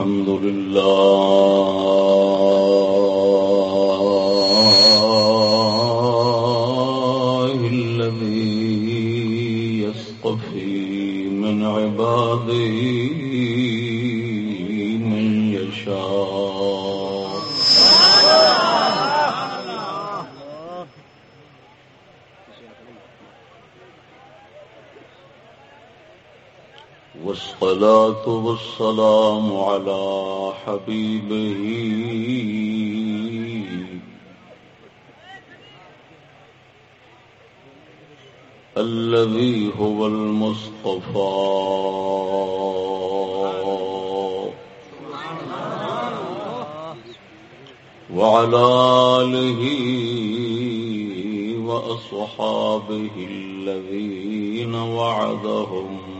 الحمد لله والسلام على حبيبه. الذي هو المصطفى. وعلى آله وأصحابه الذين وعدهم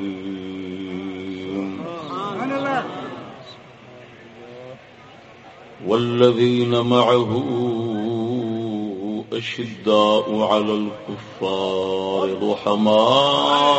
والذين معه أشداء على الكفار رحماء.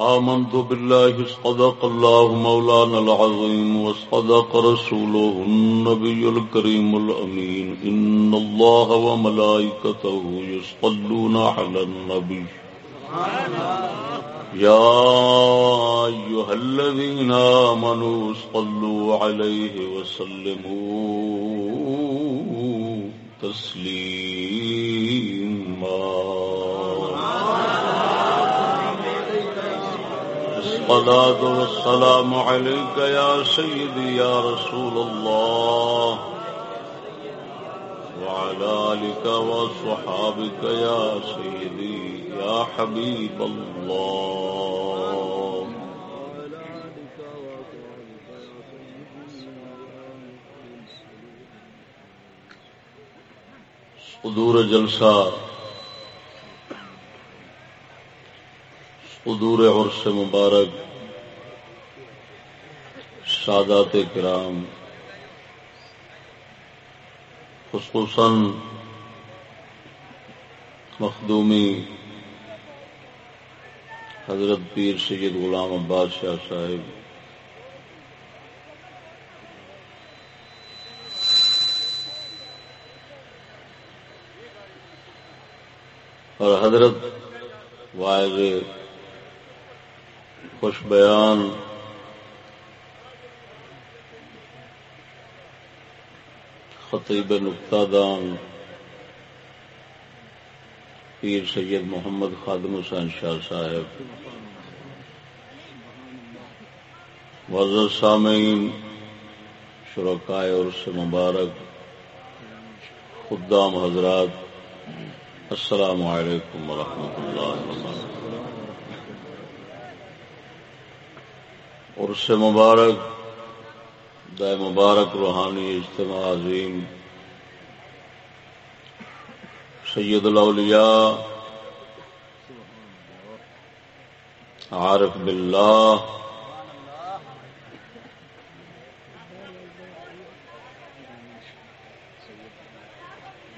آمنت بالله صدق الله مولانا العظيم وصدق رسوله النبي الكريم الأمين إن الله وملائكته يصلون على النبي يا أيها الذين آمنوا صلوا عليه وسلموا تسليما الصلاة والسلام عليك يا سيدي يا رسول الله. وعلى آلك وصحابك يا سيدي يا حبيب الله. صدور جلسہ صدور عرس مبارک، سادات کرام، خصوصاً مخدومی حضرت پیر سید غلام عباس شاہ صاحب، اور حضرت واعظ خوش بیان۔ خطیب نقطہ دان۔ پیر سید محمد خادم حسین شاہ صاحب۔ معذر سامعین، شرکائے اور سے مبارک۔ خدام حضرات، السلام علیکم ورحمۃ اللہ وبرکاتہ۔ اور سے مبارک دائے مبارک روحانی اجتماع عظیم۔ سید الاولیاء، عارف باللہ۔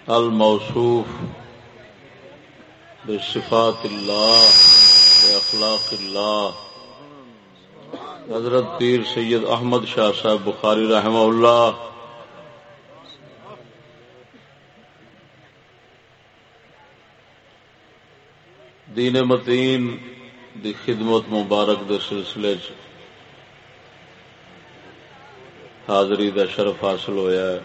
الموصوف بصفات اللہ باخلاق اللہ۔ حضرت پیر سید احمد شاہ صاحب بخاری رحمہ اللہ۔ دین متین دی خدمت مبارک دے سلسلے چ حاضری دا شرف حاصل ہویا ہے۔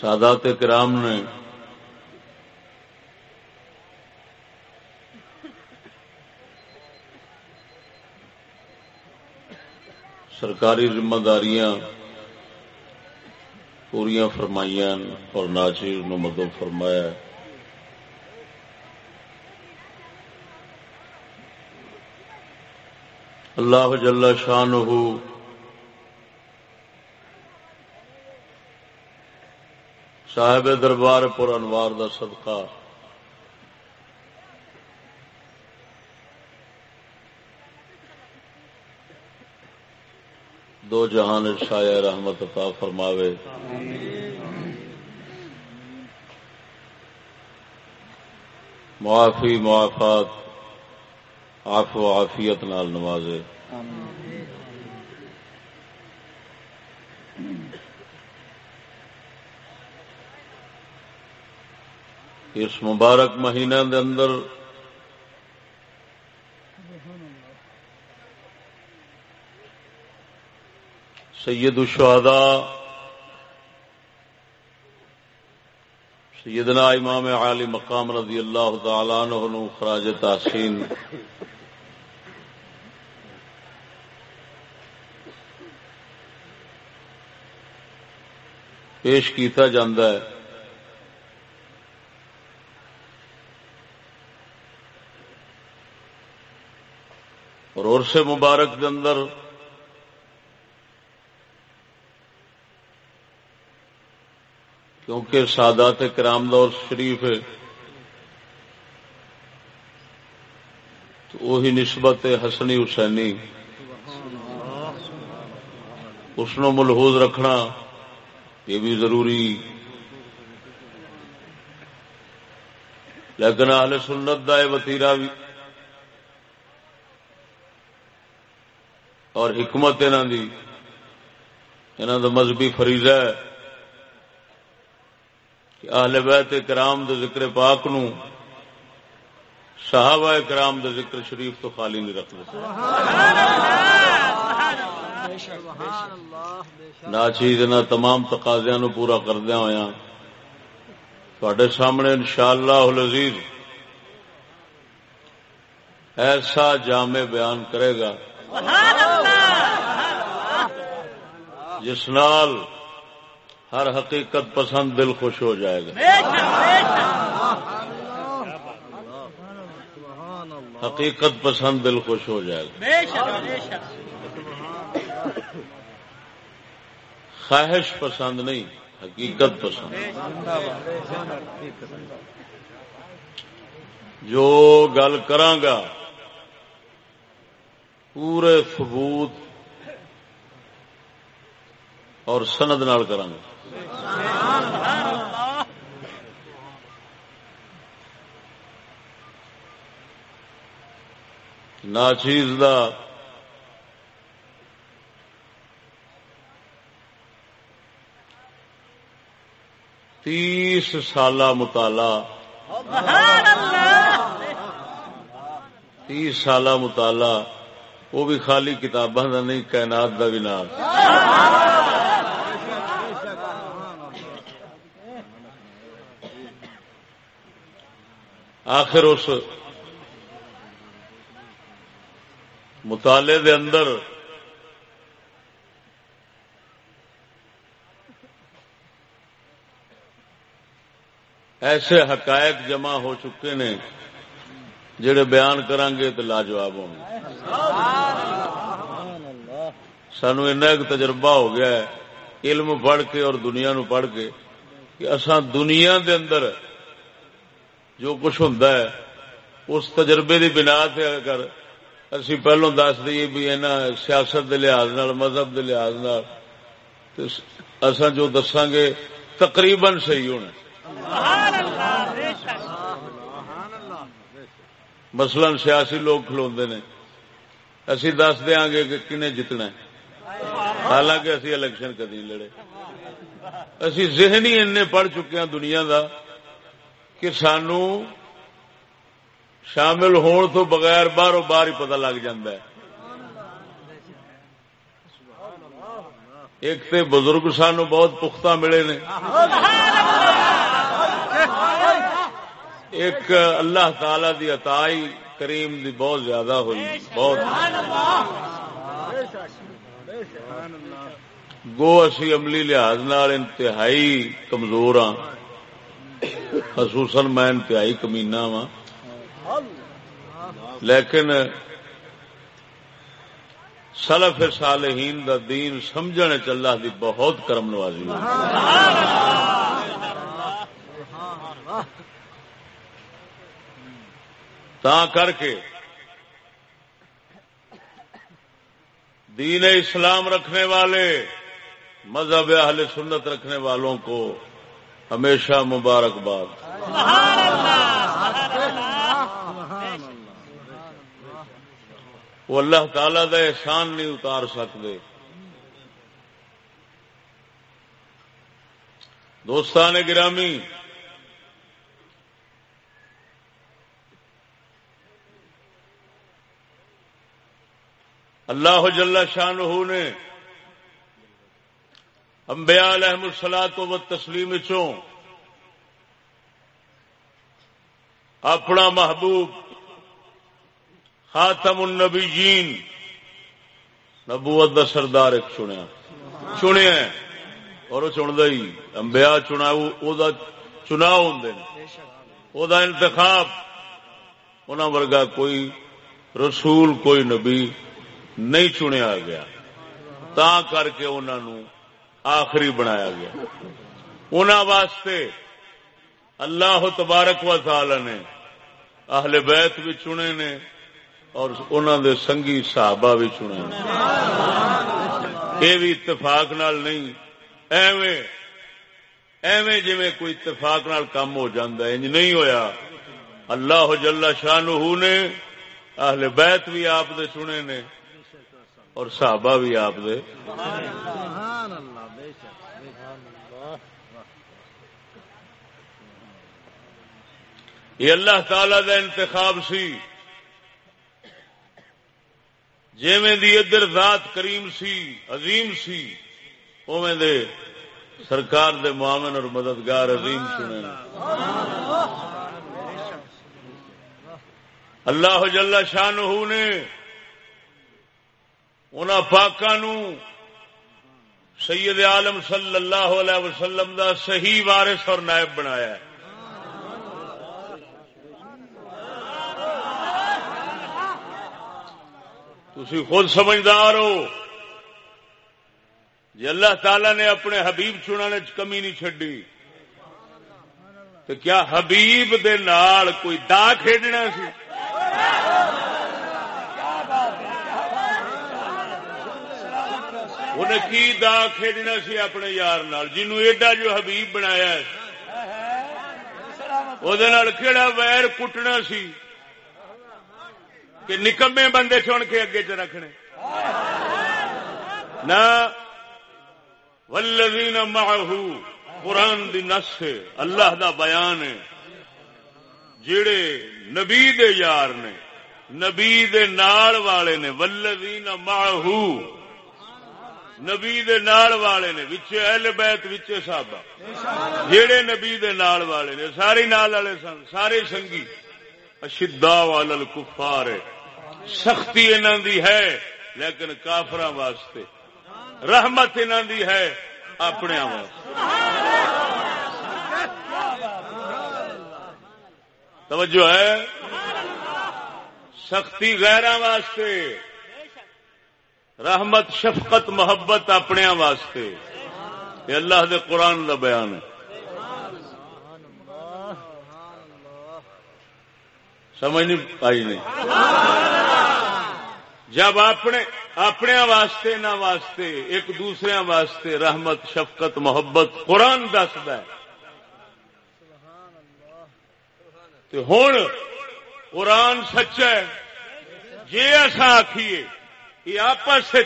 سادات کرام نے سرکاری ذمہ داریاں پوریا فرمائیاں اور ناچیر نو مدو فرمایا اللہ جل شان صاحب دربار پور انوار دا صدقہ۔ دو جہان شاع رحمت عطا فرماوے۔ معافی، معافات آف و عافیت نال نوازے۔ اس مبارک مہینے دے اندر سید الشہداء، سیدنا امام عالی مقام رضی اللہ تعالی عنہ خراج تحسین۔ پیش کیتا جاندہ ہے۔ اور عرص مبارک کے اندر کیونکہ سادات کرام دور شریف ہے، تو وہی نسبت حسنی حسینی۔ اس ملحوظ رکھنا یہ بھی ضروری۔ لیکن اہل سنت دا وتیرا بھی۔ اور حکمت انہوں دی۔ انہوں دا مذہبی فریضہ ہے۔ کہ اہل بیت کرام دے ذکر پاک نو، صحابہ کرام دے ذکر شریف تو خالی نہیں رکھ نہ چیز، نہ تمام تقاضیا نو پورا کردیا ہوا تھوڑے سامنے ان شاء اللہ عزیز ایسا جامع بیان کرے گا، جس نال ہر حقیقت پسند دل خوش ہو جائے گا۔ حقیقت پسند دل خوش ہو جائے گا۔ خواہش پسند نہیں حقیقت پسند۔ جو گل کرانگا پورے ثبوت اور سند نال کرانگا ناچیز دا تیس سالہ مطالعہ تیس سالہ مطالعہ، وہ بھی خالی کتاباں کا نہیں، کائنات کا بھی نام۔ آخر اس مطالعے دے اندر ایسے حقائق جمع ہو چکے نے جڑے بیان گے تو لاجواب ہوں گے۔ سانو ایک تجربہ ہو گیا ہے، علم پڑھ کے اور دنیا نو پڑھ کے، کہ اسان دنیا دے اندر جو کچھ ہوں اس تجربے کی بنا سے اگر اسی پہلو دس دئیے بھی سیاست کے لحاظ مذہب کے لحاظ اصا جو دساں گے، تقریباً صحیح ہونا۔ مثلا سیاسی لوگ کھلو نے۔ اسی دس دیا گے کہ کنے جتنا حالانکہ اسی الیکشن کدی لڑے۔ اسی ذہنی ان پڑھ چکے ہیں دنیا دا۔ کہ سانو شامل ہون تو بغیر باہروں باہر ہی پتا لگ ہے۔ ایک تے بزرگ سانو بہت پختہ ملے نے۔ ایک اللہ تعالی دی عطائی کریم دی بہت زیادہ ہوئی۔ بہت۔ گو اسی عملی لحاظ نال انتہائی کمزور ہاں۔ خصوصاً میں انتہائی کمینا وا لیکن سلف صالحین دا دین سمجھنے چلا دی بہت کرم نوازی تا کر کے دین اسلام رکھنے والے، مذہب اہل سنت رکھنے والوں کو ہمیشہ مبارکباد وہ اللہ تعالی دا احسان نہیں اتار سکتے۔ دوستان گرامی، اللہ جل شاہ نے انبیاء علیہ السلام و تسلیم چوں اپنا محبوب خاتم النبیین نبوت دا سردار ایک چنیا۔ چنیا اور چنتا ہی۔ امبیا چنا چناؤ ہوں انتخاب۔ انہوں ورگا کوئی رسول، کوئی نبی نہیں چنیا گیا۔ تا کر کے انہوں آخری بنایا گیا۔ انہوں واسطے اللہ تبارک و تعالی نے اہل بیت بھی چنے نے اور انہوں دے سنگی صحابہ بھی چنے نے۔ یہ بھی اتفاق نال نہیں ایویں ایویں جی کوئی اتفاق نال کام ہو جاندہ ہے انج نہیں ہویا۔ اللہ جل شاہ نے اہل بیت بھی آپ دے چنے نے اور صحابہ بھی آپ دے۔ یہ اللہ تعالی دا انتخاب سی۔ جیویں دی ادھر ذات کریم سی، عظیم سی اویں دے سرکار دے معاون اور مددگار عظیم سنے۔ اللہ جل شاہ نے ان پاکوں سید عالم صلی اللہ علیہ وسلم دا صحیح وارث اور نائب بنایا۔ ہے تھی خود سمجھدار ہو۔ جی اللہ تعالی نے اپنے حبیب چنانے کمی نہیں چڈی تو کیا حبیب دے نال کوئی دا کھیڈنا سی؟ انہیں کی دا کھیڈنا سی اپنے یار نال؟ جنو ایڈا جو حبیب بنایا وہ کہڑا ویر کٹنا سی؟ کہ نکمے بندے چن کے اگے چ رکھنے۔ نہ ولوین ماہو قرآن دی نس اللہ دا بیان ہے۔ جڑے نبی دے یار نے، نبی دے نال والے نے ولوین ماہو نبی دے نال والے نے وچے اہل بیت وچے صحابہ۔ جڑے نبی دے نال والے نے سارے نال والے سن، سارے سنگی۔ اشدا وال کفار سختی انہوں دی ہے، لیکن کافر واسطے۔ رحمت انہوں دی ہے اپنے توجہ ہے؟ سختی غیر واسطے۔ رحمت، شفقت، محبت اپنے واسطے۔ یہ اللہ دے قرآن دا بیان ہے۔ سمجھ نہیں پائی نہیں۔ جب اپنے اپنے واسطے نہ واسطے، ایک دوسرے واسطے رحمت، شفقت، محبت قرآن دسد ہوں قرآن سچا ہے۔ جی ایسا آخیے یہ آپس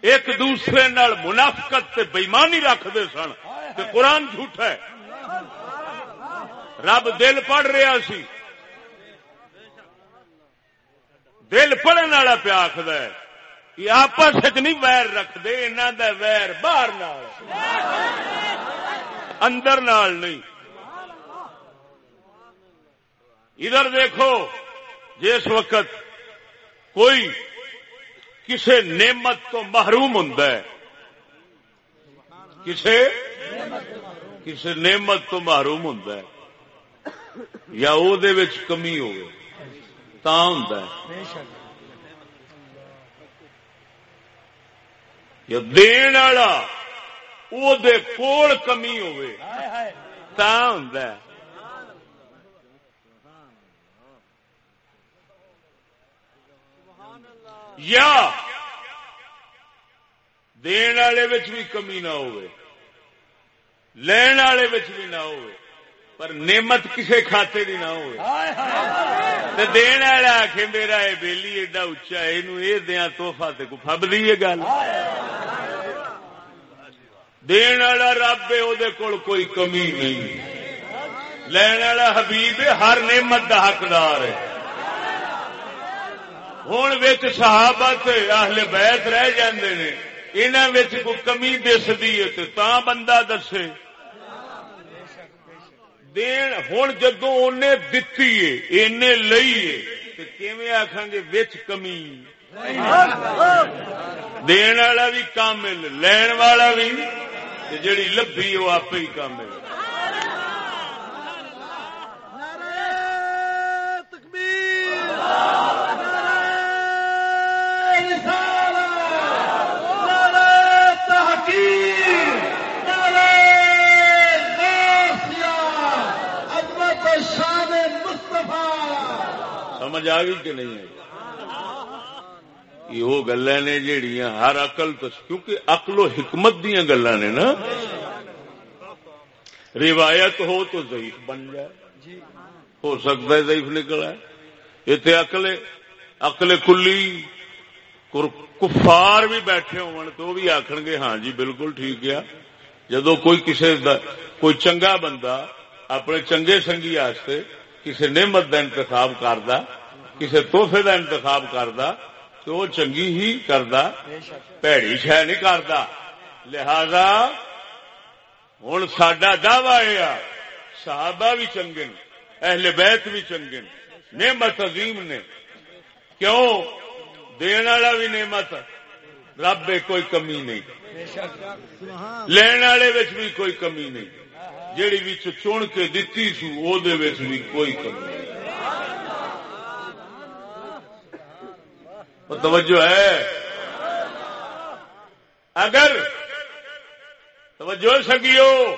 ایک دوسرے نال منافقت بےمانی رکھتے سن۔ تو قرآن جھوٹا ہے۔ رب دل پڑھ رہا سی۔ دل پڑھنے والا پیا آخد آپس نہیں ویر رکھتے انہوں ویر باہر اندر نال نہیں۔ ادھر دیکھو، جس وقت کوئی کسے نعمت تو محروم ہوں کسے کسے نعمت تو محروم ہوں یا وہ کمی ہوگی تا ہوں یا دین والا وہ کول کمی ہوگی تا ہوں یا دین والے بھی کمی نہ ہو لین والے بھی نہ ہو پر نعمت کسے کھاتے دی نہ ہو دین والا آخ میرا یہ بےلی ایڈا اچا یہ دیا توحفہ کو فب دی گل۔ دین والا رب ہے وہ کوئی کمی نہیں۔ لین والا حبیب ہر نعمت کا حقدار ہے ہوں بچ صحابت اہل بیت رہ جاندے نے انہوں کو کمی دستی ہے تا بندہ دسے۔ دین ہوں جدو انہیں دتی ہے، اینے لئیے تو لئی آکھاں گے وچ کمی؟ دین والا بھی کامل، لین والا بھی جڑی لبھی وہ آپ ہی کامل۔ سمجھ آ گئی کہ نہیں آئی یہ گلا نے جہیا ہر اقل تو کیونکہ اقل و حکمت دیا گلا نے نا۔ روایت ہو تو ضعیف بن جائے۔ ہو سکتا ہے ضعیف نکلا اتنے اقل اقل کلی کفار بھی بیٹھے ہو تو بھی آخ گے ہاں جی بالکل ٹھیک ہے۔ جدو کوئی کسی کوئی چنگا بندہ اپنے چنگے سنگی کسی نعمت کا انتخاب کرتا کسی توحفے کا انتخاب کرتا تو وہ چنگی ہی کرتا پیڑی شہ نہیں کرتا لہذا ہوں سڈا دعوی یہ صحابہ بھی چنگے اہل بیت بھی چنگے نعمت عظیم نے۔ کیوں؟ دن والا بھی نعمت رب کوئی کمی نہیں۔ لین والے بھی کوئی کمی نہیں۔ جیڑی چن کے دتی سو وہ بھی کوئی کمی نہیں توجہ ہے۔ اگر توجہ سکیو،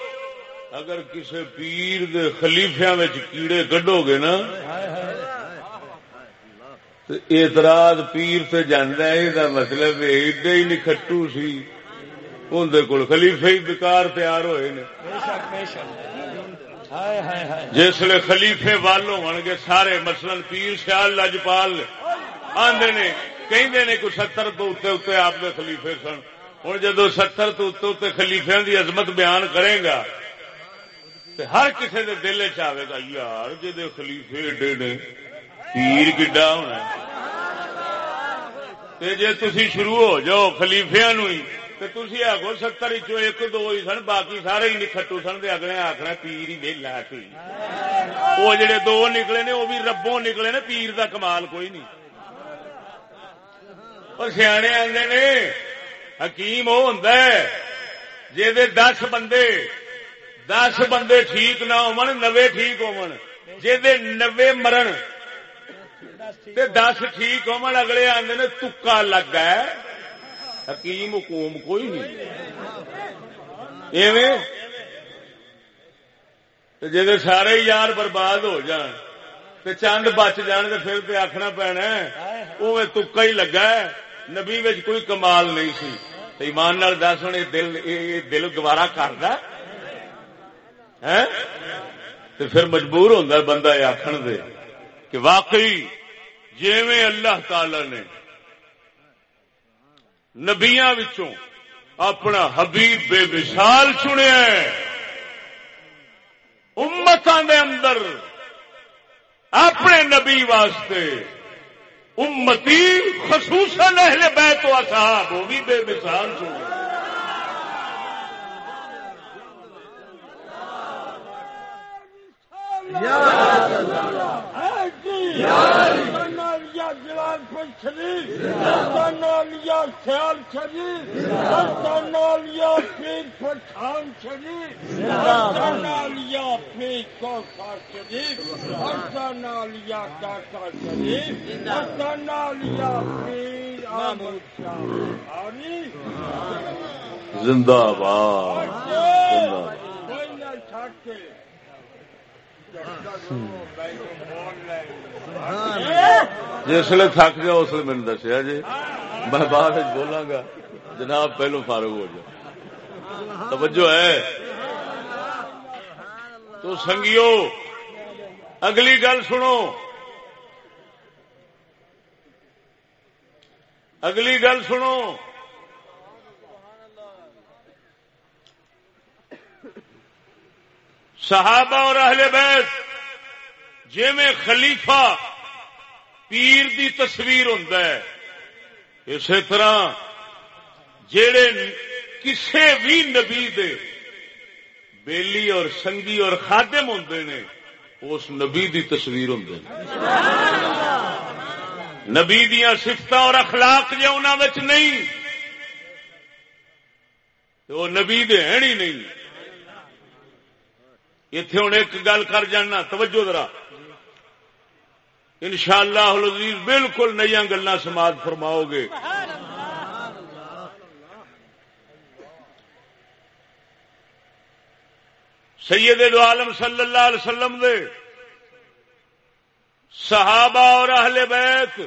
اگر کسی پیر دے خلیفیا کیڑے کڈو گے نا، تو اعتراض پیر سے جانا یہ مطلب ایڈے ہی نکھٹو سی۔ اندر کول خلیفے ہی بکار تیار ہوئے نے۔ جسے خلیفے وال ہو گے، سارے مثلا پیر سیال لجپال آدھے نے۔ کہ کوئی ستر تو اتنے اتنے آپ کے خلیفے سن ہوں جدو ستر تو اتنے اتنے خلیفیا کی عظمت بیان کرے گا ہر کسی کے دل چاہے گا یار جی خلیفے ایڈے نے پیر کڈا ہونا جی تھی شروع ہو جاؤ خلیفیا نو تو تھی آگو ستر ایک دو ہی سن باقی سارے ہی نکھٹو سن دے اگلے آخنا پیر ہی ویلا وہ جڑے دو نکلے نے وہ بھی ربوں نکلے نے پیر دا کمال کوئی نہیں اور سیانے آدھے نے، حکیم وہ ہوں جی دس بندے دس بندے ٹھیک نہ ہو نوے ٹھیک ہو جی نوے مرن دس ٹھیک ہو اگلے آدھے نے تکا لگ گیا حکیم حکوم کوئی نہیں۔ جی سارے یار برباد ہو جان چند بچ جان تو پھر آخنا پینا وہ تکا ہی لگا نبی کوئی کمال نہیں سی۔ ایمان دس ہوں دل دل گوارا پھر مجبور ہوتا بندہ یہ آخر دے کہ واقعی جی اللہ تعالی نے نبیا اپنا حبیب بے مثال چنیا امتان دے اندر اپنے نبی واسطے امتی خصوصاً اہل بیت و اصحاب وہ بھی بے مثال سو یا اللہ۔ چنے شریف نالیا سیال شریف نالیا پیر پٹھان شریف نالیا پیر کوسا شریف نالیا ڈاکا شریف نالیا پیر آمد شاہ زندہ باد جسل تھک جاؤ اس لیے دسیا جی۔ میں بعد بولا گا، جناب پہلو فارغ ہو جائے توجہ ہے۔ تو سنگیو، اگلی گل سنو۔ اگلی گل سنو۔ صحابہ اور اہل بیت جی میں خلیفہ پیر دی تصویر ہوں اسی طرح جڑے کسے بھی نبی دے بیلی اور سنگی اور خادم ہوں نے، اس نبی دی تصویر ہوں نبی دیا سفت اور اخلاق جی انہوں نہیں تو وہ نبی دے ہیں ہی نہیں۔ اتے ہوں ایک گل کر جانا، توجہ ذرا۔ ان شاء اللہ بالکل نئی گلا سماج فرماؤ گے۔ سید دو عالم صلی اللہ علیہ وسلم دے صحابہ اور اہل بیت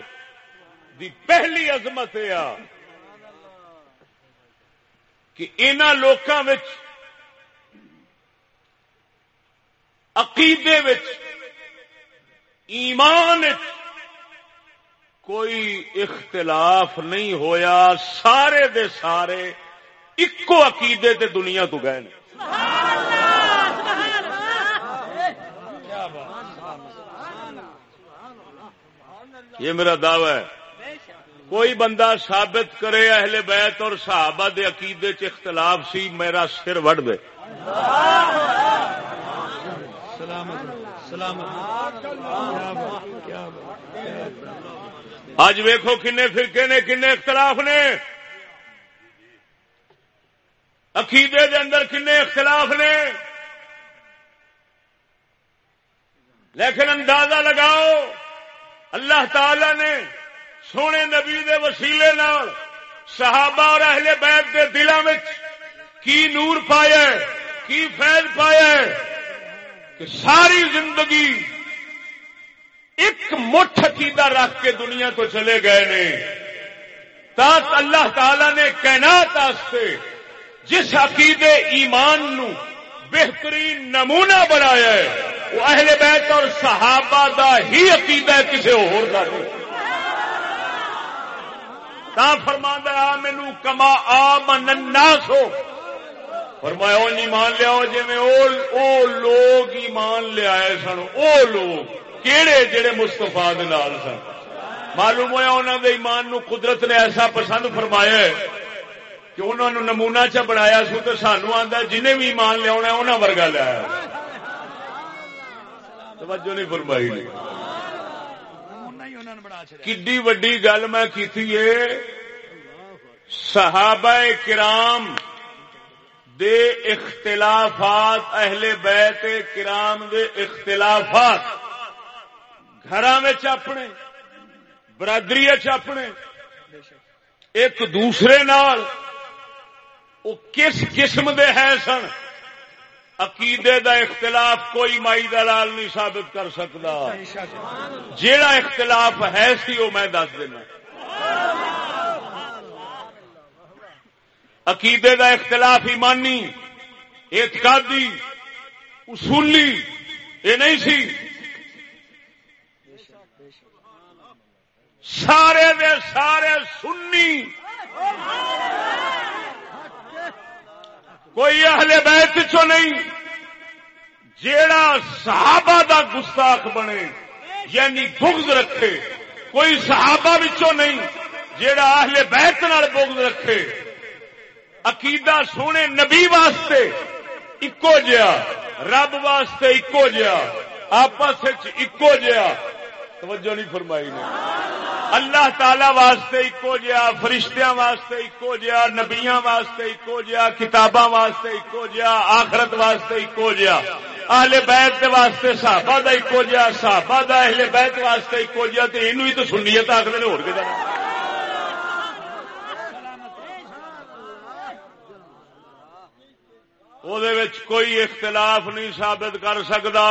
دی پہلی عظمت یہ کہ انہوں لوکاں عقیدے ایمان کوئی اختلاف نہیں ہویا، سارے دے سارے اکو عقیدے تے دنیا تو گئے یہ میرا دعوی ہے۔ کوئی بندہ ثابت کرے اہل بیت اور صحابہ دے عقیدے چ اختلاف سی، میرا سر وڈ دے۔ اج ویکو کن فرقے نے کن اختلاف نے۔ عقیدے دے اندر کن اختلاف نے۔ لیکن اندازہ لگاؤ، اللہ تعالی نے سونے نبی دے وسیلے نال صحابہ اور اہل بیت دے دلوں کی نور پایا کی فیض پایا کہ ساری زندگی ایک مٹھ عقیدہ رکھ کے دنیا تو چلے گئے نے۔ تاک اللہ تعالی نے کائنات آستے جس عقیدے ایمان نو بہترین نمونہ بنایا ہے، وہ اہل بیت اور صحابہ دا ہی عقیدہ کسی اور کا نہیں۔ فرما آ مینو کما آ من سو فرمایا او ایمان لیا جی او لوگ ایمان لیا سن۔ او لوگ۔ کہڑے جڑے مستفا دال سن؟ معلوم ہوا انہوں نے ایمان نو قدرت نے ایسا پسند فرمایا ہے کہ انہوں نے نمونا چ بنایا سو تو سانو آتا جنہیں بھی ایمان لیا انہوں ورگا لیا توجہ نہیں فرمائی۔ کڈی وڈی گل میں کی صحابہ کرام دے اختلافات اہل بیت کرام دے اختلافات۔ گھر اپنے، برادری اپنے، ایک دوسرے نال وہ کس قسم دے ہے سن؟ عقیدے دا اختلاف کوئی مائی دلال نہیں ثابت کر سکتا۔ جیڑا اختلاف ہے سی وہ میں دس دینا۔ عقیدے دا اختلاف ایمانی، اعتقادی، اصولی، یہ نہیں سی۔ سارے دے سارے سنی۔ کوئی اہل بیت چو نہیں، جیڑا صحابہ دا گستاخ بنے یعنی بغض رکھے۔ کوئی صحابہ بچوں نہیں، جیڑا اہل بیت نال بغض رکھے۔ عقیدہ سونے نبی واسطے اکو جیا، رب واسطے اکو جیا، آپس اکو جیا۔ توجہ نہیں فرمائی نے۔ اللہ تعالی واسطے ایکو جہا فرشتیاں واسطے ایکو جہا نبیاں واسطے ایکو جہا کتاباں واسطے ایکو جہا آخرت واسطے ایکو جہا اہل بیت دے واسطے صحابہ دا ایکو جہا صحابہ دا اہل بیت واسطے ایکو جہا تے اینو ہی تو سنیت آخر نے ہو کے کوئی اختلاف نہیں ثابت کر سکتا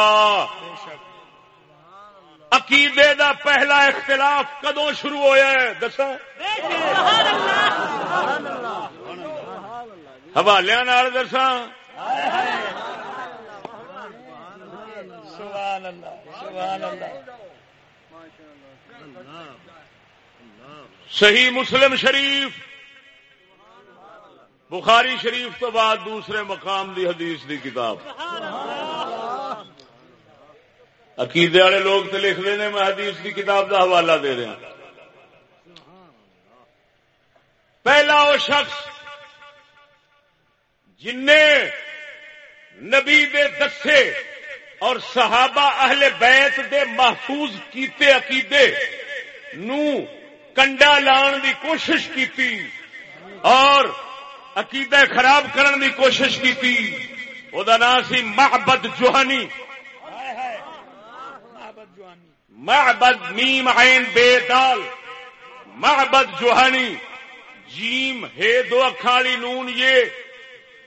عقیدے دا پہلا اختلاف کدو شروع ہوا ہے دسا حوالے دسا صحیح مسلم شریف بخاری شریف تو بعد دوسرے مقام دی حدیث دی کتاب۔ عقیدے والے لوگ تو لکھ رہے ہیں میں حدیث کی کتاب کا حوالہ دے رہا۔ پہلا وہ شخص جن نبی دے دسے اور صحابہ اہل بیت دے محفوظ کیتے عقیدے نو کنڈا لان دی کوشش کی اور عقیدہ خراب کرن دی کوشش کی وہ نام سی محبت جوہانی۔ معبد میم عین بے دال معبد جوہانی۔ جیم ہے دو اکھاڑی نون یہ۔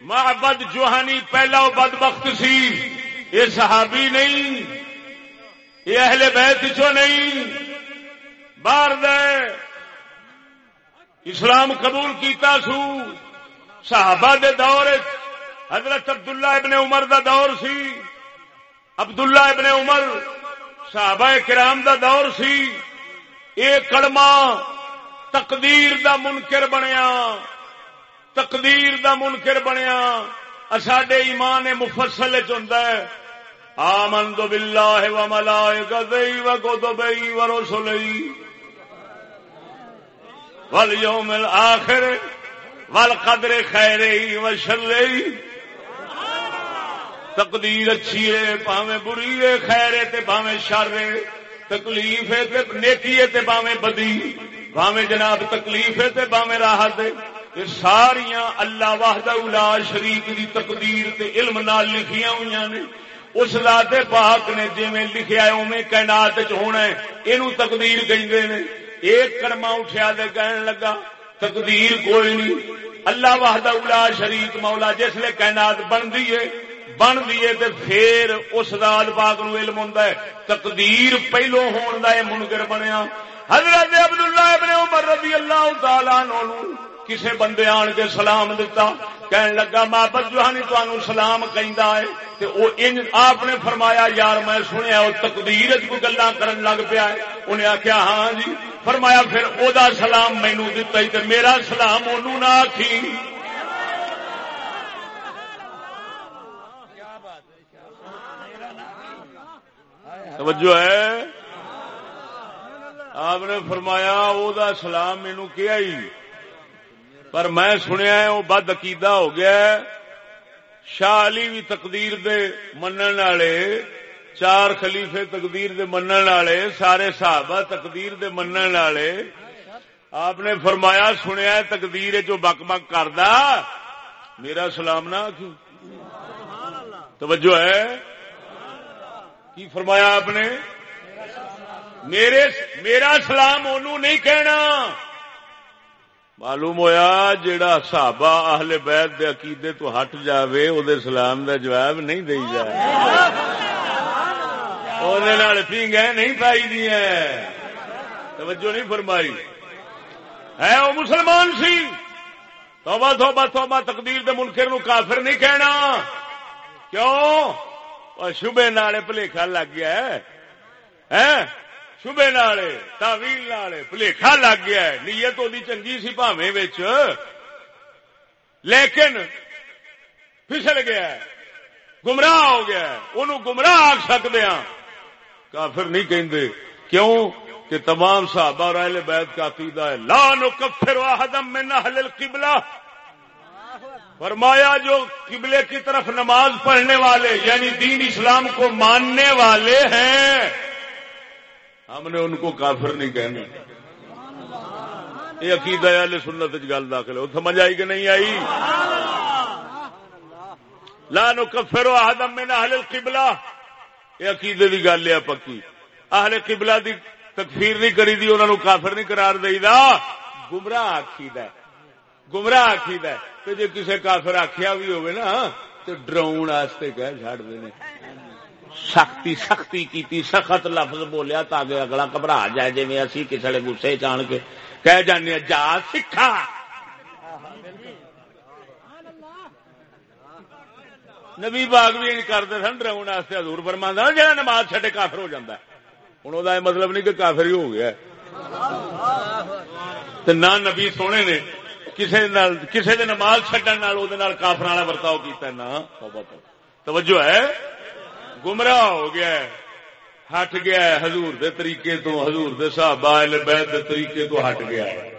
معبد جوہانی پہلا وہ بدبخت سی۔ یہ صحابی نہیں۔ یہ اہل بیت چو نہیں۔ باہر دے۔ اسلام قبول کیتا سو۔ صحابہ دے دور حضرت عبداللہ ابن عمر دا دور سی، عبداللہ ابن عمر صحابہ کرام دا دور سی، اے کڑما تقدیر دا منکر بنیا، تقدیر دا منکر بنیا۔ ساڈے ایمان مفصل آمن دو بلا و ملا گئی و گو دبئی و ول یوم آخر ول قدر خیر و شلئی تقدیر اچھی ہے پاوے بری ہے، خیر پاوے شر تکلیف ہے نیکی ہے پاوے بدی۔ پاوے جناب تکلیف ہے پاوے راحت ہے۔ ساریا اللہ واہد الا شریف کی تقدیر تے علم نال لکھیاں ہوئی نے۔ اس ذات پاک نے جی میں لکھیا ہے اوے کائنات ہونا ہے۔ یہ تقدیر کہیں نے۔ ایک کرما اٹھیا دے کہن لگا تقدیر کوئی نہیں۔ اللہ واہد الا شریف مولا جس لیے کائنات بنتی ہے، بن دیے تے پھر اس رات پاک نو علم ہوں تقدیر پہلو ہون دا اے منکر بنیا۔ حضرت عبداللہ ابن عمر رضی اللہ تعالی عنہ کسے بندے آن کے سلام دیتا کہنے لگا محبت جوہانی تو سلام کہندا ہے۔ تے او ان آپ نے فرمایا، یار میں سنیا وہ تقدیر کو گلا کرن لگ پیا ہے۔ انہیں آخیا ہاں جی۔ فرمایا پھر او دا سلام مینو دتا ہی تے میرا سلام انہوں نہ آخی توجہ ہے؟ آپ نے فرمایا وہ سلام مینو کیا ہی؟ پر میں سنیا وہ بد عقیدہ ہو گیا شاہ علی بھی تقدیر دے منن والے چار خلیفے تقدیر دے منن والے، سارے صحابہ تقدیر دے منن والے۔ آپ نے فرمایا، سنیا تقدیر جو بک بک کردا۔ میرا سلام نہ توجہ ہے۔ کی فرمایا آپ نے؟ میرے، میرا سلام انہوں نہیں کہنا۔ معلوم ہویا جڑا صحابہ اہل بیت دے عقیدے تو ہٹ جاوے او دے سلام دا جواب نہیں دئی جائے۔ پیگے نہیں پائی دی توجہ نہیں فرمائی ہے وہ مسلمان سی توبہ توبہ توبہ تقدیر دے منکر نو کافر نہیں کہنا کیوں شبے نالے پلیخا لگ گیا ہے شبے نالے تاویل نالے پلیخا لگ گیا ہے نیت وہ چنگی سی پاوے لیکن پھسل گیا ہے گمراہ ہو گیا ہے انہوں گمراہ آ سکتے ہیں کافر نہیں کہندے۔ کیوں؟ کہ تمام صحابہ اور اہل بیت کا عقیدہ ہے۔ لا نکفر واحدم من اہل القبلہ۔ فرمایا جو قبلے کی طرف نماز پڑھنے والے یعنی دین اسلام کو ماننے والے ہیں۔ ہم نے ان کو کافر نہیں کہنا یہ عقیدہ اہل سنت گل داخل ہے۔ سمجھ آئی کہ نہیں آئی؟ لا نو کفرو آدم میں اہل القبلہ۔ یہ عقیدے دی گل ہے پکی۔ اہل قبلہ دی تکفیر نہیں کری دی انہوں کافر نہیں قرار دئی دا۔ گمراہ آخی د گمراہ آخی د جی کسی کافر آخیا بھی ہوئے نا تو ڈراؤن واسطے کہہ چڑ دے سختی سختی کی سخت لفظ بولیا تاکہ اگلا گھبرا جائے جی اسی کسی گسے چان کے۔ کہہ جانے جا سکھا۔ نبی باغ بھی کرتے سن ڈراؤن واسطے فرما جہاں نماز چڈے کافر ہو جاتا ہے۔ ہوں وہ مطلب نہیں کہ کافر ہی ہو گیا نہ نبی سونے نے کسی کسی نماز چڈن کافر والا برتاؤ کیا نہ توجہ ہے؟ گمراہ ہو گیا ہے۔ ہٹ گیا ہے حضور دے طریقے تو، حضور دے صحابہ بیت دے طریقے تو ہٹ گیا ہے۔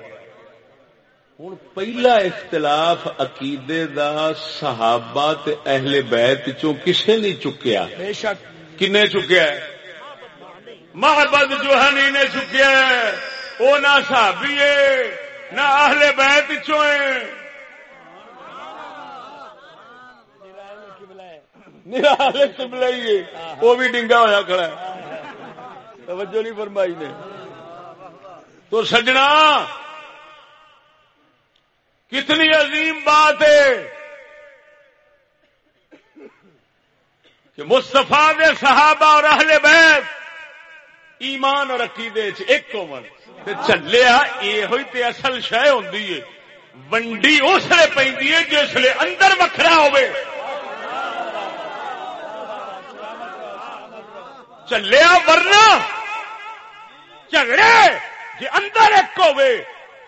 ہوں پہلا اختلاف عقیدے دا صحابہ تے اہل بیت چوں کسے نہیں چکیا بے شک کنے چکیا ہے محبت جوہنی نے چکیا ہے وہ نہ صحابی ہے نہ اہل بیت چوئے وہ بھی ڈنگا ہوا کھڑا توجہ نہیں فرمائی نے تو سجنا کتنی عظیم بات ہے کہ مستفا دے صحابہ اور اہل بیت ایمان اور عقیدے ایک عمر چلیا یہ تے اصل شہ ہوں ونڈی اس لیے پہ جس لیے اندر وکھرا ہوئے چلیا ورنا جھگڑے جی اندر ایک ہوئے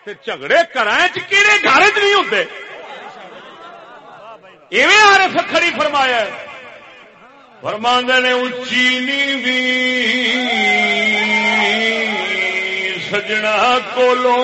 تے جھگڑے کرائیں کہڑے گھر چ نہیں ہوتے ایویں آر کھڑی فرمایا ہے۔ فرماندہ نے اچی نیوی سجنا کولو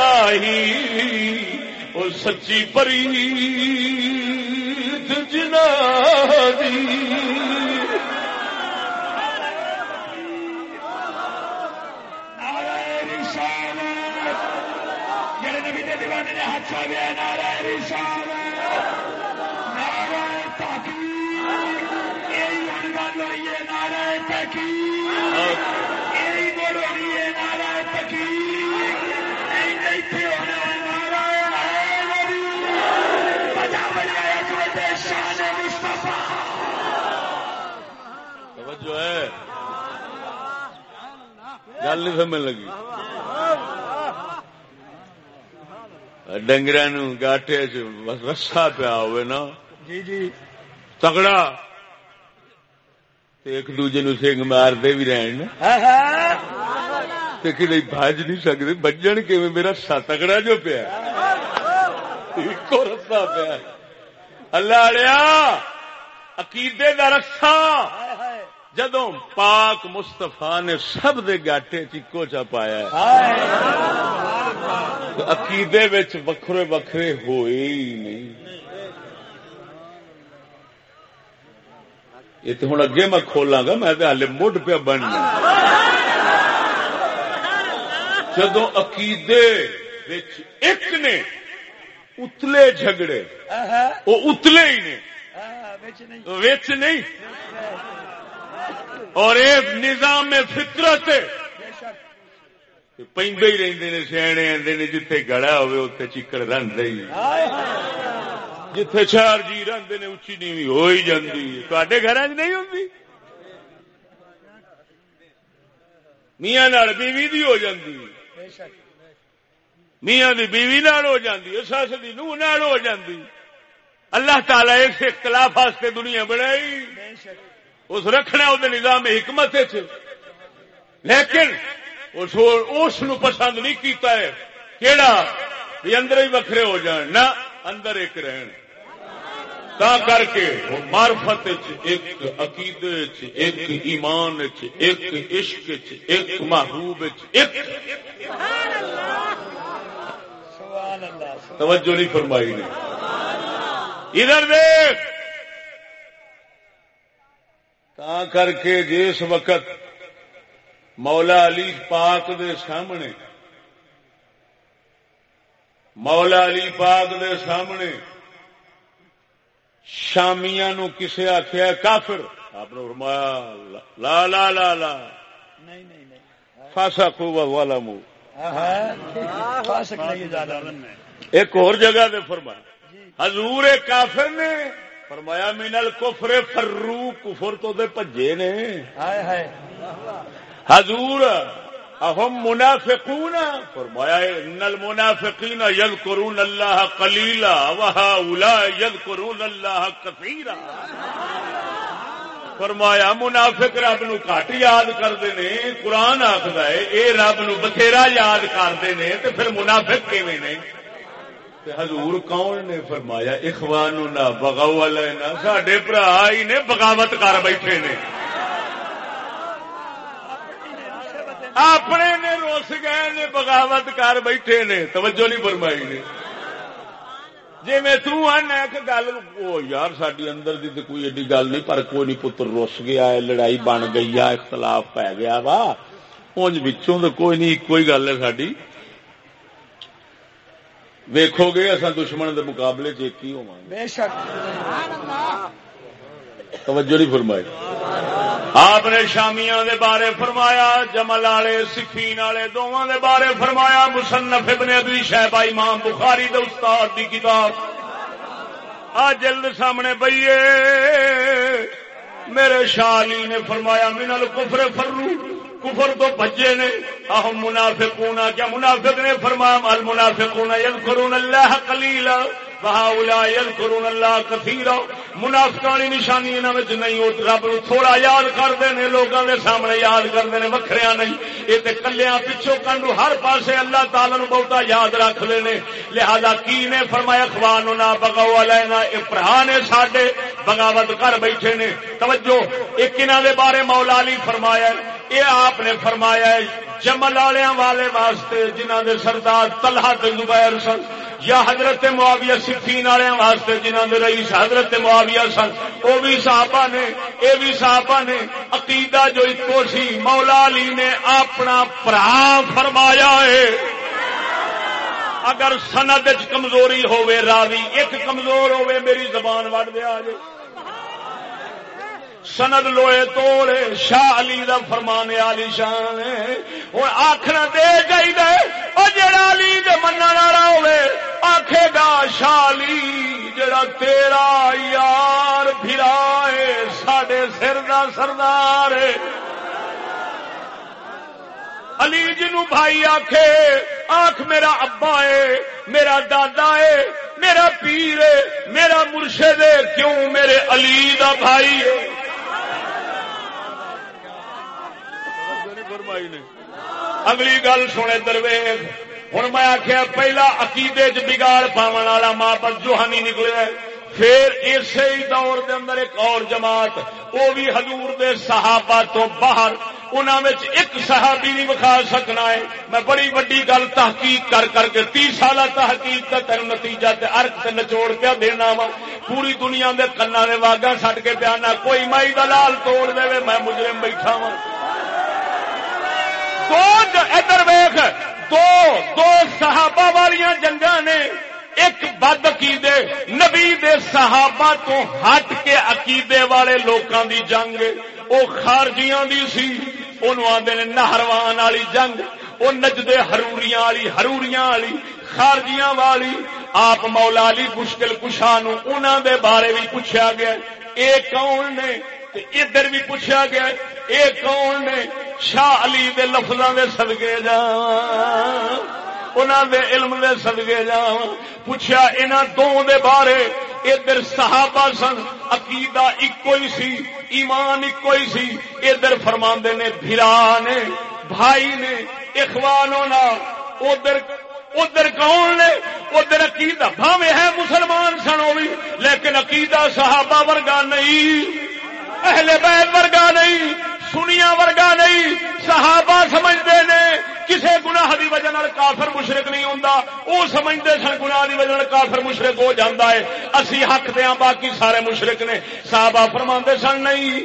الہی وہ سچی پری جنا دیوانے نے ہاتھ گیا نارا رشان گل نہیں سمجھ لگی۔ ڈنگر گاٹے بس رسا پیا ہوئے نا۔ جی جی۔ تگڑا۔ ایک دوجے نو سنگ مارتے بھی رہن۔ کدی بج نہیں سکتے بجن کی میرا ستکڑا جو پیا۔ رسا پیا۔ اللہ عقیدے کا رسا۔ جدو پاک مستفا نے سب دے گاٹے چیکو چا پایا عقیدے وکھرے وکھرے ہوئے ہی نہیں۔ یہ تو ہوں اگے میں کھولا گا میں ہال مڈ پہ بننا۔ جدو عقیدے ایک نے اتلے جھگڑے وہ اتلے ہی نے۔ وچ نہیں۔ اور ایک نظام فطرت پہ ہی رہتے سیانے آدھے نے، جتھے گڑا ہوئے اتنے چیکڑ رن رہی جتھے چار جی رنگ نے اچھی نیوی ہو ہی جاتی تے گھر نہیں ہوں میاں بیوی دی ہو جاتی میاں دی بیوی نال ہو جاتی سس دی نو نال ہو جاتی اللہ تعالی اس اختلاف واسطے دنیا بنائی۔ اس رکھنا وہ نظام حکمت لیکن اس پسند نہیں کیتا ہے۔ کیڑا؟ بھی اندر ہی وکھرے ہو جان۔ نہ اندر ایک رہن۔ تا کر کے مارفت ایک عقیدے ایک ایمان ایک عشق ایک محبوب ایک توجہ نہیں فرمائی نے۔ ادھر دیکھ۔ تا کر کے جس وقت مولا علی پاک دے سامنے مولا علی پاک دے سامنے شامیا نو کسے آخیا کافر۔ آپ نے فرمایا لا لا لا لا۔ فاسا خوب والا منہ ایک اور جگہ دے فرمایا حضور کافر نے فرمایا مینل کفر فرو کفر تو دے پجے نے۔ حضور اہم منافقون فرمایا ان المنافقین یذکرون اللہ قلیلا وہؤلاء یذکرون اللہ کثیرا۔ فرمایا منافق رب نو گھٹ یاد کرتے نے قرآن آخر ہے اے رب نو بتھیرا یاد کرتے نے تو پھر منافق کیویں نے؟ حضور کون نے فرمایا؟ اخوان نہ بغاؤ والے نہ برا ہی نے بغاوت کر بیٹھے نے۔ اپنے نے روس گئے نے بغاوت کر بیٹھے نے، توجہ نہیں فرمائی نے۔ جی میں تنا ایک گل یار ساری اندر دی تو کوئی ایڈی گل نہیں، پر کوئی نہیں پتر رس گیا ہے، لڑائی بن گئی ہے، اختلاف پی گیا وا۔ اونج بچوں تو کوئی نہیں کوئی گل ہے ساری ویکو گے اصا دشمن کے مقابلے چیک ہی ہو توجہ نہیں فرمائی۔ آپ نے شامیاں دے بارے فرمایا جمل والے سکھین والے دونوں دے بارے فرمایا۔ مصنف ابن ابی شہبہ امام بخاری دے استاد دی کتاب۔ آ جلد سامنے بئیے۔ میرے شالی نے فرمایا منل کفر فرو کفر تو بچے نے۔ اہم منافقون کیا منافق نے فرمایا؟ المنافقون یذکرون اللہ قلیلا۔ کرون اللہ کثیر منافقانی نشانی انہوں نہیں وہ رب نو تھوڑا یاد کرتے ہیں لوگوں کے سامنے یاد کرتے ہیں وکھریا نہیں۔ یہ تو کلیا پچھو کنڈو ہر پاسے اللہ تعالی نو بہتا یاد رکھ لے لہذا کی نے فرمایا، اخوان نہ بگاؤ لینا یہ برا نے سڈے بغاوت کر بیٹھے نے۔ توجہ، ایک انہوں دے بارے مولا علی فرمایا یہ آپ نے فرمایا جمل والے واسطے جنہ دے سردار تلہا زبیر سن یا حضرت معاویہ سفین والے واسطے جنہوں نے رئیس حضرت معاویہ سن وہ بھی صحابہ نے یہ بھی صحابہ نے عقیدہ جو ایکو سی، مولا علی نے اپنا پرا فرمایا ہے۔ اگر سند کمزوری ہوے راوی ایک کمزور ہوے میری زبان وڈ دیا جائے سند لوئے توڑے شاہ علی دا فرمان علی شان ہوں آخر دے گئی دے اور جڑا علی دے من والا ہوے آخے گا شاہ علی، جڑا تیرا یار پھرا ہے سڈے سر دا سردار علی جی بھائی آخے آخ میرا ابا ہے، میرا دادا ہے، میرا پیر ہے، میرا مرشد ہے، کیوں میرے علی دا بھائی ہے؟ فرمائی نے۔ اگلی گل سنے درویش۔ ہوں میں آخیا پہلا عقیدے چ بگاڑ پاؤن والا ماں پر جوہانی نکلے پھر اسی دور دے اندر ایک اور جماعت، وہ بھی حضور دے صحابہ تو باہر انہوں ایک صحابی نہیں بکھا سکنا ہے۔ میں بڑی وڈی گل تحقیق کر کر کے تی سالہ تحقیق کا تین نتیجہ تے ارک تے نچوڑ پیا دینا وا۔ پوری دنیا دے کنا نے واگا سٹ کے پیا کوئی مائی دلال توڑ دے میں مجرم بیٹھا وا۔ دو ادھر ویخ دو دو صحابہ والیاں جنگا نے ایک بد عقیدے نبی دے صحابہ تو ہٹ کے عقیدے والے لوکاں دی جنگ وہ خارجیاں دی سی انہوں آدھے نے نہروان والی جنگ وہ نجدے ہروریاں والی ہروریاں والی، خارجیاں والی، آپ مولا علی مشکل کشا انہوں دے بارے بھی پوچھا گیا اے کون نے؟ ادھر بھی پوچھا گیا اے کون نے؟ شاہ علی دے لفظاں دے صدقے جا انہاں دے علم دے صدقے جا پوچھا انہاں دو دے بارے، ادھر صحابہ سن، عقیدہ اکو ہی سی، ایمان اکو ہی سی، ادھر فرماندے نے بھرا نے، بھائی نے، اخوانوں نا ادھر ادھر کون نے؟ ادھر عقیدہ بھاوے ہے مسلمان سن وہ بھی، لیکن عقیدہ صحابہ ورگا نہیں۔ اہل بیت ورگا نہیں سنیا ورگا نہیں، صحابہ سمجھتے نے، کسے گناہ دی وجہ کافر مشرق نہیں ہوں وہ سمجھتے سن گناہ دی وجہ کافر مشرق ہو جاتا ہے۔ اسی حق دیا ہاں باقی سارے مشرق نے۔ صحابہ فرما سن، نہیں،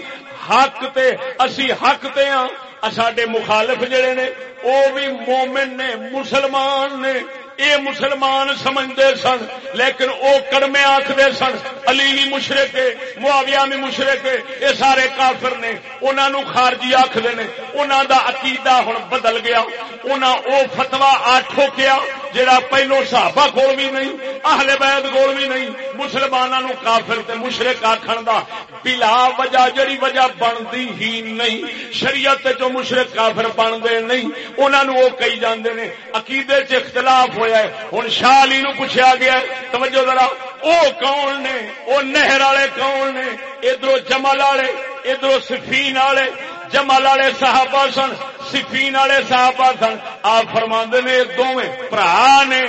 حق تے، اسی حق تے ہاں سڈے مخالف جڑے نے وہ بھی مومن نے، مسلمان نے۔ اے مسلمان سمجھتے سن، لیکن او کڑمے آخر سن، علی بھی مشرق معاویہ بھی مشرق یہ سارے کافر نے انہوں خارجی آخر نے انہوں دا عقیدہ ہوں بدل گیا انہوں او فتوا آ ٹھوکیا، جڑا پہلو صحابہ کول بھی نہیں، اہل بیت کول بھی نہیں مسلمانوں کافر تے مشرق آخر دا بلا وجہ، جڑی وجہ بنتی ہی نہیں، شریعت جو مشرق کافر بنتے نہیں انہوں وہ کہی جاندے نے، عقیدے چ اختلاف ہوا ہے ہوں شاہ علی نو پوچھا گیا توجہ ذرا، او کون نے؟ او نہر والے کون نے؟ ادھر جمل والے ادھر سفین والے، جمل والے صحابہ سن، سفین والے صحابہ سن۔ آپ فرما نے دونوں برا نے،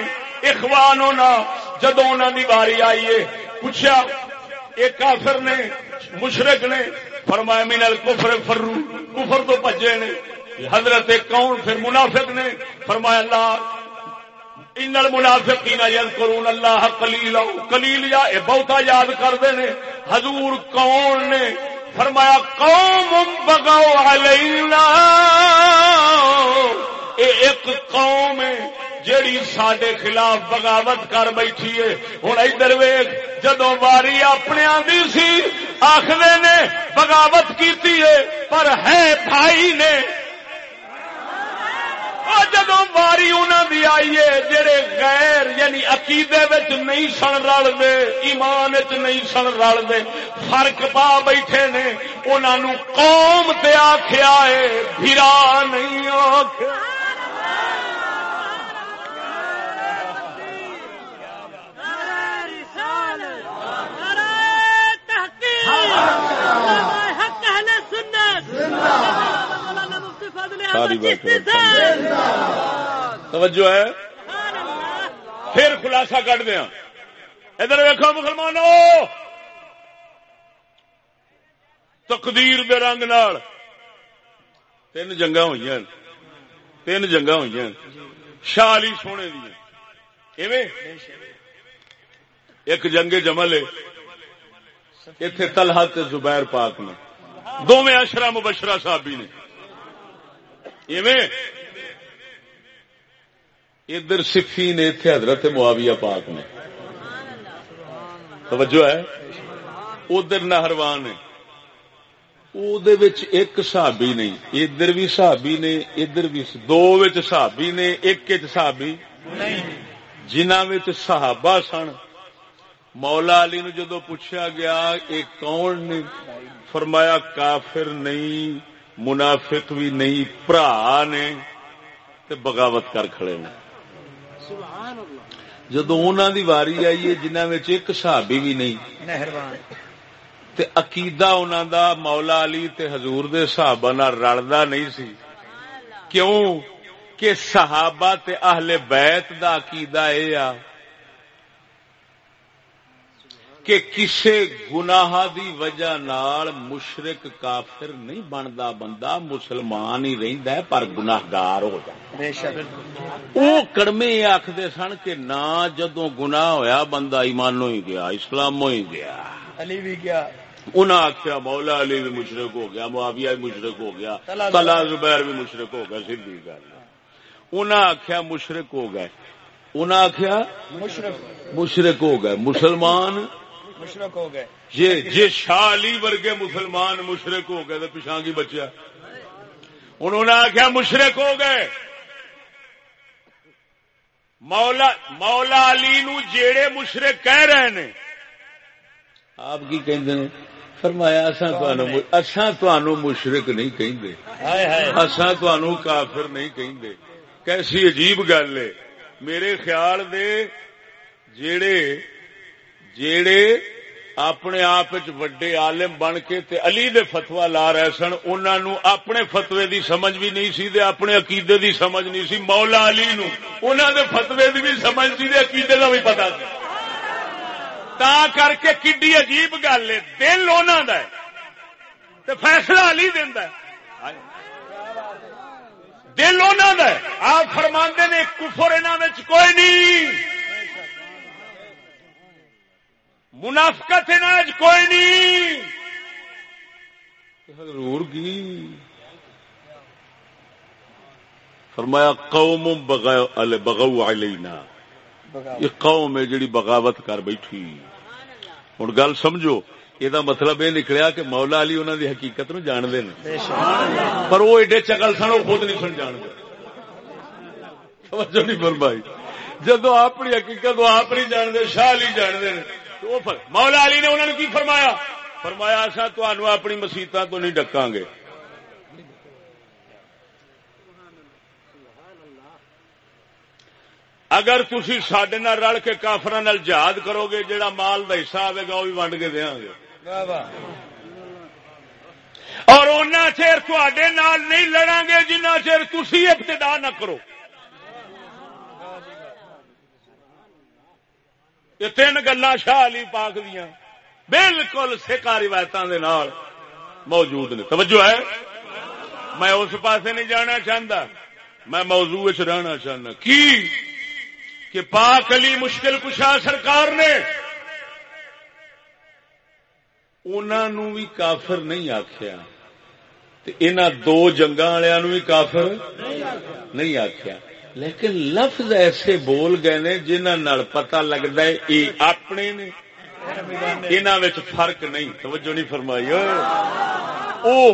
اخوان جدو انہوں کی باری آئی ہے پوچھا ایک کافر نے مشرق نے؟ فرمایا مینل کفر فرو، کفر تو بجے نے۔ حضرت کون پھر منافق نے؟ فرمایا، اللہ ان المنافقین یذکرون اللہ قلیلا، قلیل یا، اے بہتا یاد کردے نے، حضور کون نے؟ فرمایا، قوم بغاو علینا۔ اے ایک قوم ہے جیڑی سڈے خلاف بغاوت کر بیٹھی ہے۔ ہوں ادھر ویگ جدو واری اپنے دی سی آخر نے، بغاوت کی پر ہے بھائی نے جدو واری انہوں دی آئیے جڑے غیر یعنی عقیدے نہیں سن رل دے ایمان نہیں سن رل دے فرق پا بیٹھے نے انہوں قوم تے آخیا ہے بھرا نہیں آخ ساری توجہ ہے۔ پھر خلاصہ کٹ دیا۔ ادھر ویکو مسلمانوں۔ تقدیر دے رنگ نال۔ تین جنگا ہوئی تین جنگا ہوئی شالی سونے دیا ایک جنگ جمل اتے تلہا زبیر پاک نے۔ دونوں اشرا مبشرا صاحبی نے۔ ادھر سکھی نے اتنے حضرت معاویہ پاک نے۔ توجہ ہے؟ ادھر نہروان ہے ایک سابی نہیں ادھر بھی سابی نے، ادھر بھی دو سابی نے، ایک سابی جنہ صحابہ سن۔ مولا علی نو جدو پوچھا گیا ایک کون نے؟ فرمایا، کافر نہیں۔ منافق بھی نہیں برا نے بغاوت کر کھڑے نے۔ جدو انہوں دی واری آئی ہے جنہ ایک صحابی بھی نہیں۔ تے عقیدہ انہوں دا مولا علی تے حضور دے صحابہ رلدا نہیں سی۔ کیوں؟ کہ صحابہ تے اہل بیت دا عقیدہ اے آ۔ کہ کسے گناہ دی وجہ نال مشرق کافر نہیں بنتا بندہ مسلمان ہی رہندا ہے پر گناہگار ہو جائے وہ کڑمے آخر سن کہ نہ جدو گناہ ہویا بندہ ایمانو ہی گیا اسلامو ہی گیا۔ علی بھی گیا۔ انہاں آخیا مولا علی بھی مشرق ہو گیا معاویہ بھی مشرق ہو گیا تلا زبیر۔ بھی مشرق ہو گیا سیدھی گل انہاں آخیا مشرق ہو گئے۔ انہاں آخیا مشرق ہو گئے مسلمان مشرق ہو گئے۔ جی جی شاہ علی ورگے مسلمان مشرق ہو گئے تو پچھا کی بچیا؟ انہوں نے آخیا مشرق ہو گئے۔ مولا مولا علی نو جیڑے مشرق کہہ رہے نے۔ آپ کی کہندے نے؟ فرمایا اصا تنوع مشرق نہیں کہیں اصا تنوع کافر نہیں کہیں کیسی عجیب گل ہے۔ میرے خیال دے جیڑے جیڑے اپنے آپ وڈے عالم بن کے تے علی دے فتوا لا رہے سن انہوں اپنے فتوے دی سمجھ بھی نہیں سی، دے اپنے عقیدے دی سمجھ نہیں سی۔ مولا علی نو انہوں دے فتوے دی بھی سمجھ سی، دے عقیدے کا بھی پتا سی۔ تا کر کے کڈی عجیب گل ہے، دل انہوں کا تے فیصلہ علی دینا دل انہوں کا آپ فرما نے، کفر انہوں کوئی نہیں۔ منافقت کوئی نہیں۔ ضرور کی۔ فرمایا قوم بغو علینا۔ یہ قوم ہے جڑی بغاوت کر بیٹھی۔ ہوں گل سمجھو یہ مطلب یہ نکلیا کہ مولا علی انہوں دی حقیقت نو جانتے ہیں پر وہ ایڈے چکل سن وہ خود نہیں سن جانتے۔ توجہ نہیں فرمائی۔ جدو اپنی حقیقت وہ آپ نہیں جانتے شاہ علی جانتے ہیں مولا علی نے انہوں نے کی فرمایا؟ فرمایا اصا تنوع اپنی مسیطا تو نہیں ڈکاں گے اگر تھی سڈے رل کے کافر جہاد کرو گے جہاں مال کا حصہ آئے گا وہ بھی ونڈ کے دیا گے۔ اور ان چیر تھے نہیں لڑا گے جنہ چیر تھی ابتدا نہ کرو۔ یہ تین گلا شاہ علی پاک دیا بالکل سکھا روایت موجود نے۔ توجہ ہے؟ میں اس پاسے نہیں جانا چاہتا میں موضوع رہنا چاہنا کی؟ کہ پاک علی مشکل کشا سرکار نے انہوں بھی کافر نہیں آخیا ان دو جنگا والوں بھی کافر نہیں آخیا لیکن لفظ ایسے بول گئے نے جنہوں پتا لگتا ہے یہ اپنے نے۔ فرق نہیں، توجہ نہیں فرمائی۔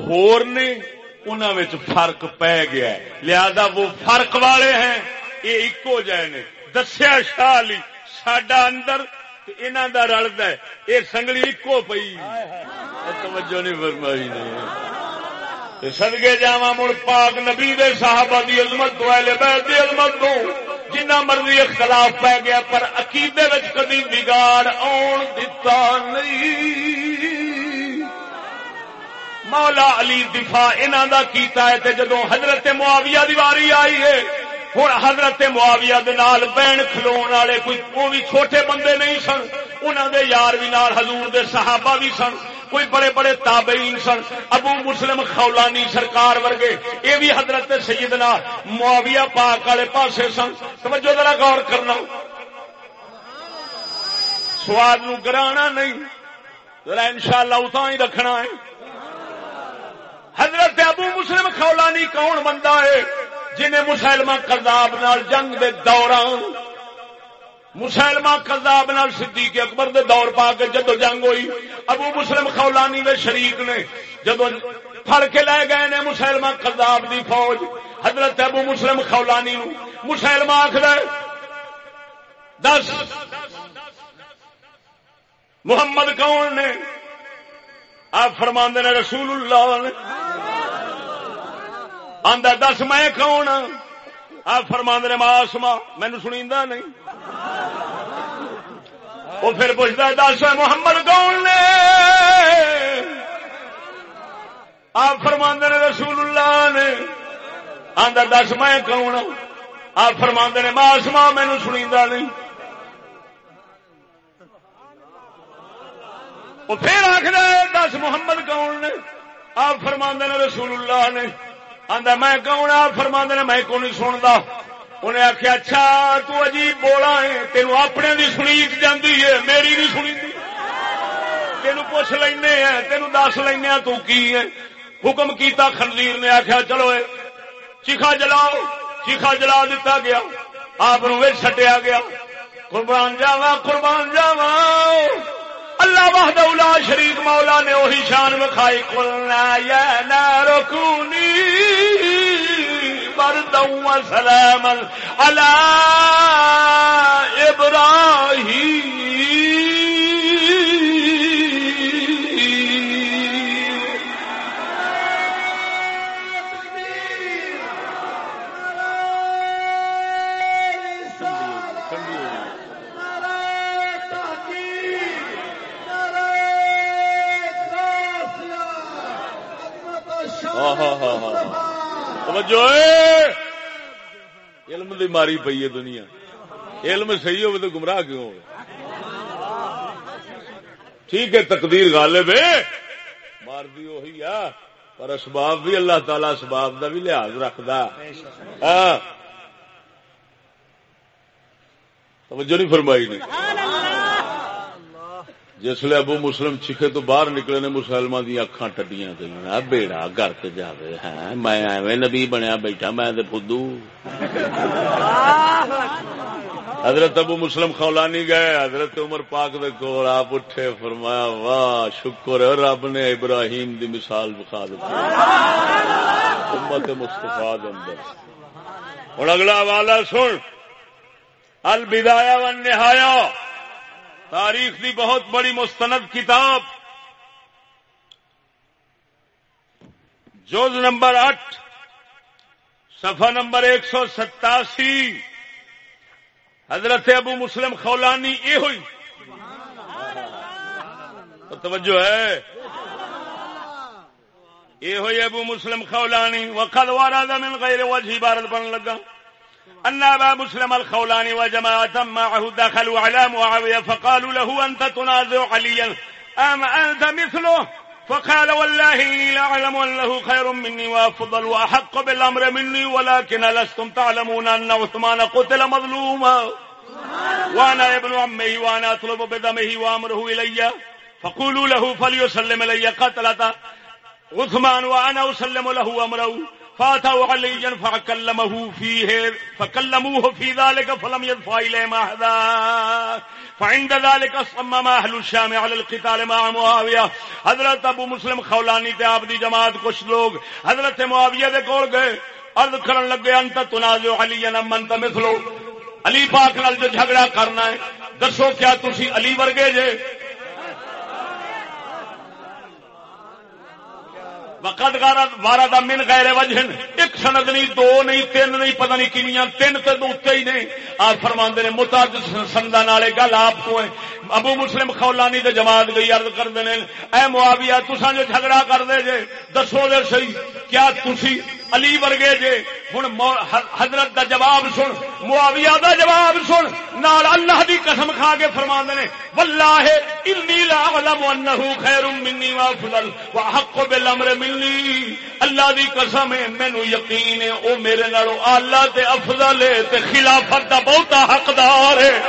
ہور نے فرق پی گیا لہذا وہ فرق والے ہیں۔ یہ ایکو جائے نے۔ دسیا شاہ علی سڈا اندر انہوں کا رلد ہے۔ یہ سنگلی ایکو پی توجہ نہیں فرمائی نہیں سدگے جا مڑ پاک نبی دے صحابہ دی عظمت تو اہل بیت دی عظمت تو جنہ مرضی اختلاف پہ گیا پر عقیدے وچ کدی بگاڑ آن دتا نہیں۔ مولا علی دفاع انہاں دا کیتا ہے تے جدوں حضرت معاویہ دی واری آئی ہے ہوں حضرت معاویہ دے نال بین کھلون والے کوئی وہ بھی چھوٹے بندے نہیں سن انہوں دے یار بھی نال حضور دے صحابہ بھی سن۔ کوئی بڑے بڑے تابعین سن، ابو مسلم خولانی سرکار ورگے، یہ بھی حضرت سیدنا معاویہ پاک والے پاسے سن۔ توجہ ذرا غور کرنا۔ سواد نو گرانا نہیں، ذرا انشاءاللہ اتنا ہی رکھنا ہے۔ حضرت ابو مسلم خولانی کون بندہ ہے جنہیں مسلمہ کرداب نال جنگ دے دوران مسلمہ کرداب نال صدیق اکبر دے دور پا کے جدو جنگ ہوئی، ابو مسلم خولانی دے شریک نے جدو پھڑ کے لے گئے نے مسلمہ کرداب دی فوج، حضرت ابو مسلم خولانی نو۔ مسلمہ آخر دس۔ محمد کون نے؟ آپ فرماندے نے رسول اللہ نے۔ آدھا دس، میں کون ہاں؟ آپ فرما نے ماسما مینو سنی نہیں۔ وہ پھر پوچھتا دس محمد کون نے؟ آپ فرما نے رسول اللہ نے۔ آدھا دس میں کون ہاں؟ آپ فرما نے ماسما مینو سنی نہیں. وہ پھر آخر دس محمد کون نے؟ آپ فرما نے رسول اللہ نے۔ آدھا میں کون آ فرما نے، میں کو نہیں سنتا انہیں آخیا اچھا تو عجیب بولا ہے، تینوں اپنے دی سنی جاندی ہے، میری نہیں سنی تینوں پوچھ لینے ہیں، تینوں دس لینا تو کی ہے؟ حکم کیتا، خنزیر نے آخیا، چلو چیخا جلاؤ، چیخا جلا دیتا گیا، آپ سٹیا گیا، قربان جاوا قربان جاوا اللہ بہد اولا شریف مولا نے وہی شان وکھائی کھولنا یا نہ رکونی وسلاما سلام ابراهيم توجہ علم دی ماری پی ہے دنیا۔ علم صحیح ہوگی تو گمراہ کیوں ہو ٹھیک ہے، تقدیر غالب ہے۔ مار دی وہی آ، پر اسباب بھی اللہ تعالی اسباب دا بھی لحاظ رکھدا۔ ہاں توجہ نہیں فرمائی نہیں جسے ابو مسلم چیخے تو باہر نکلے نے مسلمان دیا اکھان ٹڈیاں گئی بیڑا گھر کے جائے ہیں میں ایویں نبی بنیا بیٹھا، میں فدو۔ حضرت ابو مسلم خولانی گئے، حضرت عمر پاک دے کول آپ اٹھے، فرمایا، واہ، شکر ہے، رب نے ابراہیم دی مثال بخا دیتی امت مستفا اندر۔ ہوں اگلا حوالہ سن۔ البدایا و نہایا تاریخ دی بہت بڑی مستند کتاب۔ جوز نمبر آٹھ، صفحہ نمبر ایک سو ستاسی۔ حضرت ابو مسلم خولانی یہ ہوئی۔ تو توجہ ہے۔ یہ ہوئی ابو مسلم خولانی۔ وقت وارا من غیر وجہ بارت بن لگا۔ أن أبا مسلم الخولاني وجماعة معه دخلوا على معاوية فقالوا له أنت تنازع عليا؟ أم أنت مثله؟ فقال والله لأعلم أنه خير مني وأفضل وأحق بالأمر مني ولكن لستم تعلمون أن عثمان قتل مظلوما؟ وأنا ابن عمه وأنا أطلب بدمه وأمره إلي. فقولوا له فليسلم إلي قتلة عثمان وأنا أسلم له أمره. فاتوا عليا فكلمه فيه، فكلموه في ذلك فلم يدفع إليه ما فعند ذلك صمم أهل الشام على القتال مع معاوية. حضرت ابو مسلم خولانی تے آپ دی جماعت کچھ لوگ. حضرت معاویہ دے کول گئے. عرض کرن لگے، انت تنازع علی ان من انت مثلو. علی پاک نال جو جھگڑا کرنا ہے، دسو کیا تسی علی ورگے جے؟ وقت وارا من غیر وجہ ایک سند نہیں، دو نہیں، تین نہیں، پتہ نہیں کنیاں تین تو اتنے ہی نے. آپ فرما نے، متعد سندا والے گل آپ کو ابو مسلم خولانی دے جماعت گئی عرض کرتے ہیں اے معاویہ تسا جو جھگڑا کر دے جے، دسو دے صحیح، کیا تسی علی ورگے جے۔ ہوں حضرت دا جواب سن، معاویہ دا جواب سن۔ نال اللہ دی قسم کھا کے فرما نے، واللہ انی لا علم انه خیر منی وافضل وحق بالامر منی۔ اللہ دی قسم ہے مینوں یقین ہے، او میرے نالوں اعلی تے افضل ہے، تے خلافت دا بہتا حقدار ہے۔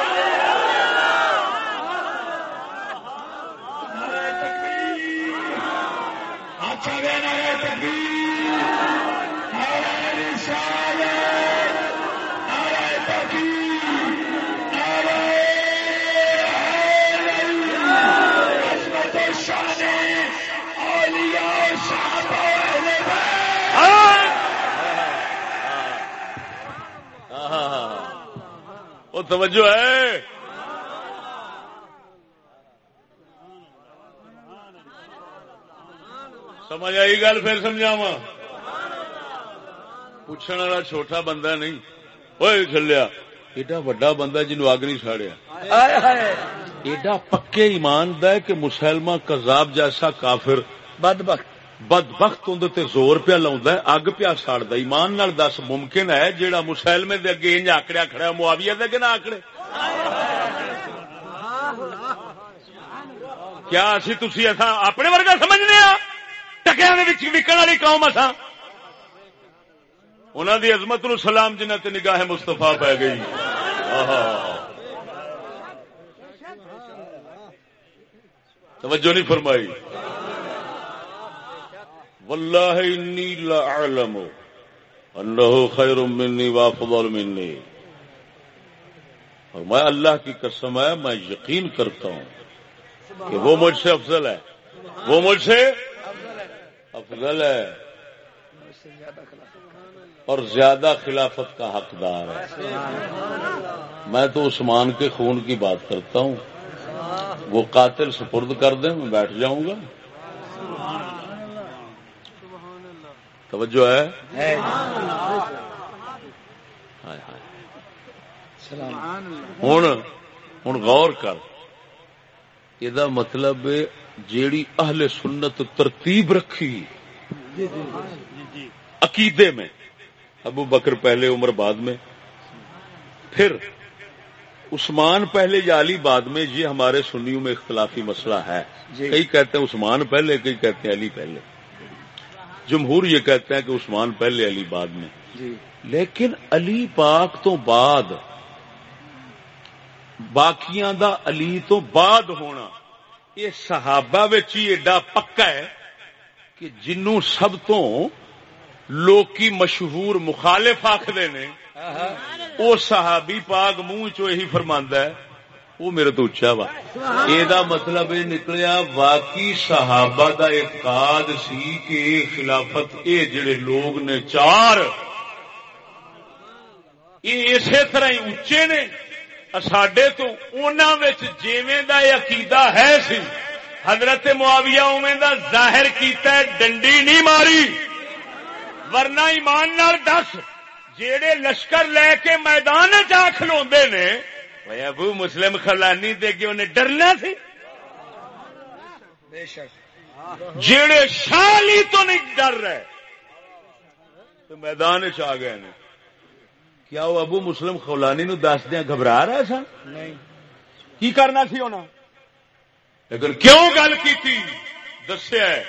وہ توجہ ہے۔ سمجھ آئی گل پھر سمجھاوا پوچھنے والا چھوٹا بندہ نہیں۔ وہ چلیا ایڈا وڈا بندہ جنو اگ نہیں ساڑیا۔ ایڈا پکے ایمان د کہ مسلمان کذاب جیسا کافر۔ بد بخت۔ بد بخت اندر زور پیا لا اگ پیا ساڑتا ایمان نال دس، ممکن ہے جہاں مسلمے دے اگے انج آکڑیا کھڑا معاویہ دے اگے نہ آکڑے۔ کیا اسی تسی ایسا اپنے ورگا سمجھنے ہاں؟ ٹکیا وکن والی قوم اصا انہوں دی عظمت نو سلام جنہ تے نگاہ مستفا پی گئی۔ توجہ نہیں فرمائی۔ واللہ انی لعلم انہو خیر منی وافضل منی۔ اور میں اللہ کی قسم ہے، میں یقین کرتا ہوں کہ وہ مجھ سے افضل ہے۔ وہ مجھ سے افضل ہے۔ اور زیادہ خلافت کا حقدار ہے۔ میں تو عثمان کے خون کی بات کرتا ہوں۔ وہ قاتل سپرد کر دیں، میں بیٹھ جاؤں گا۔ توجہ ہے؟ ہوں ہوں غور کر۔ یہ مطلب جیڑی اہل سنت ترتیب رکھی۔ جی، جی، عقیدے میں۔ ابو بکر پہلے عمر بعد میں۔ پھر عثمان پہلے یا علی بعد میں یہ ہمارے سنیوں میں اختلافی مسئلہ ہے۔ جی۔ کئی کہتے ہیں عثمان پہلے کئی کہتے ہیں علی پہلے۔ جمہور یہ کہتے ہیں کہ عثمان پہلے علی بعد میں۔ جی۔ لیکن علی پاک تو بعد باقیاں دا علی تو بعد ہونا۔ یہ صحابہ ہی ایڈا پکا ہے کہ جنوں سب تو لوکی مشہور مخالف آخر نے وہ صحابی پاک منہ چی فرما ہے وہ میرے تو اچا وا۔ یہ مطلب یہ نکلیا، واقعی صحابہ دا ایک قاد سی کہ خلافت، اے جڑے لوگ نے چار، یہ اسی طرح ہی اچے نے۔ سڈے تو جیویں دا عقیدہ ہے سی۔ حضرت معاویہ اویں دا ظاہر کیتا ہے، ڈنڈی نہیں ماری۔ ورنہ ایمان نال دس، جیڑے لشکر لے کے میدان جا نے ابو مسلم خلانی دے کے انہیں ڈرنا سی؟ جیڑے شالی تو نہیں ڈر رہے۔ تو میدان چ گئے نے۔ کیا وہ ابو مسلم خولانی نو دس دیا گھبرا رہا سن؟ کی کرنا سی ہونا لیکن کیوں گل کی تھی دسیا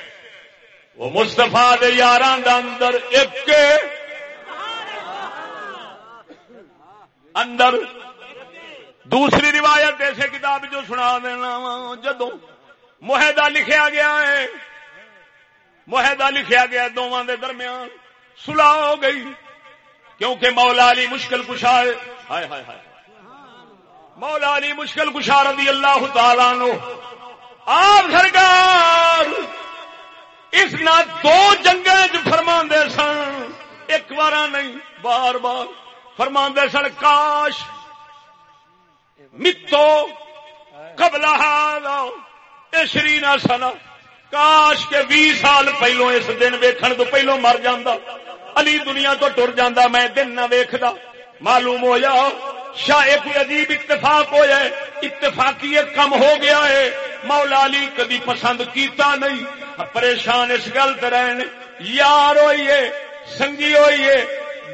وہ مستفا یار اندر ایک اندر دوسری روایت ایسے کتاب جو سنا دینا جدو معاہدہ لکھیا گیا ہے۔ معاہدہ لکھیا گیا دونوں دے درمیان۔ سلاح ہو گئی۔ کیونکہ مولا علی مشکل کشار ہائے ہائے ہائے۔ مولا علی مشکل کشار رضی اللہ تعالیٰ نو آپ سرکار، اس نہ دو جنگ فرما سن، ایک بار نہیں، بار بار فرما سن، کاش متو کبلا شری نہ سنا کاش کے بھی سال پہلو اس دن ویکھن تو پہلو مر جانا علی دنیا تو ٹر جانا میں دن نہ ویکھدا معلوم ہو جا شاہ کوئی عجیب اتفاق ہو جائے اتفاقی کم ہو گیا ہے مولا علی کدی پسند کیتا نہیں پریشان اس گل رہن یار ہوئیے سنگی ہوئیے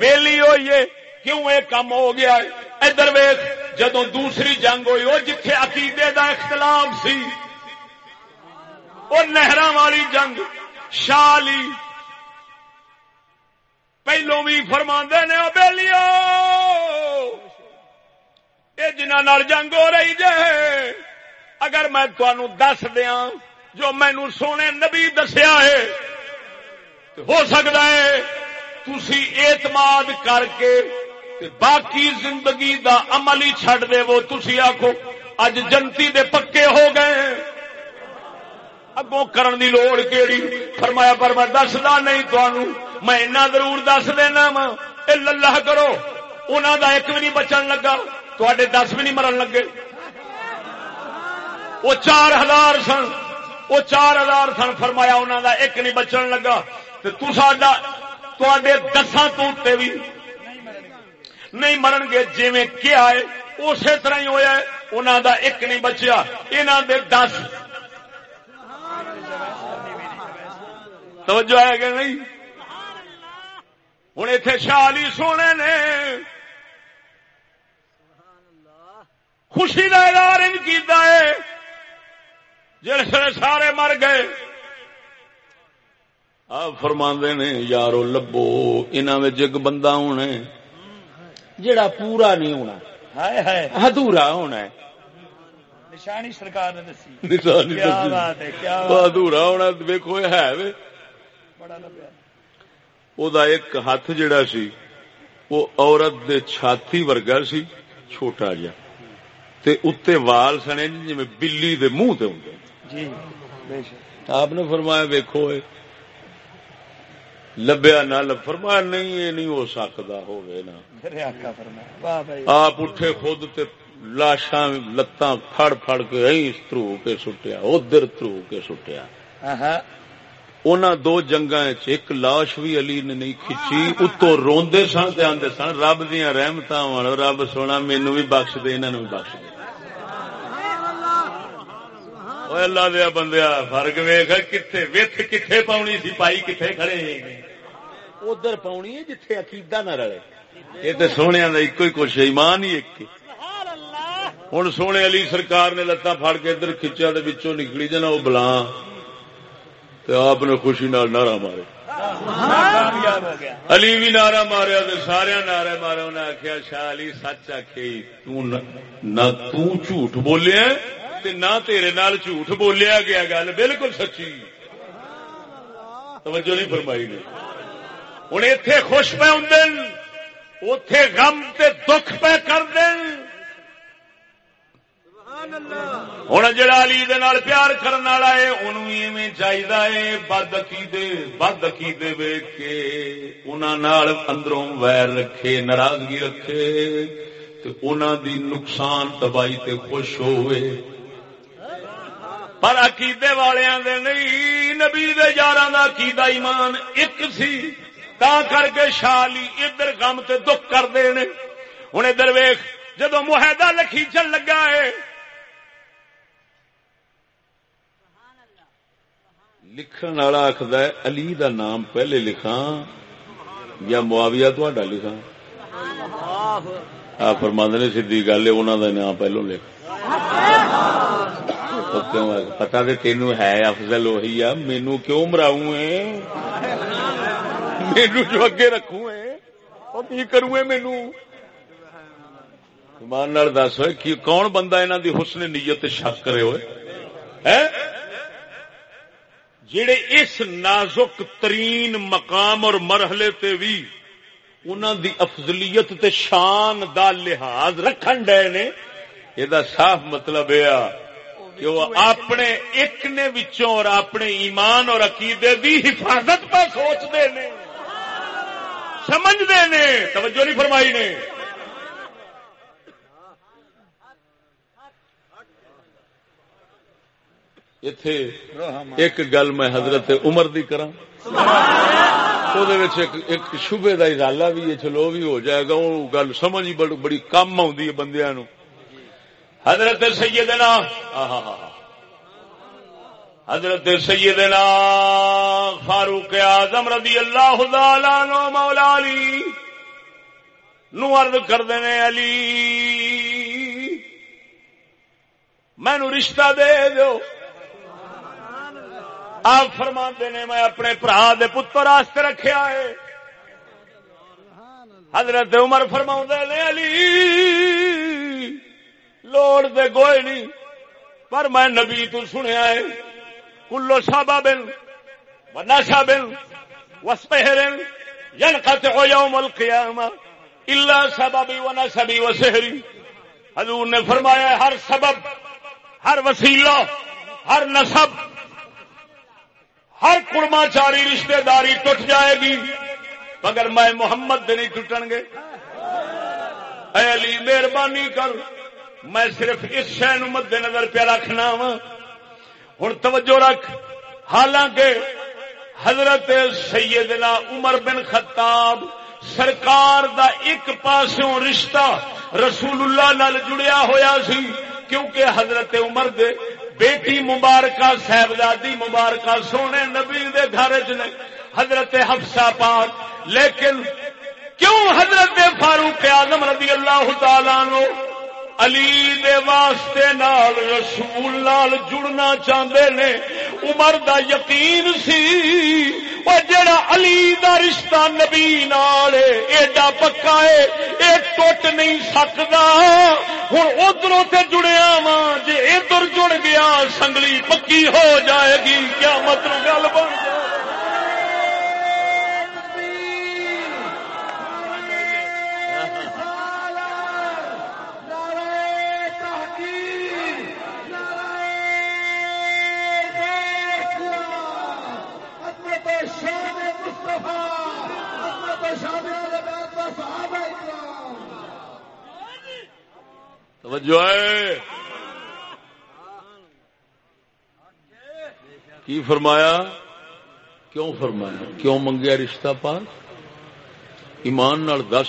بیلی ہوئیے کیوں یہ کم ہو گیا ہے ادھر ویخ جدو دوسری جنگ ہوئی، وہ جتھے عقیدے دا اختلاف سی، وہ نہر والی جنگ شالی پہلو بھی فرما نے بیلیو یہ جنہ جنگ ہو رہی جائے اگر میں دس دیا جو مینو سونے نبی دسیا ہے ہو سکتا ہے تھی اعتماد کر کے باقی زندگی دا عمل ہی چڈ دے وہ تھی آخو اج جنتی دے پکے ہو گئے۔ اگوں کرن دی لوڑ کیڑی؟ فرمایا، پر میں دسدا نہیں تنوع میں ضرور دس دینا وا۔ اللہ کرو انہوں دا ایک بھی نہیں بچن لگا۔ تے دس بھی نہیں مرن لگے۔ وہ چار ہزار سن، وہ چار ہزار سن، فرمایا انہوں دا ایک نہیں بچن لگا۔ تو ساڈا تے دساں تو بھی نہیں مرن گے جی کیا ہے، اسی طرح ہی ہوا انہوں دا ایک نہیں بچیا۔ یہاں دے دس۔ توجہ ہے کہ نہیں؟ ہوں اتے شالی سونے نے خوشی کا اظہار کیتا ہے۔ جس سارے مر گئے۔ آپ فرما نے، یارو لبو انہوں جگ بندہ ہونا جڑا پورا نہیں ہونا۔ ادھورا ہونا نشانی سرکار نے دسی۔ ادھورا ہونا ویکو ہے بڑا لبیا۔ دا ایک ہاتھ جڑا سی وہ عورت دے چھاتی ورگا سی چھوٹا جا تے اتے وال سنے جی بلی دے منہ تے ہوں۔ جی۔ آپ نے فرمایا ویکو لبیا نہ لب فرمایا نہیں یہ نہیں ہو سکتا ہوگی نا۔ آپ اٹھے خود تے لاشاں لتاں پھڑ پھڑ کے ترو کے سٹیا ادھر ترو کے سٹیا۔ ان دو جنگا ایک لاش بھی علی نے نہیں کھچی اتو روندے سن آدھے سن رب دیا رحمت رب سونا مینو بھی بخش دے انہوں بھی بخش دے۔ اللہ دیا بندیا فرق ویخ کتنے وت کتنے پاؤنی سی پائی کتنے کھڑے ادھر پاؤنی ہے جتھے عقیدہ نہ رہے۔ یہ تو سونے کا ایک ہی کچھ ایمان ہی ایک ہوں سونے علی سرکار نے لتاں پھڑ کے ادھر کھچیا بچوں نکلی جنا وہ بلا۔ آپ نے خوشی نال نعرہ مارے۔ علی بھی نعرہ ماریا سارا نعرے مارے انہیں آخیا شاہ علی سچ آخی نہ جھوٹ بولیا نہ تیرے نال جھوٹ بولیا گیا گل بالکل سچی۔ توجہ نہیں فرمائی نے۔ ہوں اتے خوش پہ ہوں اتے غم تے دکھ پہ کر دیں ہوں جڑا علی دال پیار کرنے والا ہے انہوں چاہیے بد عقیدے بد عقیدے ویگ کے انہوں اندروں ویر رکھے، ناراضگی رکھے انہوں دی نقصان تباہی تے خوش ہوئے۔ پر عقیدے والوں دے نہیں، نبی دے یار کا عقیدہ ایمان ایک سی۔ تا کر کے شالی ادھر غم تے دکھ کرتے ہیں ہوں ادھر ویخ جدو معاہدہ لکھی چل لگا ہے۔ لکھن والا آخد علی دا نام پہلے لکھا یا معاویہ تا لکھا آ فرمند نے سی گل ہے انہوں کا نام پہلو لکھ۔ پتا تو تین ہے، افضل وہی آ مینو کیوں مراؤ مینو جو اگے رکھوں اور کی کروں مینو ایمان دس ہوئے کون بندہ انہوں دی حسن نیت شک کرے ہوئے جڑے اس نازک ترین مقام اور مرحلے تے بھی انہوں دی افضلیت تے شان دا لحاظ رکھن ڈے نے یہ صاف مطلب یہ کہ وہ اپنے ایک نے وچوں اور اپنے ایمان اور عقیدے دی حفاظت پر سوچتے نے سمجھتے نے، توجہ نہیں فرمائی نے۔ اتے ایک گل میں حضرت عمر دی کرا ایک شبے کا ارالہ بھی ہے، چلو بھی ہو جائے گا وہ گل سمجھ بڑی کم آدمی بندیا نو حضرت سیدنا حضرت سیدنا فاروق اعظم رضی اللہ تعالی نو مولا علی نو عرض کر دینے علی، مینو رشتہ دے دو آپ فرما نے میں اپنے برا دے پتر واسطے رکھیا ہے حضرت عمر فرما نے علی، لوڑ دے گوئے نہیں، پر میں نبی تو سنیا ہے۔ کلو سابا بن نشا بن وسپہرن ین قطع یوم الا سببی و نسبی و سہری حضور نے فرمایا ہر سبب، ہر وسیلہ، ہر نسب، ہر کڑما چاری رشتے داری ٹوٹ جائے گی، مگر میں محمد دے نہیں ٹوٹن گے۔ اے علی، مہربانی کر، میں صرف اس شہ مد نظر پہ رکھنا وا ہوں توجہ رکھ۔ حالانکہ حضرت سیدنا عمر بن خطاب سرکار دا ایک پاسوں رشتہ رسول اللہ نال جڑیا ہویا سی، کیونکہ حضرت عمر دے بیٹی مبارکہ، صاحبزادی مبارکہ سونے نبی دے گھر چ حضرت حفصہ پاک۔ لیکن کیوں حضرت فاروق اعظم رضی اللہ تعالی نو علی دے واسطے نال رسول نال جڑنا چاہتے نے، عمر دا یقین سی۔ وہ جڑا علی دا رشتہ نبی نال ایڈا پکا ہے، اے ٹوٹ نہیں سکتا ہوں ادھر سے جڑیا وا جی ادھر جڑ گیا، سنگلی پکی ہو جائے گی کیا مطلب گل بن جائے۔ توجہ ہے۔ کی فرمایا؟ کیوں فرمایا؟ کیوں منگیا رشتہ پار ایمان نال دس۔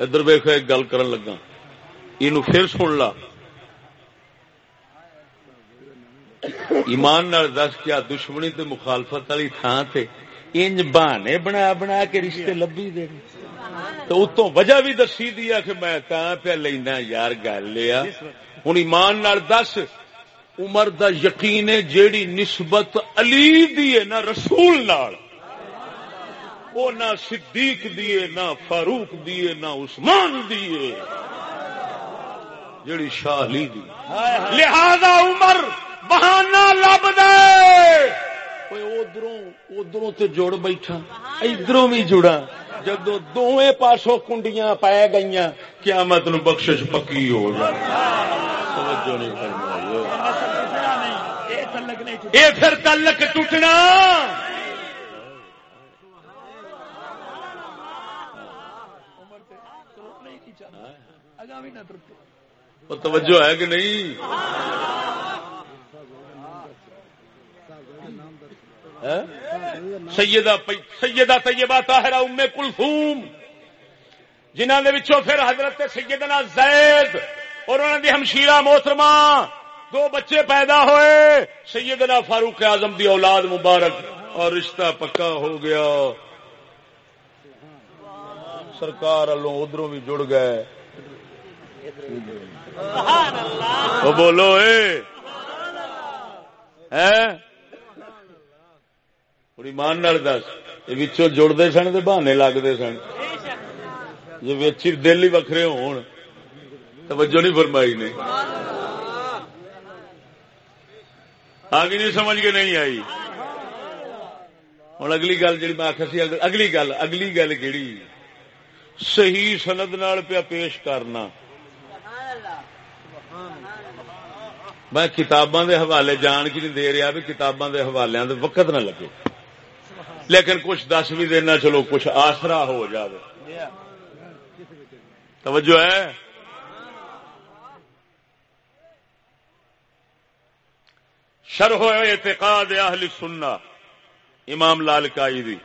ادھر ویخ ایک گل کرن لگا۔ یہ پھر سن لا۔ ایمان نال دس کیا دشمنی تے مخالفت والی تھان تے انج بہانے بنا بنا کے رشتے لبی دے۔ تو اتوں وجہ بھی دسی دیا کہ میں پہ لینا یار گل لیا ہوں ایمان نال دس، عمر دا یقین جیڑی نسبت علی دی ہے، نہ رسول نال۔ وہ نہ صدیق دیے نہ فاروق دیے نہ عثمان دیے جیڑی شاہ علی دی۔ لہذا عمر بہانا لب دے ادھروں ادھروں تے جڑ بیٹھا، ادھروں بھی جڑا جدو دونوں پاسوں کنڈیاں پی گئی قیامت نو بخشش پکی ہو جائے۔ پھر تلک ٹوٹنا۔ توجہ ہے کہ نہیں؟ ہاں۔ سیدہ سیدہ طیبہ طاہرہ ام کلثوم جنہوں نے پھر حضرت سیدنا زید اور انہوں نے ہمشیرہ محترمہ دو بچے پیدا ہوئے، سیدنا فاروق اعظم دی اولاد مبارک اور رشتہ پکا ہو گیا۔ سرکار والوں ادھروں بھی جڑ گئے۔ وہ بولو اے؟ بڑی مان دس یہ جڑتے سن تو بہانے لگتے سن جی دل ہی وکھرے ہون توجہ نہیں فرمائی نے آگے نہیں سمجھ کے نہیں آئی ہوں اگلی گل جی میں آخر سی اگلی گل اگلی گل کہڑی صحیح سند نال پیا پیش کرنا میں کتاباں دے حوالے جان کی نہیں دے رہا بھی کتاباں دے حوالے دے وقت نہ لگے لیکن کچھ دس بھی دینا، چلو کچھ آسرا ہو جائے توجہ ہے؟ شرح اعتقاد اہل سننا امام لال کائی دی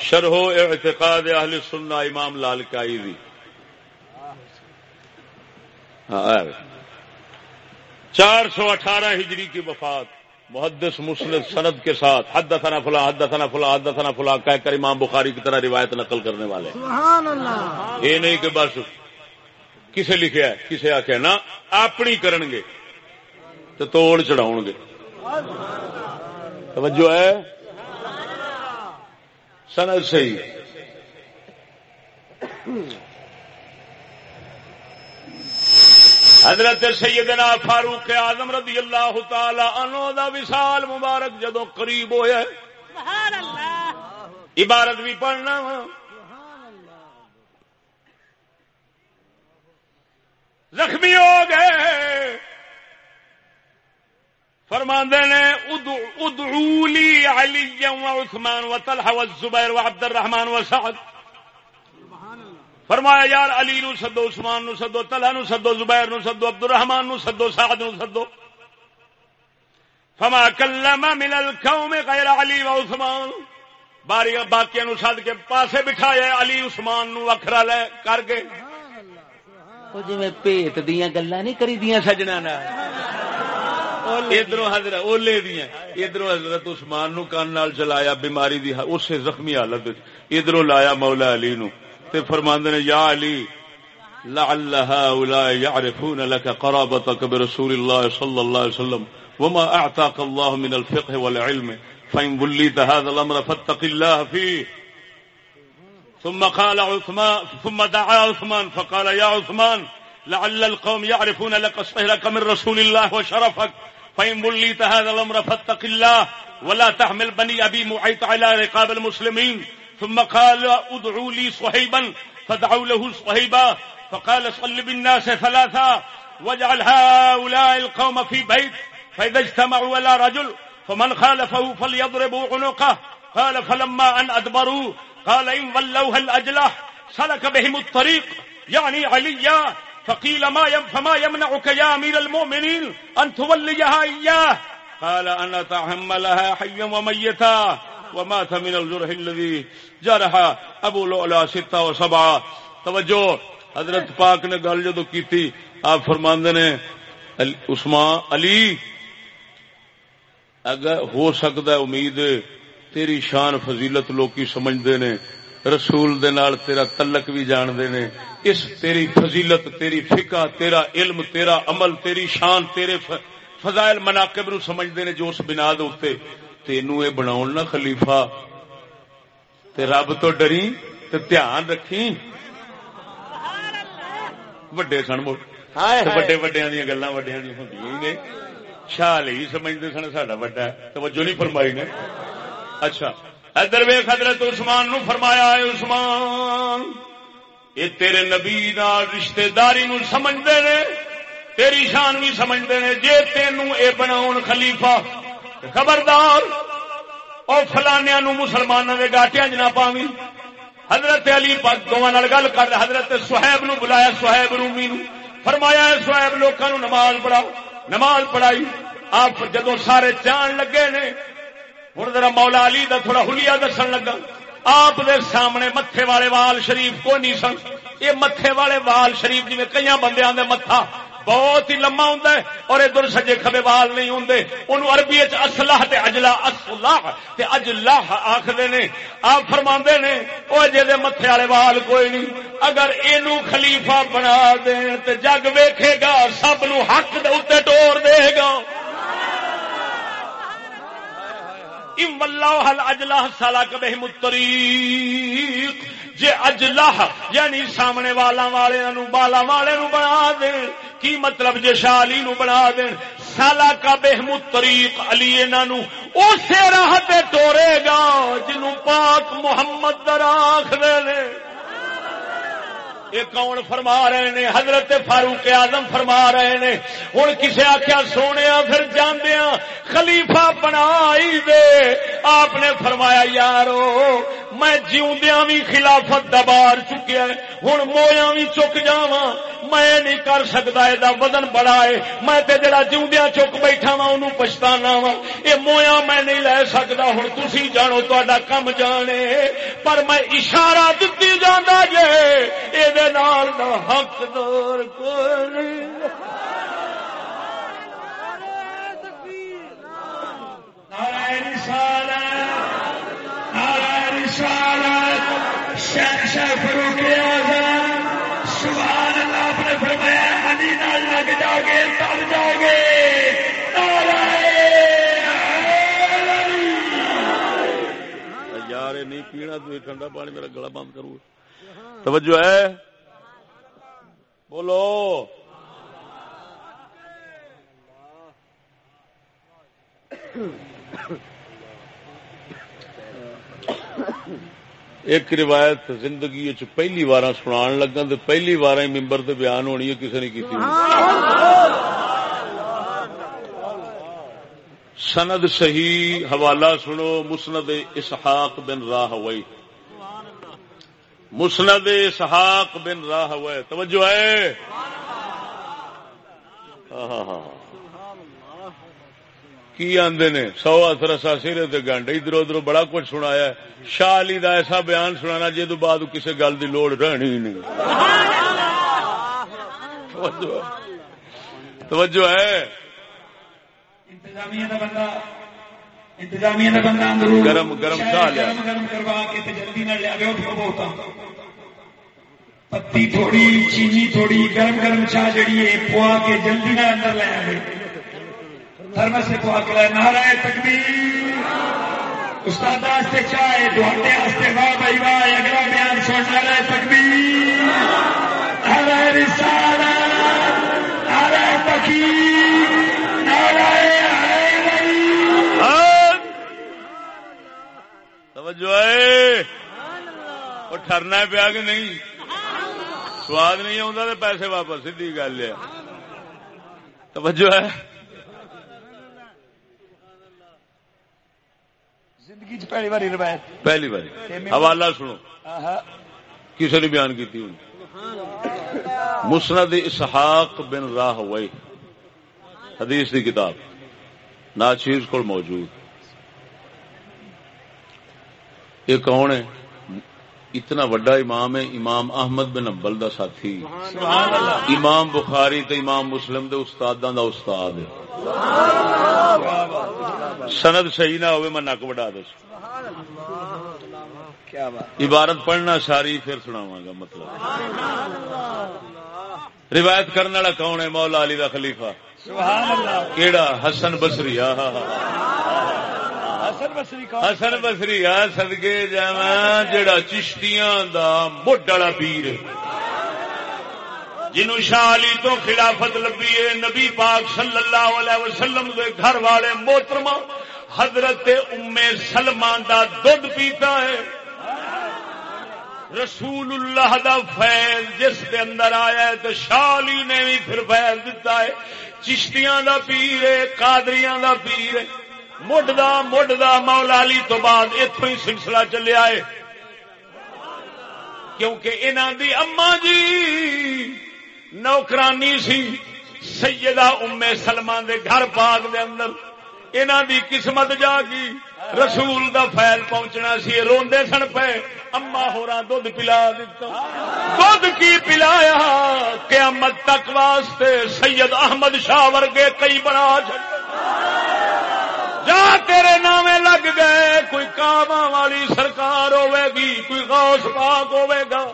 شرح اعتقاد اہل سننا امام لال کائی دی ہاں، چار سو اٹھارہ ہجری کی وفات محدث مسلم سند کے ساتھ حد دفنا فلا حد دفنا فلا حد دفنا فلا کہہ کر امام بخاری کی طرح روایت نقل کرنے والے۔ سبحان اللہ۔ یہ نہیں کہ بس کسے لکھے ہے کسے آخیا نا اپنی کرن گے تو توڑ چڑھاؤ گے توجہ ہے؟ سند صحیح حضرت سیدنا فاروق آزم رضی اللہ تعالی عنہ دا وصال مبارک جدو قریب ہویا عبارت بھی پڑھنا وا۔ زخمی ہو گئے۔ فرماندے نے، ادعو لی علی و عثمان و طلحہ و الزبیر و عبد الرحمن و سعد۔ فرمایا، یار علی نو سدو، عثمان نو سدو تلا نو سدو، زبیر نو سدو عبد الرحمان نو سدو، سعد نو سدو۔ فما کلم من القوم غیر علی و عثمان۔ باری باقی نو سد کے پاسے بٹھایا علی عثمان نو اکھرا لے کر کے جی پیت دیا گلا نہیں کری دیا سجنا نال۔ ادھر حضرت اولے دیا ادھر حضرت عثمان نو کان نال چلایا بیماری دی اسے زخمی حالت ادھر لایا مولا علی نو۔ تے فرماندے نے، یا علی، لعل هؤلاء يعرفون لك قرابتك برسول الله صلى الله عليه وسلم وما اعطاك الله من الفقه والعلم، فان وليت هذا الامر فاتق الله فيه ثم قال عثمان ثم دعا عثمان، فقال يا عثمان، لعل القوم يعرفون لك صهرك من رسول الله وشرفك فإن وليت هذا الأمر فاتق الله ولا تحمل بني أبي معيط على رقاب المسلمين. ثم قال ادعوا لي صهيبا. فدعوا له صهيبا. فقال صل بالناس ثلاثا واجعل هؤلاء القوم في بيت. فإذا اجتمعوا ولا رجل فمن خالفه فليضربوا عنقه. قال فلما أن أدبروا قال إن ولوها الأجلح سلك بهم الطريق. يعني عليا. فقيل ما يم فما يمنعك يا أمير المؤمنين أن توليها إياه؟ قال أنا تحملها حيا وميتا ومات من الجرح الذي جرح ابو لؤلؤ ستة و سبعة توجہ، حضرت پاک نے گل جدو کیتی، آپ فرماندے نے عثمان علی، اگر ہو سکتا ہے امید، تیری شان فضیلت لوکی سمجھتے نے، رسول دے نال تیرا تلک بھی جانتے نے اس تیری فضیلت تیری فقہ تیرا علم تیرا عمل تیری شان تیرے فضائل مناقب نو سمجھتے نے جو اس بنا دے تینو یہ بنا نہ خلیفہ. تے رب تو ڈری تے دھیان رکھی. وڈے سن وڈے وڈیا دیا گلا وڈیا دیا ہوں شال ہی سمجھتے سن سا وڈا. توجہ نہیں فرمائی نے. اچھا. ادھر ویخ حضرت عثمان نو فرمایا ہے عثمان یہ تیرے نبی نال رشتے داری نو سمجھتے نے، تیری شان بھی سمجھتے نے، جے تینوں اے بناؤ خلیفہ خبردار اور فلانیا نو مسلمانوں کے گاٹیا جنا پاوی حضرت علی دونوں گل کر، حضرت سہیب نو بلایا، سہیب رومی نو فرمایا سہیب لوگوں نماز پڑھاؤ۔ نماز پڑھائی۔ آپ جدو سارے جان لگے نے ہوں ذرا مولا علی دا تھوڑا ہلیا دسن لگا۔ آپ دے سامنے متے والے وال شریف کو نہیں سن۔ یہ متے والے وال شریف جی کئی بندیاں دے متھا بہت ہی لما ہوں اور ادھر سجے کبے وال نہیں ہوں ان عربی اصلاح تے اجلا اصلاح تے اجلاح آخر نے۔ آپ فرما نے وہ جی متے والے وال کوئی نہیں۔ اگر یہ خلیفہ بنا دین تے جگ ویکھے گا، سب نو حق دے ٹور دے گا۔ حل اجلا سالا کبھی متری جے اجلا یعنی سامنے والا والے نو بالا والے نو بنا دین، کی مطلب جے شالی نو بنا دین؟ سالا کا بہمت طریق علی انہوں اسی راہ ٹورے گا جنوں پاک محمد دراخ دے لے۔ یہ کون فرما رہے نے؟ حضرت فاروق آزم فرما رہے نے۔ ہوں کسی آخیا سونے پھر جاندیا خلیفہ بنا دے۔ آپ نے فرمایا، یارو، میں جیوندیا بھی خلافت دبار چکیا ہوں مویا بھی چک جا میں نہیں کر سکتا یہ وزن بڑا ہے۔ میں تے جڑا جیوندیا چک بیٹھا وا ان پچھتانا وا یہ مویا میں نہیں لے سکتا۔ ہوں تھی جانو تا کم جانے۔ پر میں اشارہ دتی جانا جے یہ حق دور شہنشاہ فروخ اعظم، سبحان اللہ، آپ نے فرمایا نال لگ جاؤ گے تب جاؤ گے یار نہیں پینا، تو ٹھنڈا پانی میرا گلا بند کرو۔ توجہ ہے؟ بولو۔ ایک روایت زندگی پہلی بار سنا لگا تو پہلی بار ہی ممبر سے بیان ہونی ہے کسی نے کی سند صحیح حوالہ سنو، مسند اسحاق بن راہ ہوئی مسند اسحاق بن راہ ہوئے۔ توجہ ہے۔ ہاں، ہاں، ہاں، کی آدھے نے؟ سو اثر سیرے گنڈ ادھر ادھر بڑا کچھ سنایا شاہ علی دا ایسا بیان سنانا جی تو بعد کسی گل کی لوڑ رہنی نہیں۔ توجہ ہے۔ گرم گرم چاہ لیا۔ پتی تھوڑی چینی تھوڑی گرم گرم چاہ جڑی ہے پوا کے جلدی نہ اندر لے آئے دھرم سے کو اکلا نارا تکبیر۔ استاد چاہے دوڑتے واہ بھائی واہ اگلا بیان سن نارا تکبیر۔ رسالہ تکبیر توجہ ہے؟ وہ ٹرنا پیا کہ نہیں؟ سواد نہیں آتا تو پیسے واپس سیدھی گل ہے۔ توجہ ہے؟ زندگی پہلی باری روایت۔ پہلی باری حوالہ سنو۔ کسی نے بیان کی مسند اسحاق بن راہ حدیث کی کتاب ناچیز کو موجود۔ یہ کون ہے؟ اتنا وڈا امام ہے امام احمد بن امبل دا ساتھی۔ امام بخاری تے امام مسلم دے استاداں دا استاد ہے۔ سند صحیح نہ ہوئے میں نک وڈا دس۔ عبارت پڑھنا ساری پھر سناواں گا مطلب۔ روایت کرنے والا کون ہے؟ مولا علی دا خلیفہ۔ کیڑا؟ حسن بسری حسن بسری آ سدگے جا جڑا چشتیاں دا مڈ والا پیر جنو شالی تو خلافت لبی ہے نبی پاک صلی اللہ علیہ وسلم دے گھر والے محترمہ حضرت ام سلمان دا دودھ پیتا ہے۔ رسول اللہ دا فیض جس کے اندر آیا ہے تو شالی نے بھی پھر فیض دیتا ہے۔ چشتیاں دا پیر ہے قادریاں دا پیر ہے۔ مڈ دا مڈ دا مولا علی تو بعد اتوں ہی سلسلہ چلیا ہے۔ کیونکہ انہوں دی اما جی نوکرانی سی، سیدہ ام سلمان دے گھر پاک دے اندر۔ انہوں دی قسمت جا جاگی رسول دا فیل پہنچنا سی روندے سن پے۔ اما ہو دھد پلا دھد کی پلایا؟ قیامت تک واسطے سید احمد شاہ ورگے کئی بنا جا تیرے نامے لگ گئے، کوئی کاما والی سرکار ہوے گی، کوئی غوث پاک ہوے گا۔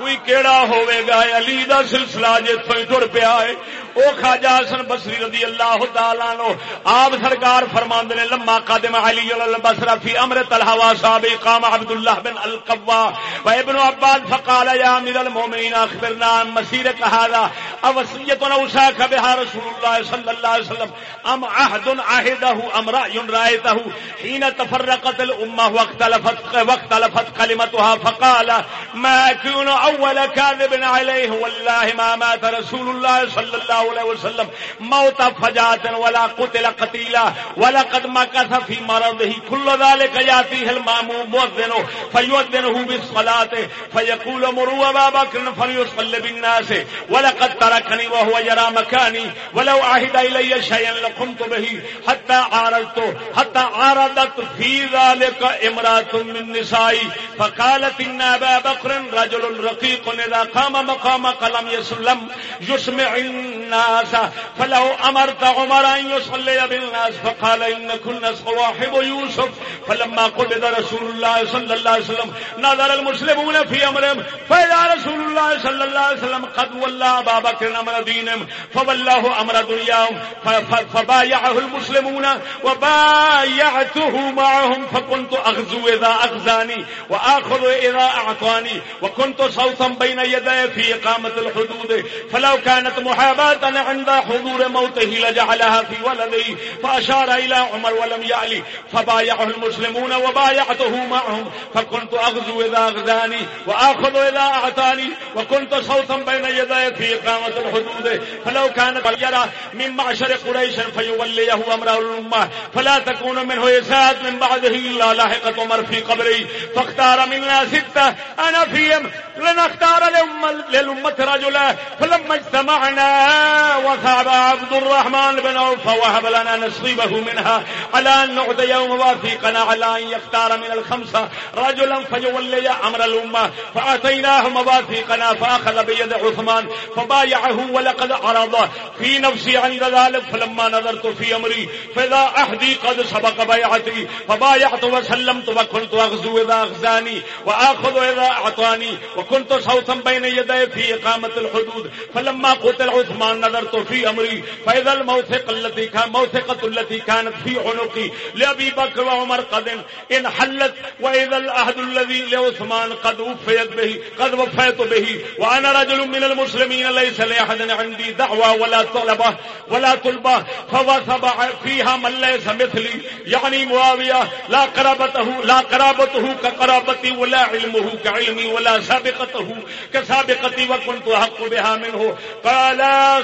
کوئی کیڑا ہوے گا؟ علی دا سلسلہ جتوں ہی ٹر پیا ہے۔ او خواجہ حسن بصری رضی اللہ تعالی عنہ آپ سرکار فرماندے نے، لما قدم علی البصرہ فی امر طلحہ صاحب قام عبد الله بن القوا و ابن عباس فقال يا امير المؤمنين اخبرنا عن مسيرك هذا اوصيه اوصاك بها رسول الله صلى الله عليه وسلم، ام عهد عهده ام راي رايته حين تفرقت الامه واختلفت واختلفت كلمتها فقال ما كن أول كاذب عليه والله ما مات رسول الله صلى الله عليه وسلم. موت فجات ولا قتل قتيلا. ولقد مكث في مرضه. كل ذلك يأتيه الماموم مؤذن فيؤذنه بالصلاة. فيقول مروا أبا بكر فليصلي بالناس. ولقد تركني وهو يرى مكاني. ولو عهد إلي شيئا لقمت به. حتى عارضت حتى عارضت في ذلك امرأة من نسائي. فقالت إن أبا بكر رجل رقيق إذا قام مقامك لم يسلم يسمع الناس. فلو امرت عمر ان يصلي بالناس فقال ان كنا صواحب يوسف. فلما قبض رسول الله صلى الله عليه وسلم نظر المسلمون في امرهم فاذا رسول الله صلى الله عليه وسلم قد ولى ابا بكر امر دينهم، فولاه امر دنياهم. فبايعه المسلمون وبايعته معهم. فكنت اغزو اذا اغزاني واخذ اذا اعطاني وكنت صوتا بين يدي في إقامة الحدود. فلو كانت محاباة عند حضور موته لجعلها في ولدي فأشار إلى عمر ولم يعلي فبايعه المسلمون وبايعته معهم. فكنت أغزو إذا أغزاني وآخذ إذا أعطاني. وكنت صوتا بين يدي في إقامة الحدود. فلو كان يرى من معشر قريش فيوليه أمر الأمة. فلا تكون منه إساءة من بعده إلا لاحقة عمر في قبري. فاختار منا ستة. أنا فيهم. لنختار للأمة رجلا فلما اجتمعنا وثاب عبد الرحمن بن عوف وهب لنا نصيبه منها على أن نعطي يوم واثيقنا على أن يختار من الخمسة رجلا فيولي أمر الأمة فأتيناه مواثيقنا فأخذ بيد عثمان فبايعه ولقد عرض في نفسي عند ذلك فلما نظرت في أمري فإذا أحدي قد سبق بيعتي فبايعت وسلمت وكنت أغزو إذا أغزاني وآخذ إذا أعطاني وكنت صوتا بين يدي في إقامة الحدود، فلما قتل عثمان نظرت في امري فاذا الموثق اللتی التي كان موثقه التي كانت في عنقي لابي بكر وعمر قد ان حلت و واذا العهد الذي لعثمان قد وفيت به، قد وفيت به وانا رجل من المسلمين ليس لاحد عندي دعوه ولا طلبه ولا طلبه فوثب فيها من ليس مثلي، يعني معاويه لا قرابته لا قرابته كقرابتي ولا علمه كعلمي ولا سابقته كسابقتي وكنت احق بها منه قال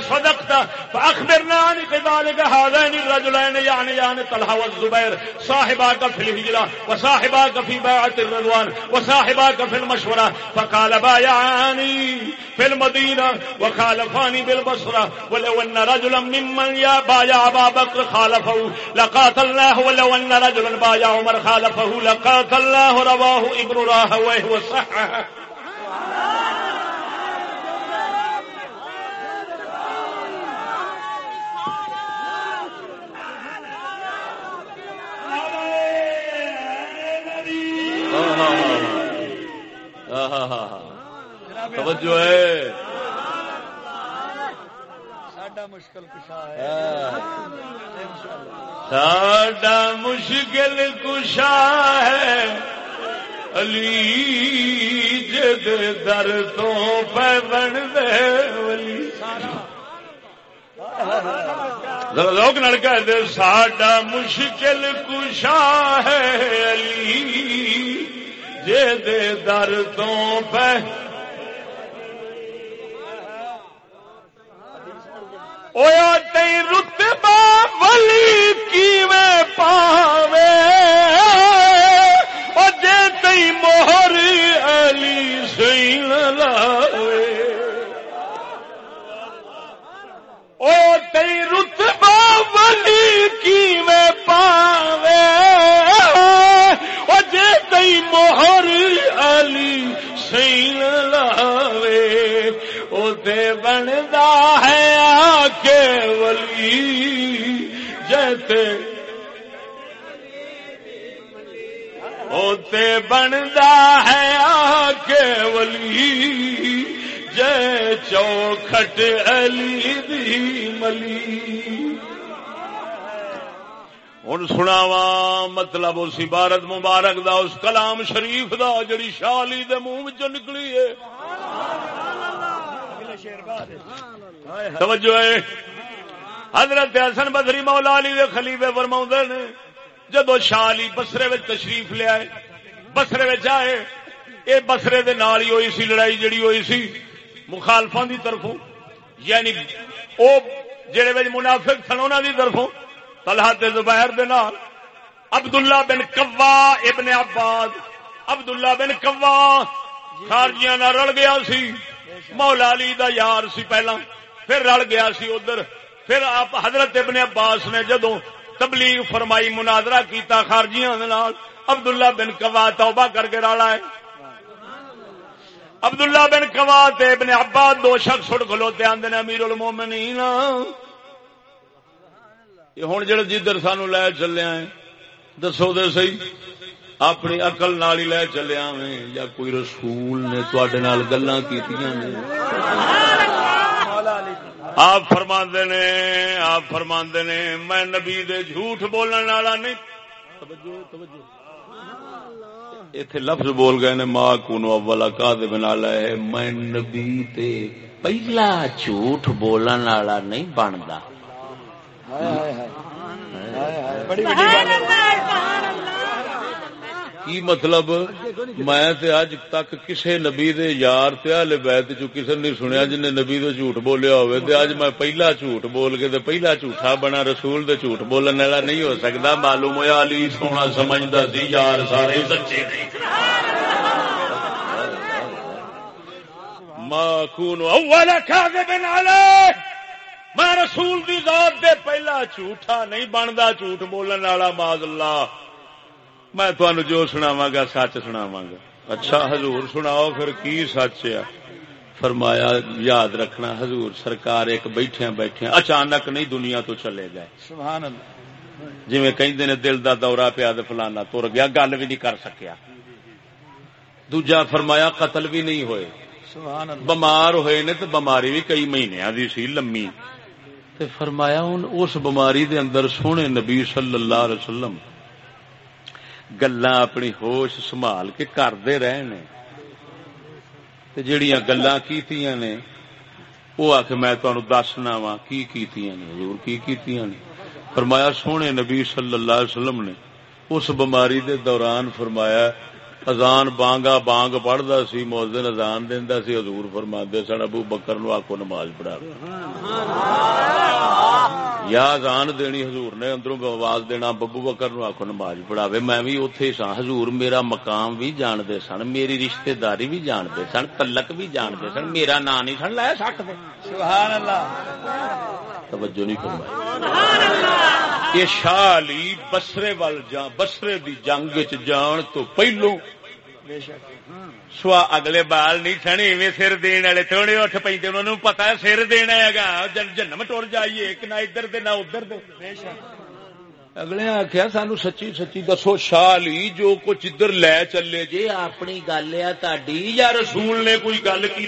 صدقت فاخبرنا عن قذلك هذين الرجلين يعني يعني طلحه والزبير صاحباك في الهجره وصاحباك في بيعه الرضوان وصاحباك في المشوره فقال بايعاني في المدينه وخالفاني بالبصره ولو ان رجلا ممن يا بايع ابا بكر خالفه لقاتل الله ولو ان رجلا بايع عمر خالفه لقاتل الله رواه ابن راهويه وصححه. توجہ ہے مشکل کشا ہے ساڈا مشکل کشا ہے علی جد در تو پہ دے ولی۔ لوگ لڑکا دے، ساڈا مشکل کشا ہے علی جد در تو پہ۔ اویا تئی رتبا ولی کی میں پاوے؟ او جے تئی موہر علی سی لاوے۔ او تئی رتبا ولی کی میں پاوے؟ او جے تئی موہر علی سی لاوے، او دے بندا ہے آ کے ولی جیتے ہوتے بنتا ہے آ کے ولی، جے چوکھٹ علی دی ملی۔ ہوں سناوا مطلب اس عبارت مبارک دا، اس کلام شریف دا، جڑی شالی دے منہ چ نکلی ہے۔ توجہ ہے۔ حضرت حسن بدری مولا علی دے خلیفے فرما نے جدو شاہ علی بسرے تشریف لیا بسرے آئے یہ بسرے دے نال ہی ہوئی سی، لڑائی جڑی ہوئی سی مخالفا دی طرفوں یعنی او جڑے وچ منافق سن انہاں دی طرفوں، طلحہ تے زبیر دے نال، عبداللہ بن کوا ابن عباد، عبداللہ بن کوا خارجیاں نال رل گیا سی، مولا علی دا یار سی پہلا، پھر رل گیا سی ادھر، پھر آپ حضرت ابن عباس نے جدو تبلیغ فرمائی، مناظرہ کیتا خارجیاں عبداللہ بن کوا توبہ کر کے رالا ہے۔ عبداللہ بن کوا ابن عباس دو شخص اٹھ کھلوتے آدھے امیر المومنین۔ یہ ہوں جڑے جدھر سانو لے چلے آئے، دسو دے سی اپنی اقل نال ہی لے چلے آئے یا کوئی رسول نے تے گلا کی آپ فرما نے آپ فرما نے میں نبی دے جھوٹ بولن والا نہیں۔ اتے لفظ بول گئے نے ماں کو اولا کا بنا ہے میں نبی تے پہلا جھوٹ بولن والا نہیں بنتا کی مطلب میں تے اج تک کسے نبی دے یار تے اہل بیت چ کسے نہیں سنیا جن نے نبی دے جھوٹ بولیا ہوئے، تے اج میں پہلا جھوٹ بول کے تے پہلا جھوٹا بنا رسول دے جھوٹ بولن والا نہیں ہو سکدا۔ معلوم ہویا علی سونا سمجھدا سی، یار سارے سچے نہیں۔ ما کون اول کاذب علی میں رسول دی ذات دے پہلا جھوٹا نہیں بندا، جھوٹ بولن والا، ماذ اللہ۔ میں تھانو جو سناوا گا سچ سناوا گا۔ اچھا حضور سناؤ پھر کی سچ ہے؟ فرمایا یاد رکھنا حضور سرکار ایک بیٹھیا بیٹھیا اچانک نہیں دنیا تو چلے گئے۔ سبحان اللہ۔ جی کہ دل دا دورہ پیا فلانا تر گیا گل بھی نہیں کر سکیا۔ دوجا فرمایا قتل بھی نہیں ہوئے۔ بمار ہوئے نے تو بماری بھی کئی مہینے دی سی لمی فرمایا اس بماری دے اندر سونے نبی صلی اللہ علیہ وسلم گلا اپنی ہوش سنبھال کے کرتے رہے جڑیاں گلا کی وہ آ کے میں دسنا وا کی حضور کی فرمایا سونے نبی صلی اللہ علیہ وسلم نے اس بماری دے دوران فرمایا ازان بانگا بانگ پڑھتا سی موزن ازان دینا سی حضور فرما سن ابو بکر نو آکو نماز پڑھا۔ یا ازان دینی حضور نے اندروں آواز دینا ببو بکر نو آکو نماز پڑھاوے۔ میں بھی اتے سا حضور میرا مقام بھی جانتے سن میری رشتہ داری بھی جانتے سن تلک بھی جانتے سن میرا نام نہیں سن سکتے سبحان اللہ توجہ نہیں فرمائی۔ یہ شالی بسرے وال جان بسرے دی جنگ جان تو پہلو سوا اگلے بال نہیں سن ایویں سر دین والے تھوڑے اٹھ پہ انہوں نے پتا سر دینا ہے گا جنم ٹر جائیے نہ ادھر دے نہ ادھر دے۔ اگلے آخیا سانو سچی سچی دسو شالی جو کچھ ادھر لے چلے جی اپنی گل ہے تاری یا رسول نے کوئی گل کی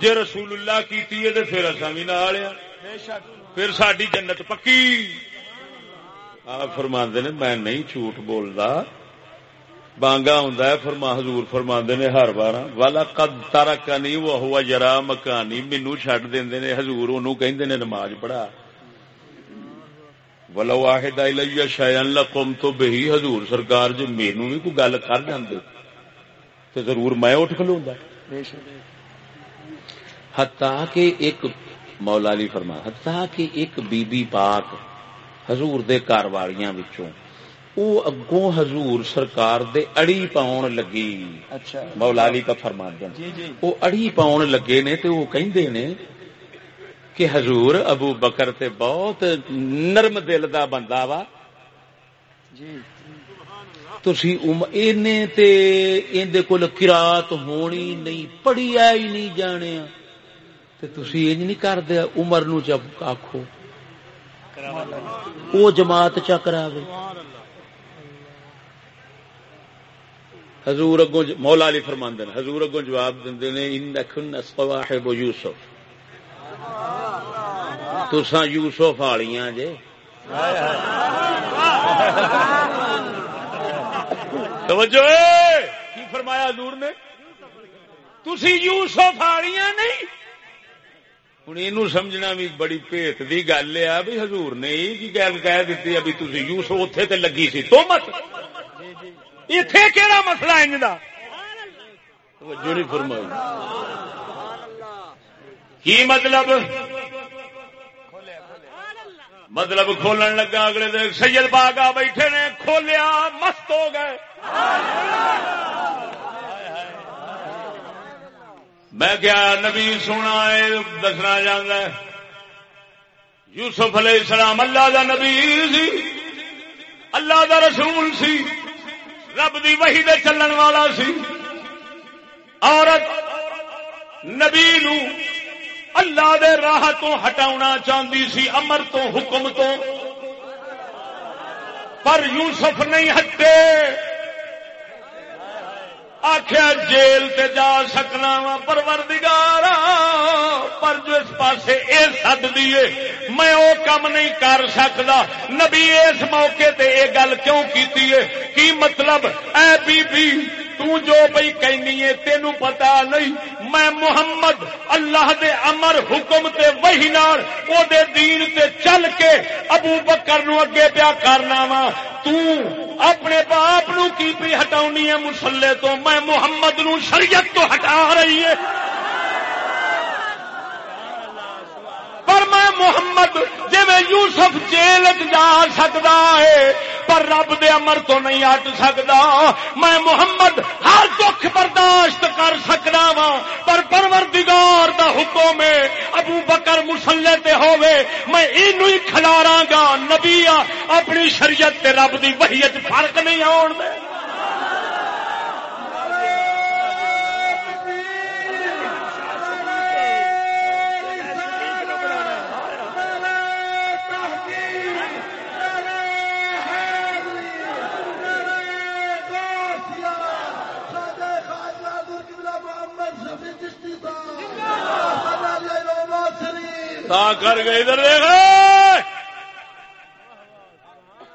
جی رسول اللہ کی پھر اصا بھی نال پھر ساری جنت پکی۔ فرماندے نے میں نہیں جھوٹ بولتا بانگا ہوں فرما حضور فرما نے ہر بار، والا کد تارا کنی وہ ہوا جرا مکانی مینو چڈ دے ہزور ان کہ نماز پڑھا۔ ولو واحد لیا شاید لقم تو بہی، حضور سرکار جی مینو بھی کوئی گل کر جاندے تو ضرور میں اٹھ کلو ہتا کہ ایک مولا علی فرما ہتا کہ ایک بی بی پاک حضور دے کار والیاں وچوں او اگوں حضور سرکار دے اڑی پاؤن لگی۔ اچھا۔ مولا علی کا فرما دین جی جی۔ او اڑی پاؤن لگے نے تے او کہندے نے کہ حضور ابو بکر تے بہت نرم دل دا بندہ وا۔ جی۔ تسی اینے تے این دے کول قرات ہونی نہیں پڑھی آئی نہیں جانیا تے تسی انج نہیں کردے عمر نو جب آکھو۔ او جماعت چکراوے حضور اگوں مولا علی فرماندے حضور اگوں جواب دیندے نے، انکن صواحب یوسف. تساں یوسف والیاں جے۔ توجہ! کی فرمایا حضور نے؟ تسی یوسف والیاں نہیں؟ ہوں یہ سمجھنا بھی بڑی پیت دی گل ہے بھی حضور نے یہ گل کہہ دیتی ابھی تھی یوسف اتے تے لگی سی۔ تو مت! اتے کہڑا مسئلہ انج دا؟ نہیں فرمائی۔ کی مطلب؟ مطلب کھولن لگا اگلے دن سید باغ بیٹھے نے، کھولیا، مست ہو گئے۔ میں کیا نبی سونا ہے، دسنا جانا یوسف علیہ السلام اللہ دا نبی سی، اللہ دا رسول سی۔ رب دی وہی دے چلن والا سی۔ عورت نبی نو اللہ دے راہ تو ہٹاونا چاہتی سی، امر تو حکم تو۔ پر یوسف نہیں ہٹے۔ آخیا جیل تے جا سکنا وا پروردگار۔ پر جو اس پاسے اے سد دیے میں او کم نہیں کر سکتا نبی اس موقع تے اے گل کیوں کیتی ہے؟ کی مطلب؟ اے بی بی تو جو بھائی کہنی ہے تینوں پتا نہیں۔ میں محمد اللہ دے امر حکم تے وہی نال او دے دین تے چل کے ابو بکر نو اگے پیا کرنا وا۔ تو اپنے باپ نو کی پی ہٹاونی ہے مسلے تو؟ میں محمد نو شریعت تو ہٹا رہی ہے۔ پر میں محمد جی میں یوسف جیل جا سکتا ہے، پر رب دے امر تو نہیں ہٹ سکتا میں محمد ہر دکھ برداشت کر سکتا وا پر پروردگار دا حکم ہے، ابو بکر مسلے تے ہوے میں اینو ہی کھلاراں گا۔ نبی اپنی شریعت تے رب دی وحیت فرق نہیں آن دے۔ تا کر کے ادھر دیکھ۔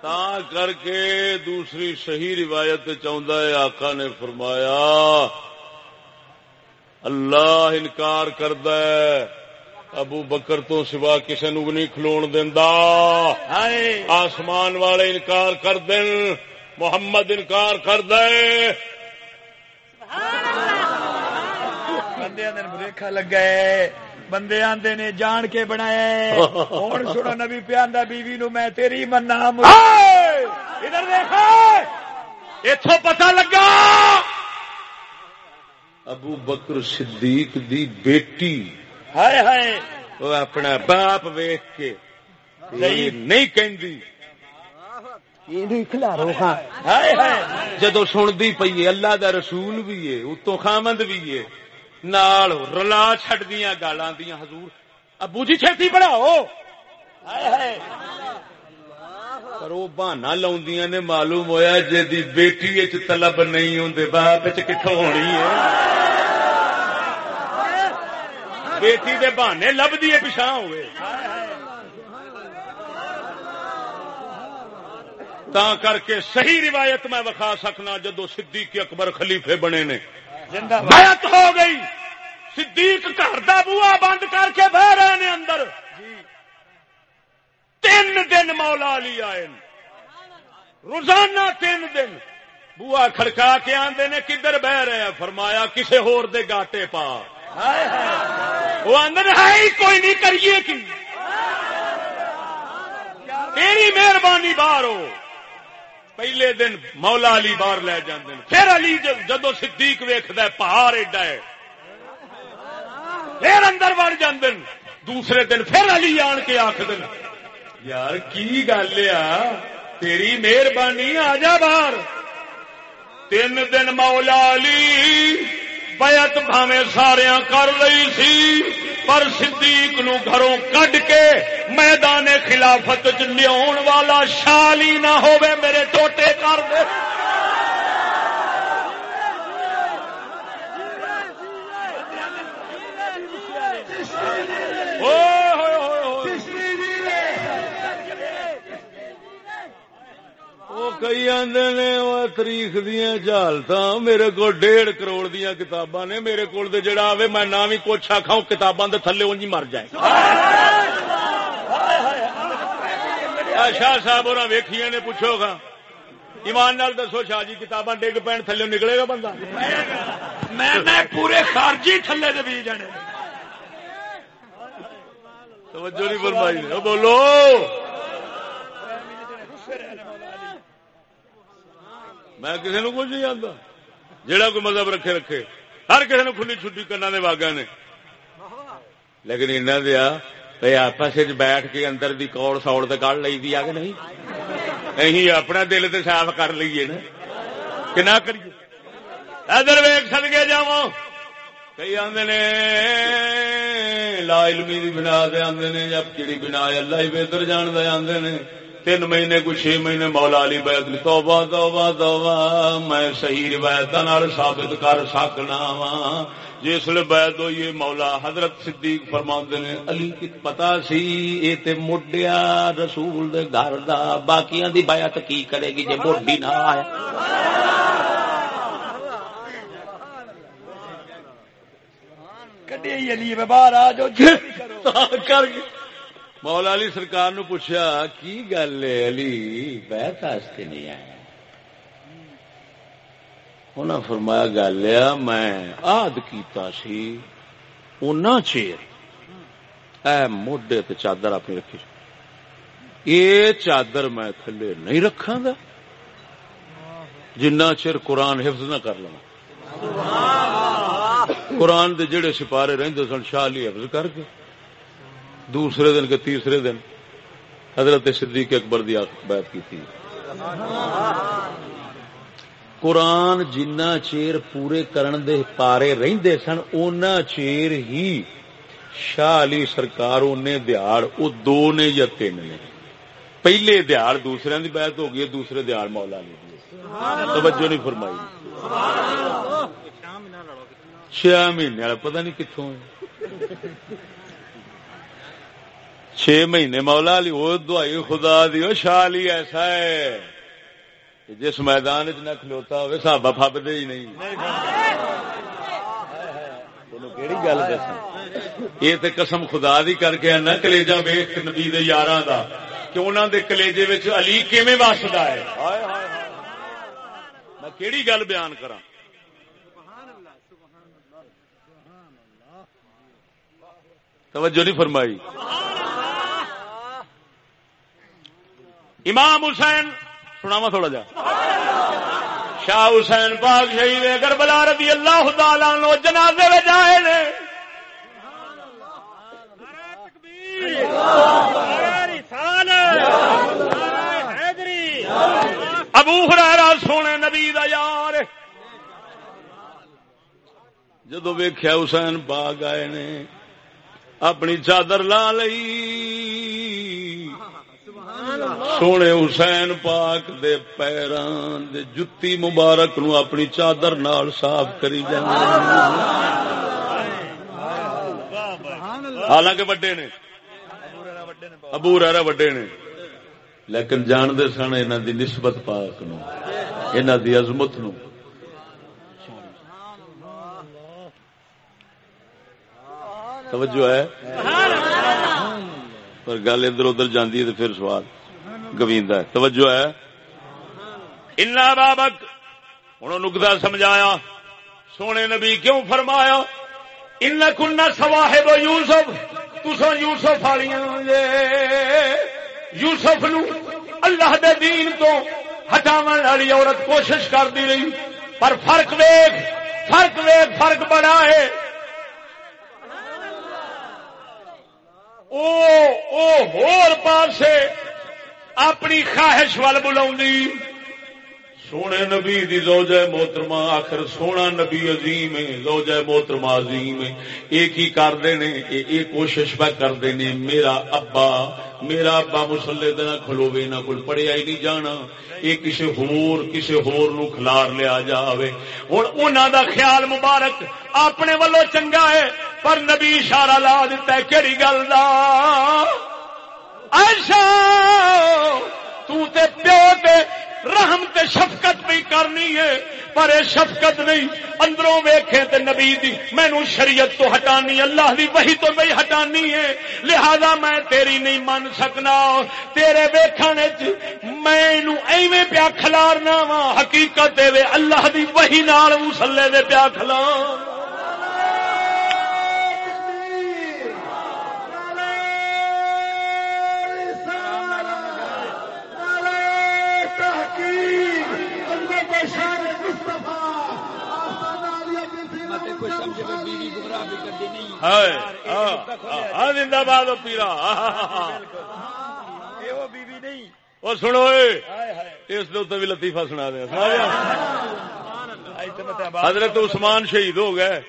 تا کر کے دوسری صحیح روایت چاہتا ہے آقا نے فرمایا اللہ انکار کرد ابو بکر تو سوا کسی نو نہیں کھلو دینا آسمان والے انکار کر دین محمد انکار کر دے۔ بندے بریکا لگا بندے آدھے نے جان کے بنایا ہوں سنو نبی پیا بیوی نو میں تیری منا ادھر دیکھا اتو پتا لگا۔ ابو بکر صدیق دی بیٹی۔ ہائے ہائے۔ وہ اپنا باپ ویخ کے نہیں کہندی۔ جدو سنتی پی اللہ دا رسول بھی ہے اتو خامند بھی ہے۔ نال رلا چڈ دیا گالا دیا حضور۔ ابو جی چھتی پڑھاؤ۔ پر وہ بہانا لاؤں نے، معلوم ہوا جی بیٹی طلب نہیں ہوں باپ کتوں ہونی ہے۔ بیٹی دے بہانے لبھی پچھا ہوئے۔ تا کر کے صحیح روایت میں وکھا سکنا جدو صدیق اکبر خلیفے بنے نے۔ بیعت ہو گئی۔ صدیق گھر کا بوا بند کر کے بہ رہے نے اندر۔ تین دن مولا علی آئے روزانہ تین دن۔ بوا کھڑکا کے آدھے نے کدھر بہ رہے ہیں؟ فرمایا کسے ہور دے گاٹے پا۔ وہ اندر ہے ہی کوئی نہیں کریے کی۔ تیری مہربانی باہر ہو۔ پہلے دن مولا علی باہر لے جاندے پھر علی جدو صدیق ویخد پہاڑ ایڈا ہے۔ پھر اندر وڑ جاندے دوسرے دن پھر علی آن کے آخ دن یار، کی گل آ تیری مہربانی آ جا باہر۔ تین دن مولا علی بیعت بھاوے سارا کر لئی سی۔ پر صدیق نو گھروں کڈ کے میدان خلافت چ لیا والا شال ہی نہ ہوے میرے ٹوٹے کر دے۔ کئی آدھے نے وہ تاریخ دیا جالت میرے کو ڈیڑھ کروڑ دیا کتاباں نے میرے کو جڑا آئے میں نہ بھی کچھ آخا کتاباں کے تھلے انجی مر جائے شاہ صاحب اور ویخیا نے پوچھو گا ایمان نال دسو شاہ جی کتاباں ڈگ پین تھلے نکلے گا بندہ میں پورے خارجی تھلے دے بھی جانے توجہ نہیں فرمائی بولو میں کسی نے کچھ نہیں آتا جہاں کوئی مذہب رکھے رکھے۔ ہر کسی نے کھلی چھٹی کرنا نے واگا نے۔ لیکن انہیں دیا بھائی آپس بیٹھ کے اندر دی کوڑ سوڑ تو کڑ لی دی آ کہ نہیں؟ اہی اپنا دل تو صاف کر لیے نا۔ کہ نہ کریے۔ ادھر ویگ سد کے جا کئی آدھے نے، لا علمی بنا دے آدھے نے جب کیڑی بنا اللہ ہی بہتر جان دے آدھے نے۔ تین مہینے کو چھ مہینے مولا علی بیت توبہ توبہ توبہ میں صحیح روایت ثابت کر سکنا وا جس بیت ہوئی مولا حضرت صدیق فرما نے علی کی پتا سی یہ تے مڈیا رسول دے گھر دا باقیاں دی بیعت کی کرے گی جے موڈی نہ آئے۔ کڈے علی باہر آ جو کر مولا علی سرکار نو پوچھا، کی گل ہے علی؟ بہت واسطے نہیں آیا۔ انہیں فرمایا، گل میں آد کیتا سی اونا چیر۔ اے موڈے تے چادر اپنی رکھی۔ یہ چادر میں تھلے نہیں رکھا گا جنہ چر قرآن حفظ نہ کر لوا قرآن دے جڑے سپارے رہندے سن، شاہ علی حفظ کر کے۔ دوسرے دن کے تیسرے دن حضرت صدیق اکبر دی بات کی تھی۔ قرآن جنہ چیر پورے کرن دے پارے رہندے سن، اونا چیر ہی شاہ علی سرکار، اونے دیار او دو نے یا تین نے۔ پہلے دیار دوسرے دی بیعت ہو گئی، دوسرے دیار مولا علی دی۔ توجہ نہیں فرمائی۔ چھ مہینے والا، پتہ نہیں کتوں چھ مہینے مولا لی وہ دعائی خدا دی شاہ لی ایسا ہے جس میدان چ نہ کھلوتا ہوئے سابا فب دے ہی نہیں۔ کہڑی گل دس یہ تو قسم خدا دی کر کے نہ کلیجا ویخ نبی یار دا کہ دے کلیجے علی کیویں وسدا ہے؟ میں کہڑی گل بیان کرا توجہ نہیں فرمائی۔ امام حسین سناوا تھوڑا جا۔ شاہ حسین پاک شہید اگر بلا رضی اللہ تعالی نو جنازے میں جائے نے۔ ابو ہرا سونے نبی دا یار جدو ویخیا حسین باغ آئے نے اپنی چادر لا لئی۔ سونے حسین پاک دے پیران دے جتی مبارک نو اپنی چادر نال صاف کری حالانکہ وڈے نے۔ ابو رہا وڈے نے۔ لیکن جانتے سن انہوں دی نسبت پاک نو انہوں دی عظمت نو۔ توجہ ہے۔ پر گل ادھر ادھر جاندی ہے تو پھر سوال۔ گویندا ہے۔ توجہ ہے۔ ان بابک ہوں نکتا سمجھایا۔ سونے نبی کیوں فرمایا؟ ان کن سواہب یوسف۔ تسو یوسف والیاں یوسف نو اللہ دے دین تو ہٹاو والی عورت کوشش کرتی رہی۔ پر فرق ویگ فرق ویگ فرق بڑا ہے۔ ہور پاسے اپنی خواہش ول بلا سونے نبی دی زوجہ محترمہ، آخر سونا نبی عظیم ہے، زوجہ محترمہ عظیم ہے۔ ایک ہی کرتے نے؟ ایک کوشش پہ کرتے نے۔ میرا ابا میرا ابا مسلے دن کھلوے، نہ کوئی پڑھیا ہی نہیں جانا۔ یہ کسی ہور کسی ہور نو کھلار لیا جاوے۔ ہوں انہوں دا خیال مبارک اپنے ولو چنگا ہے، پر نبی اشارہ لا دیتا ہے کہڑی گل دا؟ تے شفقت بھی کرنی ہے، پر اے شفقت نہیں۔ اندروں ویکھے تے نبی دی مینو شریعت تو ہٹانی، اللہ دی وہی تو بھی ہٹانی ہے۔ لہذا میں تیری نہیں من سکنا۔ تیرے ویکھن میں ایویں پیا کھلارنا وا، حقیقت دے اللہ دی وہی نال مسلے دے پیا کھلار زندہ باد پیرا۔ وہ سنو اس بھی لطیفہ سنا دیا۔ حضرت عثمان شہید ہو گئے۔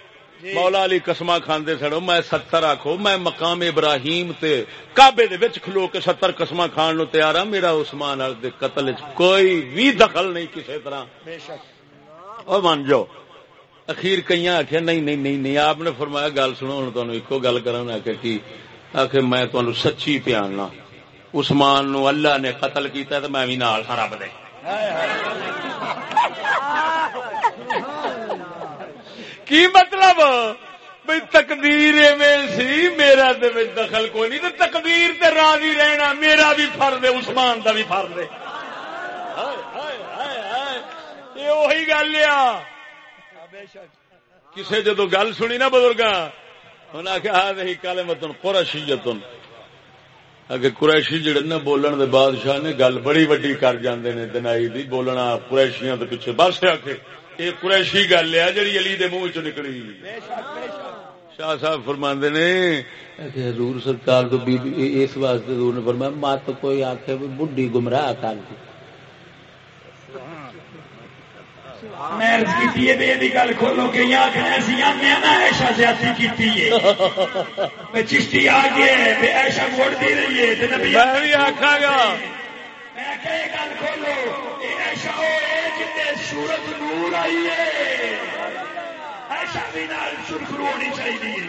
مولا علی قسمہ کھاندے سڑو میں ستر آخو میں مقام ابراہیم تے کابے دے وچ کھلو کے ستر قسمہ کھان نو تیار ہاں۔ میرا عثمان دے قتل کوئی بھی دخل نہیں کسی طرح۔ اور من جاؤ اخیر کئی آخیا نہیں نہیں نہیں نہیں آپ نے فرمایا گل سنو ہوں تمہیں ایک گل کرنا کہ آخ میں تمہیں سچی پیاننا عثمان نو اللہ نے قتل کیتا تو میں بھی نال رب دے۔ کی مطلب؟ بھائی تقدیر میں سی، میرا دخل کوئی نہیں تو تقدیر تے راضی رہنا میرا بھی فرد ہے، عثمان دا بھی فرد ہے۔ یہ وہی گل آ کسے جدو گل سنی نا بزرگ انہیں آخیا نہیں کالے متن قرشی جتن اگے قریشی جڑے نا بولن دے بادشاہ نے گل بڑی وڈی کر جاندے نے دنائی دی، بولنا قریشیاں دے پیچھے بس آ کے یہ قریشی گل ہے جڑی علی دے منہ چ نکلی۔ بے شاہ صاحب فرماندے نے حضور سرکار تو بی بی، اس واسطے حضور نے فرمایا مت کوئی آکھے بڈھی گمراہ کر دی۔ میں گل کھولو کہ ایشا زیادتی کی چشتی آ گیا ایشا موڑتی رہی ہے میں بھی آخا گا۔ گل کھولو ایشا سورت نور آئی ہے۔ ایشا بھی سرخرو ہونی چاہیے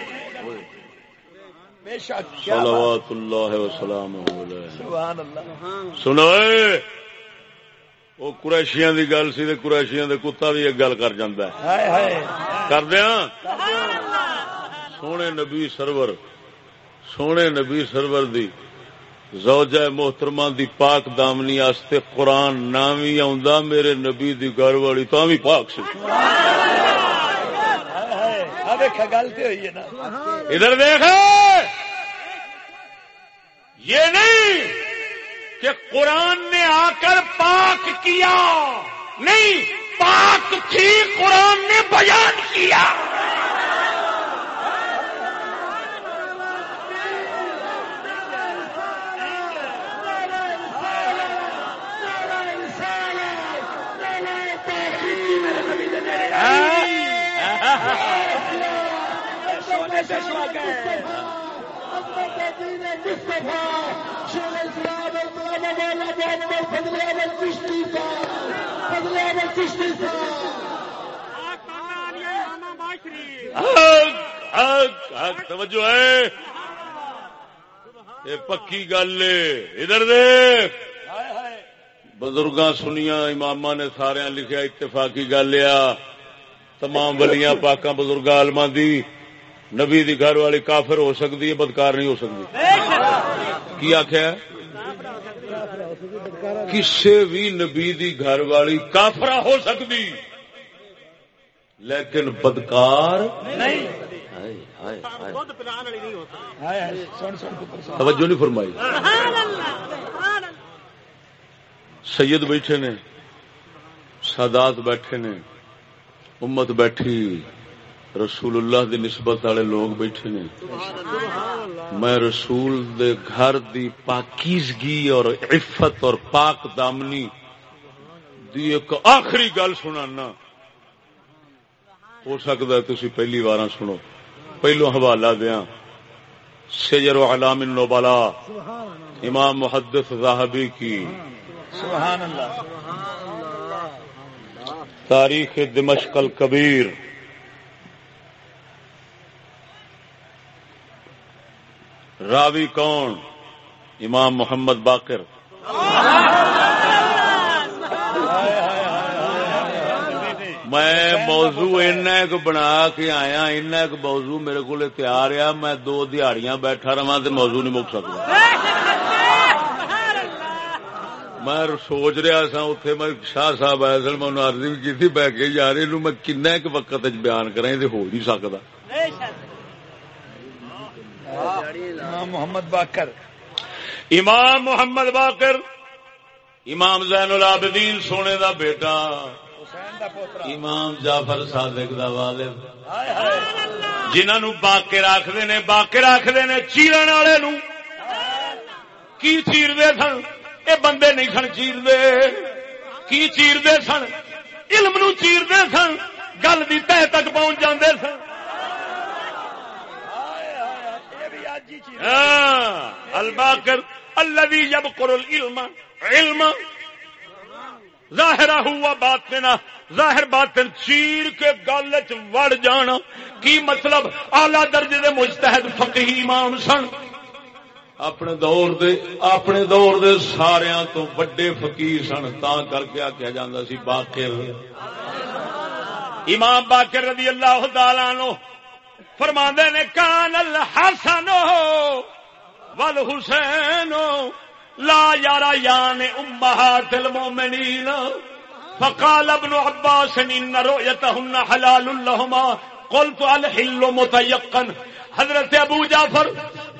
صلوات اللہ وسلام سنو وہ قریشیاں دی گل سی قریشیاں دے کتا بھی ایک گل کر ہے۔ کر دیا سونے نبی سرور سونے نبی سرور دی زوجہ محترمہ دی پاک دامنی آستے قرآن نہ بھی آ میرے نبی دی گھر والی تو بھی پاک سی۔ ادھر دیکھ یہ نہیں! کہ قرآن نے آ کر پاک کیا۔ نہیں پاک تھی قرآن نے بیان کیا۔ توجہ ہے یہ پکی گل ادھر دے بزرگ سنیا امام نے سارا لکھا اتفاقی گل آ تمام ولیاں پاکاں بزرگ آلما دی نبی دی گھر والی کافر ہو سکتی ہے بدکار نہیں ہو سکتی۔ کی آخیا کسی بھی نبی دی گھر والی کافرا ہو سکتی۔ لیکن بدکار توجہ نہیں فرمائی۔ سید بیٹھے نے سادات بیٹھے نے امت بیٹھی۔ رسول اللہ دی نسبت والے لوگ بیٹھے نے۔ میں رسول دے گھر دی پاکیزگی اور عفت اور پاک دامنی دی ایک آخری گل سنانا۔ ہو سکتا ہے تھی پہلی بار سنو۔ پہلو حوالہ دیا سجر و علام النبلا امام محدث زاہبی کی۔ سبحان اللہ۔ تاریخ دمشق الکبیر۔ راوی کون؟ امام محمد باقر۔ میں موضوع ایک بنا کے آیا ایک موضوع میرے کو تیار آ میں دو دیہڑیاں بیٹھا رہا تو موضوع نہیں مک سکتا میں سوچ رہا سا اتے میں شاہ صاحب آئے سن، میں ارضی بھی کی بہ کے یار یہ میں کن وقت بیان کرا یہ ہو نہیں سکتا امام محمد باقر۔ امام محمد باقر امام زین العابدین سونے دا بیٹا۔ امام جعفر صادق دا والد۔ جنہوں باقر آخر نے باقر آخر نے چیرن والے نو۔ کی چیر دے سن؟ یہ بندے نہیں سن چیر دے کی چیر دے سن؟ علم نو چیر دے سن۔ گل دی تہ تک پہنچ جاندے سن۔ الباکر الذي يبقر العلم، علم۔ ظاہر ہوا باطنا ظاہر باطن چیر کے گل وڑ جانا۔ کی مطلب؟ اعلی درجے دے مجتہد فقہی امام سن۔ اپنے دور دے، اپنے دور دے سارے تو بڑے فقیر سن، تا کر کے آخیا جاتا سی باقر۔ امام باقر رضی اللہ تعالی عنہ فرما نے، کان الحسن ول حسین لا یارا یان امہات المومنین فقال ابن عباس، ان رؤيتهن حلال لهما قلت، الحل متيقن حضرت ابو جعفر،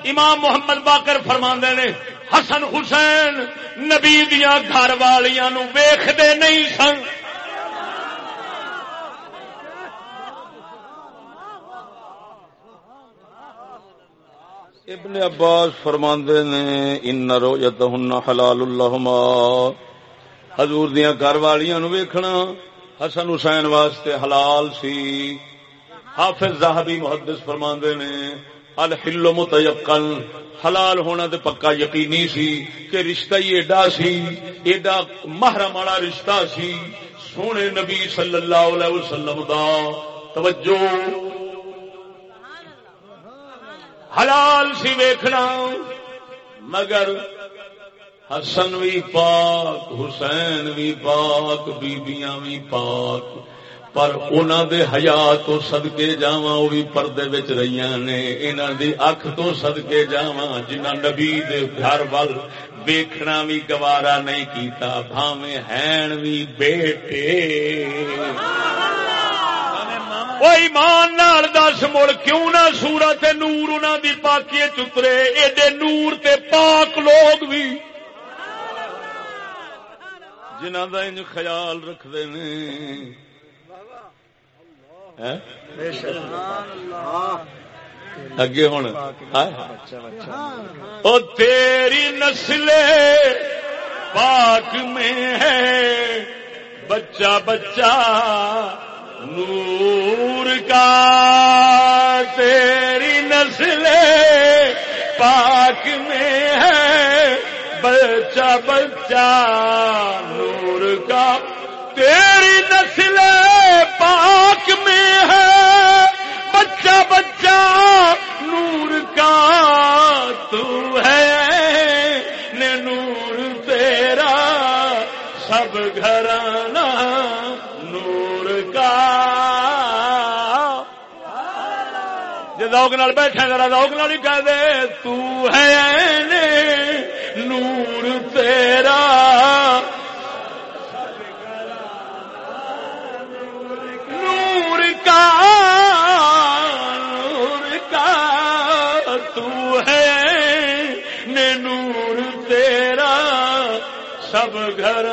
امام محمد باقر فرما نے، حسن حسین نبی دیا گھر والیاں نو ویکھدے نہیں سن. ابن عباس فرماندے نے ان رویتہن حلال اللہما حضور دیا گھر والیاں نو ویکھنا، حسن حسین واسطے حلال سی۔ حافظ زاہبی محدث فرماندے نے، الحل متیقن. حلال ہونا تے پکا یقینی سی کہ رشتہ ہی ایڈا سی، ایڈا محرم والا رشتہ سی۔ سونے نبی صلی اللہ علیہ وسلم دا توجہ حلال سی ویکھنا۔ مگر حسن بھی پاک، حسین بھی پاک، بیبیاں بھی پاک۔ پر انہوں دے حیا تو سدکے جا وہ بھی پردے بچ رہی نے۔ انہوں دی اکھ تو سدکے جا جنہ نبی دے گھر وال ویکھنا بھی گوارا نہیں کیتا بھاوے ہین بھی بیٹے۔ ایمان نال دس، مڑ کیوں نہ سورت نور انہوں دی پاکی چترے؟ ایڈے نور تے پاک لوگ بھی۔ جنہ کا انج خیال رکھتے ہیں اگے ہوں ہاں؟ او تیری نسل پاک میں ہے بچہ بچہ نور کا تیری نسل پاک میں ہے بچہ بچہ نور کا تیری نسل پاک میں ہے بچہ بچہ نور کا تو ہے۔ نور تیرا سب گھرانا نور کا جوگ بیٹھے ذرا روگ نال ہی کہہ دے تو ہے نور تیرا سب گھر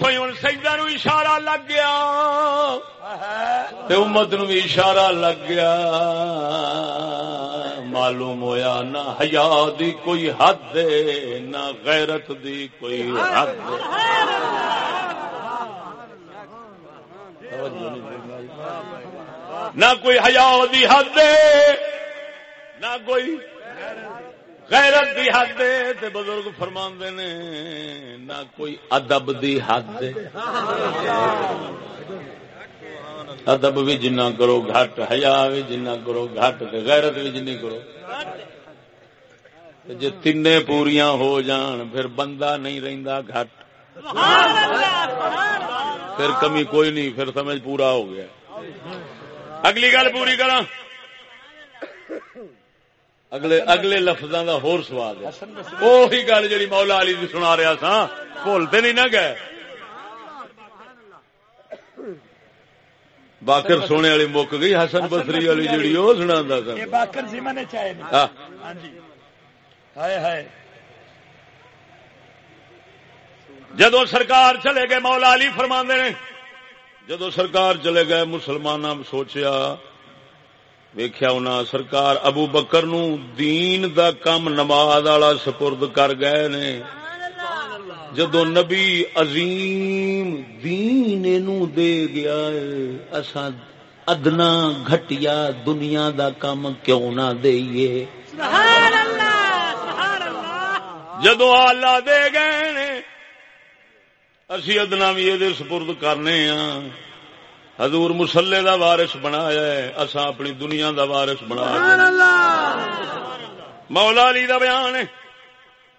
اتوں ہی ہوں سجدہ نو اشارہ لگ گیا۔ تے امت نو بھی اشارہ لگ گیا۔ معلوم ہویا نہ حیا دی کوئی حد نہ غیرت دی کوئی حد نہ کوئی حیا دی حد نہ کوئی غیرت دی حد تے بزرگ فرما نے، نہ کوئی ادب دی حد ادب بھی جنہ کرو گھٹ ہیا بھی جنہ کرو گھٹ غیرت بھی جنی کرو۔ جی تین پوریاں ہو جان، پھر بندہ نہیں رہندا گھٹ۔ پھر کمی کوئی نہیں، پھر سمجھ پورا ہو گیا۔ اگلی گل پوری کرا اگلے اگلے لفظوں کا ہور سواد ہے۔ وہی گل جی مولا علی دی سنا رہا سا بھولتے نہیں نہ گئے۔ باکر سونے والی مک گئی حسن بسری والی جیڑی وہ سنا جی میں ہاں۔ جی۔ جدو سرکار چلے گئے مولا علی فرما نے جدو سرکار چلے گئے مسلمان سوچیا ویخیا انہاں سرکار ابو بکر نو دین دا کم نماز والا سپرد کر گئے نے جدو نبی عظیم دین نو دے گیا اسا ادنا گھٹیا دنیا دا کم کیوں نہ دئیے جدو آلہ دے گئے اسی ادنا بھی یہ سپرد کرنے ہاں حضور مسلے دا وارث بنایا ہے اسا اپنی دنیا دا وارث بنایا مولا علی دا بیان ہے۔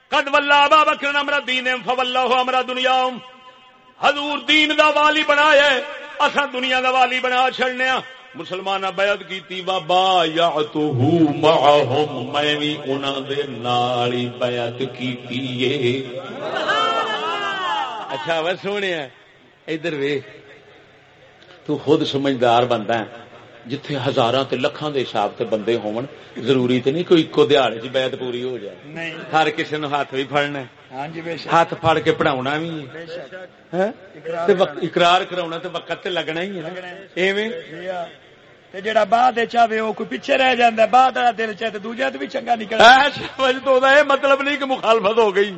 قد ولا ابا بکر امر دین فولہ امر دنیا حضور دین دا والی بنایا ہے۔ اسا دنیا دا والی بنا چھڑنے مسلمان بیعت کیتی بابا یا تو معهم میں بھی انہاں دے نال ہی بیعت کیتی ہے۔ اچھا وہ سونے ادھر ویکھ۔ تو خود سمجھدار بنتا ہے۔ جتھے ہزار لکھان دے حساب تے بندے ہون ضروری تے نہیں کوئی ایکو دیہڑ چ بیت پوری ہو جائے۔ ہر کسی نو ہاتھ بھی پڑنا ہاں جی، ہاتھ پڑ کے پڑھاونا بھی ہاں؟ اقرار کرا تو وقت تے لگنا ہی ہے ایویں؟ جی جڑا بعد چاہے وہ کوئی پیچھے رہ جاتا بعد والا دل دوجا تو بھی چنگا نکل تو مطلب نہیں کہ مخالفت ہو گئی۔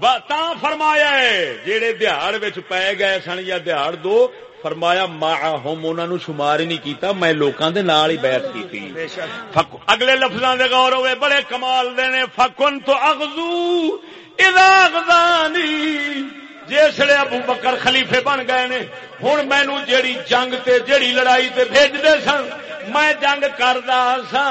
تا فرمایا ہے جہے دہاڑ پی گئے سن یا دہاڑ دو، فرمایا ما ہوم انہوں شمار ہی نہیں کیتا، میں لوکاں دے نال ہی بیعت کیتی۔ کی اگلے لفظاں دے غور ہوئے، بڑے کمال دے نے، فکن تو اغزو اذا غزانی جسے ابو بکر خلیفے بن گئے نے، ہن مینوں جیڑی جنگ تے جیڑی لڑائی تے بھیج دے سن، میں جنگ کردا سا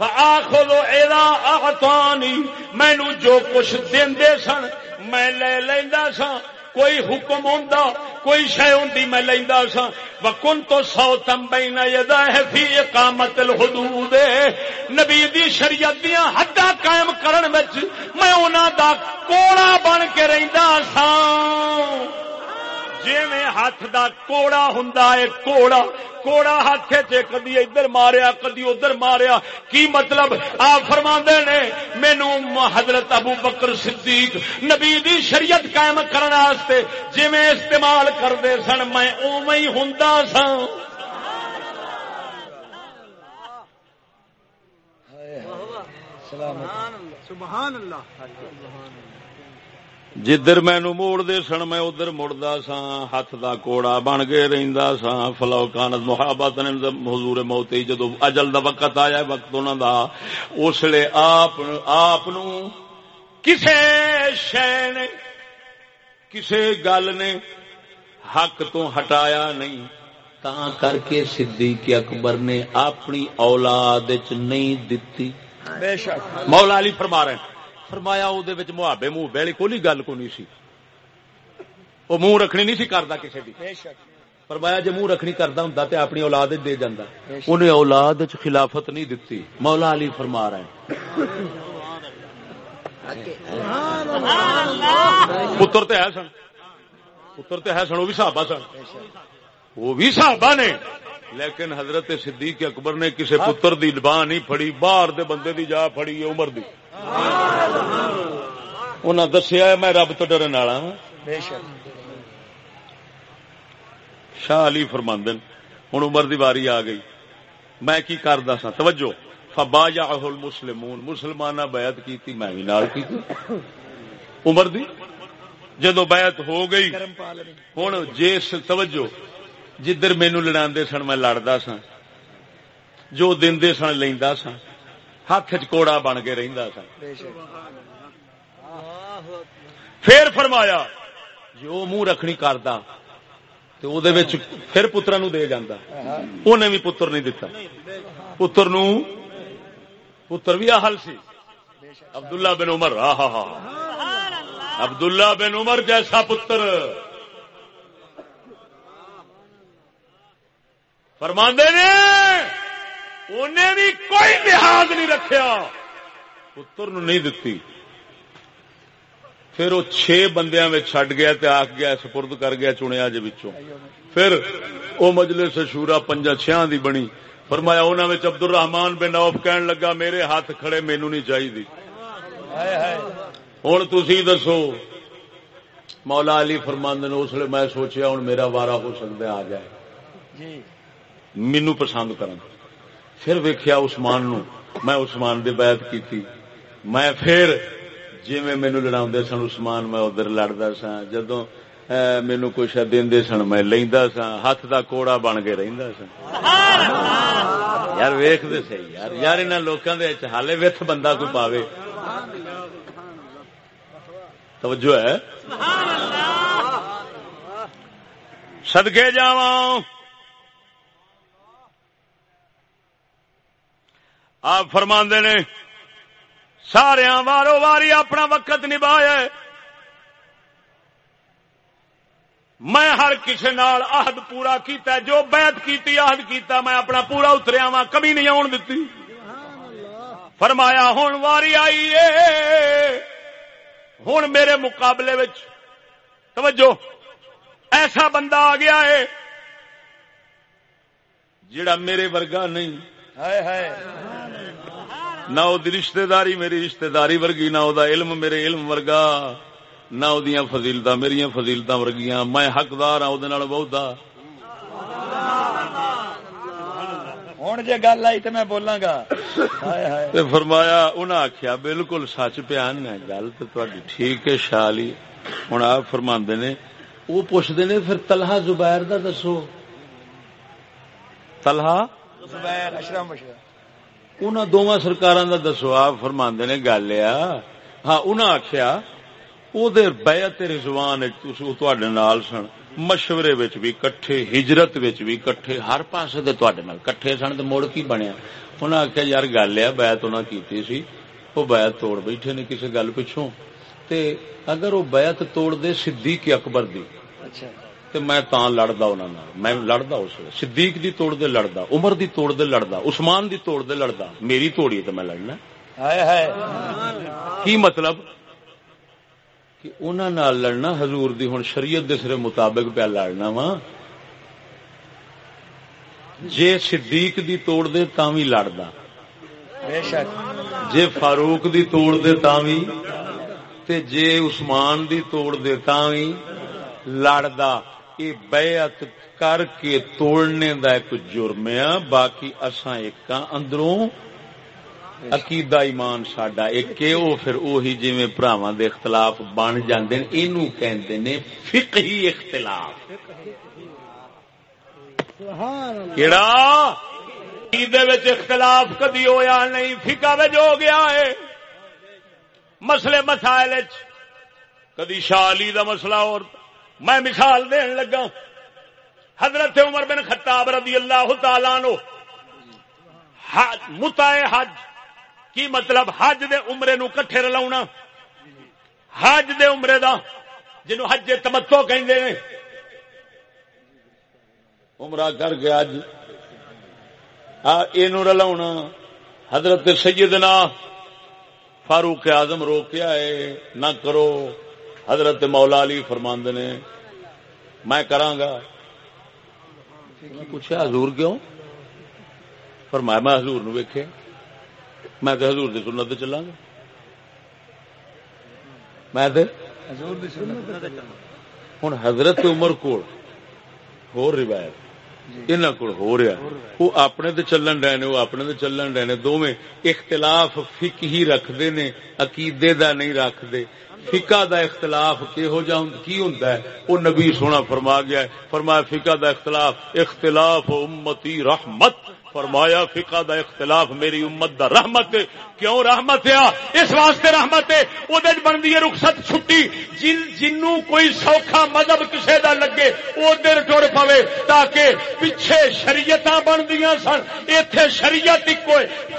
آخو ایدا آتانی مینو جو کچھ دے سن، میں لے لینا سا کوئی حکم ہوں کوئی شہ ہوں میں لینا سا وکن تو سو تم بہنا ہے فی اقامت الحدود۔ نبی دی شریعت دیا حداں قائم کرن وچ میں انہاں دا کوڑا بن کے رہندا سا جی میں ہاتھ دا کوڑا ہوں کوڑا کوڑا ہاتھ کدی ادھر ماریا کدی ادھر ماریا۔ کی مطلب؟ آ فرما نے مینو حضرت ابو بکر صدیق نبی دی شریعت قائم کرنے جی میں استعمال کرتے سن میں اوی ہوں سا سبحان اللہ۔ جدھر مینو موڑ دے سن میں ادھر مڑدا سا ہاتھ دا کوڑا بن کے رہندا سا فلو کانت محبت نے حضور موتی جدو اجل دا وقت آیا وقت انہوں دا اس لیے آپ آپ کسے شے نے کسے گل نے حق تو ہٹایا نہیں تا کر کے صدیق اکبر نے اپنی اولاد نہیں دتی مولا علی فرما رہے ہیں فرمایا وہ محابے منہ بہلی کوئی گل کو نہیں سی۔ وہ منہ رکھنی نہیں سی کرتا کسی بھی فرمایا جی منہ رکھنی کرتا ہوں تو اپنی اولاد دے جانا انہیں اولاد خلافت نہیں دتی۔ مولا علی فرما رہے پتر تو ہے سن۔ پتر تو ہے سن وہ بھی صحابہ سن۔ وہ بھی صحابہ نے۔ لیکن حضرت صدیق اکبر نے کسی پتر دی لبان نہیں پھڑی باہر دے بندے دی جا پھڑی عمر دی۔ انہاں دسیا میں رب تو ڈرن والا ہوں شاہ علی فرماندن ہوں عمر دی واری آ گئی۔ میں کی کردا سا؟ توجہ۔ فبا یا مسلمون مسلمان بیعت کی میں بھی نال کی عمر دی؟ جدو بیعت ہو گئی ہوں جس توجہ۔ جدھر مینو لڑا سن میں لڑتا سا جو دے سن لینا سا ہاتھ چوڑا بن کے رہتا سا پھر فرمایا جو منہ رکھنی کرتا تو پھر پترا نو دے جانا انہیں بھی پتر نہیں دتا پتر نو پتر بھی آہل سی عبداللہ بن عمر ہاں ہاں ہاں عبداللہ بن عمر جیسا پتر فرماندے نے، انہیں بھی کوئی لحاظ نہیں رکھا پتر نہیں دتی۔ پھر وہ چھ بندیاں میں چڈ گیا تے آخ گیا سپرد کر گیا چنیا جی پھر وہ مجلے سے شورا پنجا چھیاں دی بنی۔ فرمایا انہوں نے عبد الرحمان بن اوف کہن لگا، میرے ہاتھ کھڑے مینو نہیں چاہیے ہوں تھی دسو، مولا علی فرماند نے، اس لیے میں سوچیا ہوں میرا وارا ہو سکتا آ جائے۔ جی۔ مینو پسند کر پھر ویکیا اسمان نو میں اسمان دی بیعت کی تھی میں پھر جی میں مینو لڑا سن اسمان میں ادھر لڑتا سا جدو مینو کچھ دے سن میں لینا سا ہاتھ دا کوڑا بن کے رہندا سا یار ویخ دے سی یار یار ان لوگوں کے ہالے وتھ بندہ کوئی پاوے۔ توجہ ہے۔ سدکے جاواں۔ آپ فرما نے سارا وارو واری اپنا وقت نبھایا میں ہر کسی نال عہد پورا کیتا ہے، جو بیعت کیتی، عہد کیتا، میں اپنا پورا اتریا وا کبھی نہیں آن دیتی فرمایا ہوں واری آئی ہوں میرے مقابلے توجہ، ایسا بندہ آ گیا ہے جڑا میرے ورگا نہیں۔ نہ وہ رشتے داری میری رشتے داری ورگی نہ وہ علم میرے علم ورگا۔ نہ وہ فضیلت میری فضیلت ورگیاں۔ میں حقدار ہوں وہ ہوں جی گل آئی تو میں بولاں گا۔ فرمایا انہیں آخیا بالکل سچ پیان گل تو ٹھیک ہے شالی ہوں آپ فرما نے وہ پوچھتے نے پھر تلہا زبیر دا دسو۔ تلہا دونوں سرکار کا دسو آپ فرما نے گل ہاں انہیں آخیا بیعت رضوان نال سن مشورے بھی کٹھے ہجرت بھی کٹھے ہر پاسے کٹھے سن تو مڑ کی بنیا انہیں آخیا یار گل ہے بیعت انہیں کی سی وہ بیعت توڑ بیٹھے نے کسی گل پچھوں تے اگر وہ بیعت توڑ دے صدیق اکبر دی اچھا تے میں تاں لڑدا انہاں نال۔ میں لڑدا اس ویلے صدیق دی توڑ دے لڑدا عمر دی توڑ دے لڑدا عثمان دی توڑ دے لڑدا۔ میری توڑی تے میں لڑنا۔ ہائے ہائے۔ کی مطلب؟ کہ انہاں نال لڑنا حضور دی ہن شریعت دے سرے مطابق پہ لڑنا وا۔ جے صدیق دی توڑ دے تاں وی لڑدا۔ بے شک۔ جے فاروق دی توڑ دے تاں وی تے جے عثمان دی توڑ دے تاں وی لڑدا۔ یہ بیعت کر کے توڑنے دا ایک جرم ہے۔ باقی اساں ایک اندروں عقیدہ ایمان ساڈا ایک ہے، او پھر اوہی جویں بھراواں دے اختلاف بن جاندے نے اینو کہندے نے فقہی اختلاف۔ کیڑا؟ عقیدے وچ اختلاف کدی ہویا نہیں، فقہ وچ ہو گیا ہے۔ مسئلے مسائل وچ۔ کدی شاہ علی دا مسئلہ اور میں مثال دین لگا۔ حضرت عمر بن خطاب رضی اللہ تعالی نو متا حج، کی مطلب حج دے عمرے نو کٹھے رلاونا۔ حج دے عمرے دا جنو حج تمتو کہندے نے۔ عمرہ کر کے اج اینو رلاونا۔ حضرت سیدنا فاروق اعظم روکیا ہے نہ کرو۔ حضرت مولا علی فرماند نے میں گا۔ پوچھا حضور کیوں؟ فرمایا میں حضور نو ویکھے۔ میں تو حضور دی سنت چلا گا۔ میں ہوں حضرت عمر کو روایت۔ ان کو ہو رہا وہ اپنے تو چلن رہے وہ اپنے تو چلن رہے دونوں اختلاف فک ہی رکھتے نے عقیدے دا نہیں رکھتے فقہ دا اختلاف کی ہوندا ہے؟ او نبی سونا فرما گیا ہے، فرمایا فقہ دا اختلاف اختلاف امتی رحمت۔ فرمایا، فقہ دا اختلاف میری امت دا رحمت کیوں رحمت ہے؟ اس واسطے رحمت ہے۔ بنتی ہے رخصت چھٹی۔ جن جنوں کوئی سوکھا مذہب کسے دا لگے وہ دن ٹر پوے تاکہ پیچھے شریعت بندیاں سن۔ اتے شریعت ایک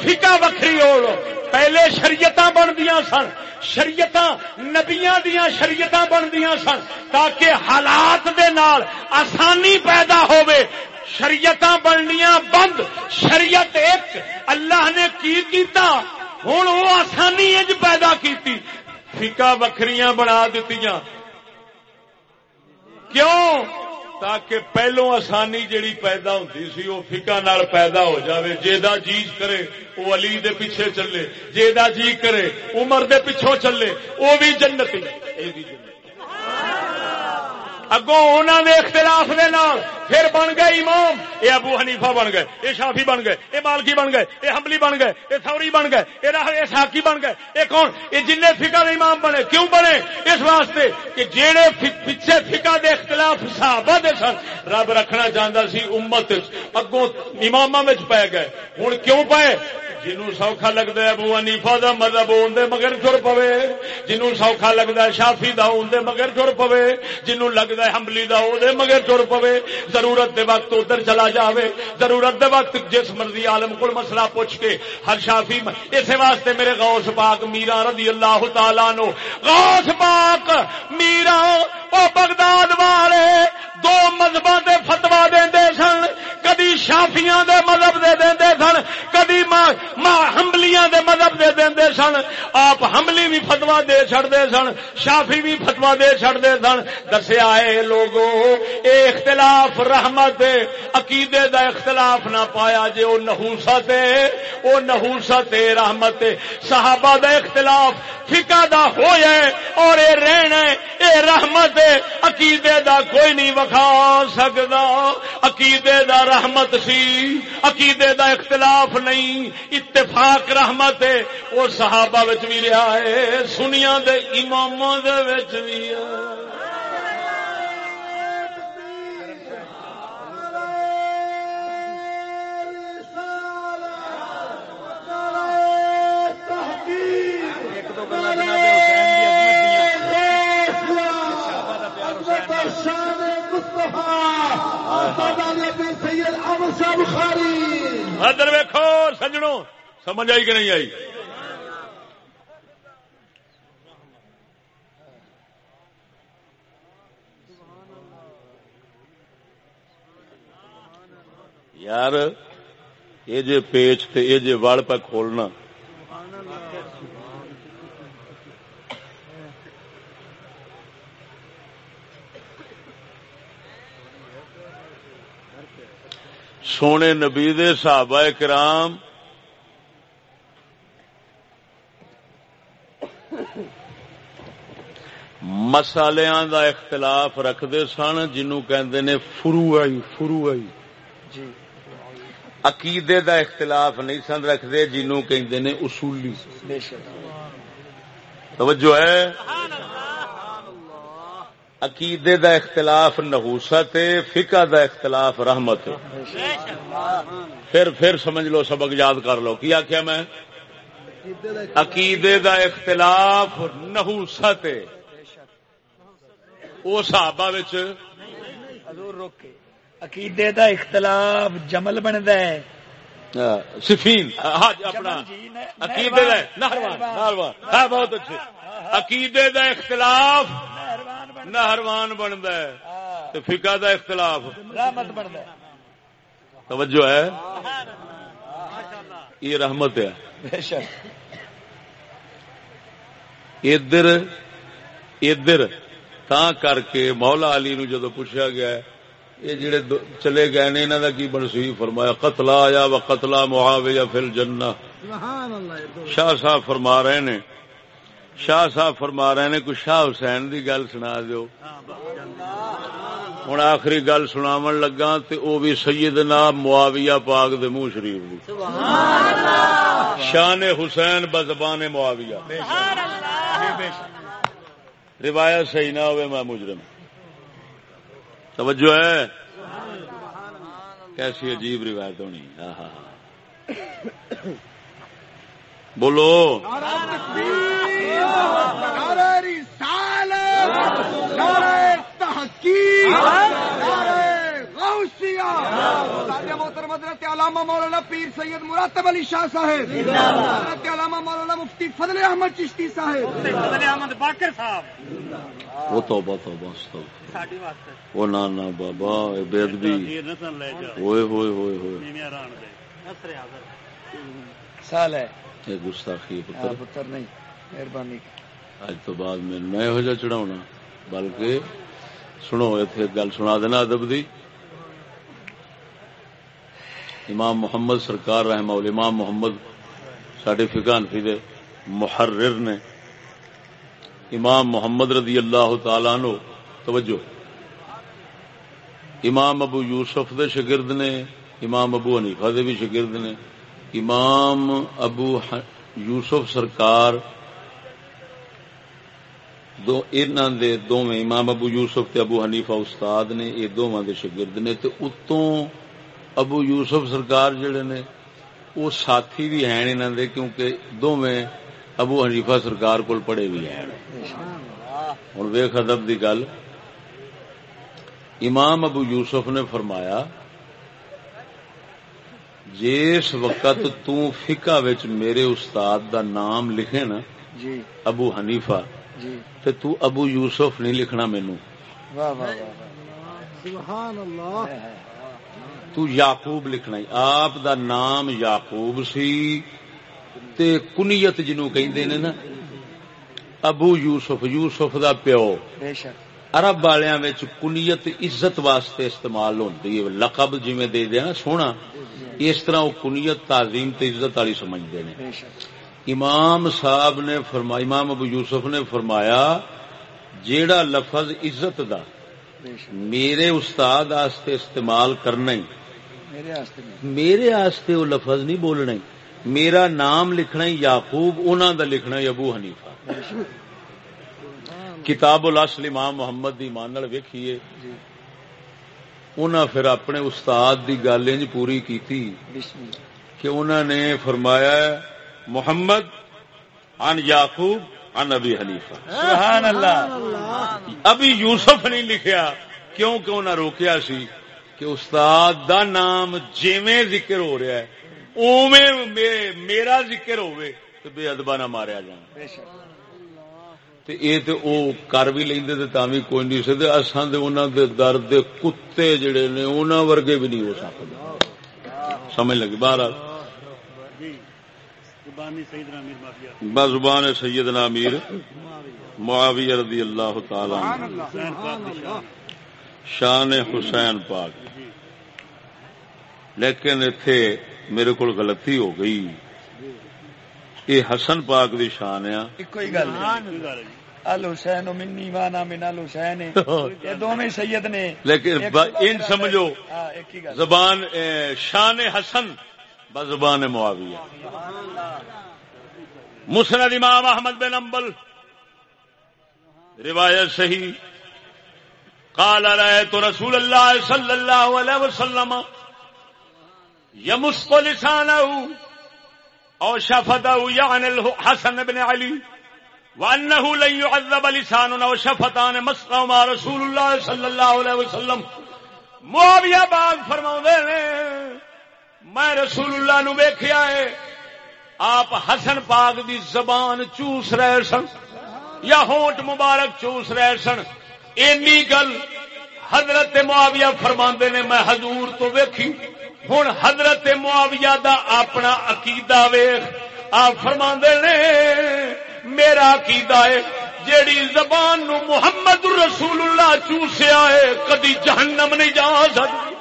فقہ وکری ہو پہلے شریعت بندیاں سن۔ شریعت نبیاں دیا شریعت بندیاں سن۔ تاکہ حالات دے نال آسانی پیدا ہوئے شریعت بننیاں بند، شریعت ایک، اللہ نے کی کیتا؟ ہوں وہ آسانی اج پیدا کیتی۔ فکا وکری بنا دیتی کیوں؟ تاکہ پہلو آسانی جیڑی پیدا ہوتی سی وہ فکا نال پیدا ہو جاوے۔ جیدا جیج کرے وہ علی دے پیچھے چلے۔ جیدا جی کرے، عمر دے پیچھوں چلے۔ وہ بھی جنتی۔ یہ بھی جنتی۔ اگوں انہوں نے اختلاف دے نال پھر بن گئے امام یہ ابو حنیفہ بن گئے یہ شافی بن گئے یہ مالکی بن گئے یہ حملی بن گئے یہ سوری بن گئے یہ راہ یہ ساکی بن گئے یہ کون؟ یہ جن فکا امام بنے، کیوں بنے؟ اس واسطے کہ جہے پیچھے فکا دے اختلاف صحابہ دے سن، رب رکھنا چاہتا سی امت اگوں امام پی گئے ہوں کیوں پائے جنوں سوکھا لگتا ہے ابو انیفا دا مذہب اندر مگر چر پوے، جنوں سوکھا لگتا ہے شافی دا اندر مگر چر پوے، جنوں لگتا ہے حملی دا او مگر چر پوے، ضرورت دے وقت ادھر چلا جاوے۔ ضرورت دے وقت جس مرضی عالم کو مسئلہ پوچھ کے، ہر شافی اسی واسطے میرے غوث پاک میرا رضی اللہ تعالی نو غوث پاک میرا، او بغداد والے دو مذہبوں دے فتوا دے سن۔ کدی شافیاں دے مذہب دے دے سن، کدی حملیاں دے مذہب دے دے سن۔ آپ حملی بھی فتوا دے چڑتے سن، شافی بھی فتوا دے چڑتے سن۔ دسیا ہے لوگو اے اختلاف رحمت، عقیدے دا اختلاف نہ پایا جے او نحوست ہے او نحوست رحمت صحابہ دا اختلاف فکا دا ہویا ہے اور اے رہنا ہے، اے رحمت عقیدے دا کوئی نہیں وکھا سکتا عقیدے دا رحمت سی، عقیدے دا اختلاف نہیں۔ اتفاق رحمت ہے وہ صحابہ بھی رہا ہے سنیا دے امام بھی ہے۔ ادھر ویکو سجڑوں سمجھ آئی کہ نہیں آئی؟ یار، یہ جے پیچ تے، یہ جے وڑ پہ کھولنا۔ سونے نبی دے صحابہ کرام مسالیاں دا اختلاف رکھتے سن جنوں کہندے نے فرو آئی فرو آئی جی۔ عقیدے دا اختلاف نہیں سن رکھتے جنوں کہندے نے اصولی۔ توجہ ہے؟ عقیدے دا اختلاف نحوست فقہ دا اختلاف رحمت۔ پھر پھر سمجھ لو سبق یاد کر لو۔ کیا کیا میں؟ عقیدے دا اختلاف نحوست۔ وہ صحابہ وچ۔ حضور روکے عقیدے دا اختلاف جمل بندا ہے۔ سفین ہاں جی، اپنا۔ جی، عقیدے دا نہروان، ہاں بہت اچھے عقیدے دا اختلاف نہروان بنتا ہے فقہ دا اختلاف۔ رحمت بندا ہے۔ توجہ ہے۔ یہ رحمت ہے۔ بے شک۔ ادھر ادھر تا کر کے مولا علی نو جدو پوچھا گیا ہے یہ جڑے چلے گئے نے انہوں کا کی بنسی فرمایا؟ قتلا آیا و قتلا معاویہ فل جنہ شاہ صاحب فرما رہے نے شاہ صاحب فرما رہے نے کچھ شاہ حسین دی گل سنا دیو۔ ہوں آخری گل سناون لگا تے او بھی سیدنا معاویہ پاک دے منہ شریف دی۔ شان حسین بزبان معاویہ۔ روایت صحیح نہ ہوئے میں مجرم۔ توجہ ہے۔ کیسی عجیب روایت ہونی۔ آہا۔ بولو۔ محترم حضرت علامہ مولانا پیر سید مراتب علی شاہ صاحب حضرت علامہ مولانا مفتی فضل احمد چشتی صاحب احمد باقر صاحب وہ توبہ توبہ استغفر۔ ساڈی واسطے وہ نا نا بابا بے ادبی ہوئے ہوئے ہوئے ہوئے۔ ران دے نصر حاضر سال ہے۔ گستاخی پتر؟ نہیں مہربانی۔ اج تو بعد میں میں ہو جا چڑھاؤنا بلکہ سنو اتنے گل سنا دینا ادب دی۔ امام محمد سرکار رحمہ اللہ امام محمد ساڈے فقہ حنفی دے محرر نے۔ امام محمد رضی اللہ تعالی نو توجہ۔ امام ابو یوسف دے شگرد نے امام ابو حنیفہ دے بھی شگرد نے۔ امام ابو یوسف سرکار، دو انہاں دے دوویں امام ابو یوسف تے ابو حنیفہ استاد نے یہ دوواں دے شاگرد نے، تے اتوں ابو یوسف سرکار جڑے نے وہ ساتھی بھی ہیں انہاں دے کیونکہ دوویں ابو حنیفہ سرکار کول پڑھے بھی ہیں۔ ہن ویکھ ادب دی گل۔ امام ابو یوسف نے فرمایا جس وقت تو فقہ وچ میرے استاد دا نام لکھے نا جی۔ ابو حنیفہ جی۔ تے تو ابو یوسف نہیں لکھنا مینو واہ واہ واہ سبحان اللہ۔ تو یعقوب لکھنا ہی آپ دا نام یعقوب سی تے کنیت جنوں کہندے نے نا ابو یوسف یوسف دا پیو۔ بے شک۔ عرب والیاں وچ کنیت عزت واسطے استعمال ہوندی ہے۔ لقب جویں دے دیا نا سونا، اس طرح وہ کنیت تعظیم تے عزت والی سمجھدے نے۔ امام صاحب نے فرمایا، امام ابو یوسف نے فرمایا، جیڑا لفظ عزت دا میرے استاد آستے استعمال کرنا ہی، میرے آستے وہ لفظ نہیں بولنا ہی۔ میرا نام لکھنا ہی یعقوب انہوں دا لکھنا ہی ابو حنیفہ۔ کتاب الاصل امام محمد دی مان نال ویکھیے۔ جی۔ انہاں پھر اپنے استاد دی گل انج پوری کیتی۔ کہ انہوں نے فرمایا محمد عن یعقوب عن ابی حنیفہ۔ سبحان اللہ۔ ابھی یوسف نہیں لکھیا کیوں کہ انہیں روکیا سی کہ استاد دا نام جیویں ذکر ہو رہا ہے اوویں میرا ذکر ہوئے تو بے ادبا نہ ماریا جانا۔ بے شک۔ تے اے تے او کر بھی لیندے تے تاں وی کوئی نہیں سی تے اساں دے انہاں دے درد دے کتے جڑے نے انہاں ورگے بھی نہیں ہو سکدے سمجھ لگی بارہ بزبان سیدنا امیر معاویہ رضی اللہ تعالی شان حسین پاک لیکن اتے میرے کو غلطی ہو گئی یہ حسن پاک دی شان ہے۔ کوئی گل ال حسین منی وانا من ال حسین۔ یہ دونوں سید نے۔ لیکن ان سمجھو زبان شان حسن بزبان معاویہ۔ مسند امام احمد بن امبل روایت صحیح۔ قال رأيت رسول الله صلى الله عليه وسلم يمسط لسانه او شفته يعني یعنی الحسن بن علي وانه لن يعذب لسان او شفتان مسقهما رسول الله صلى الله عليه وسلم. معاویہ باغ فرماؤں نے، میں رسول اللہ نو ویکھیا ہے، آپ حسن پاک دی زبان چوس رہے سن، یا ہونٹ مبارک چوس رہے سن، اینی گل حضرت معاویہ فرما نے میں حضور تو ویکھی۔ ہوں حضرت معاویہ دا اپنا عقیدہ ویخ آپ فرما نے، میرا عقیدہ ہے، جیڑی زبان نو محمد رسول اللہ چوسیا ہے، کدی جہنم نہیں جا سکتی۔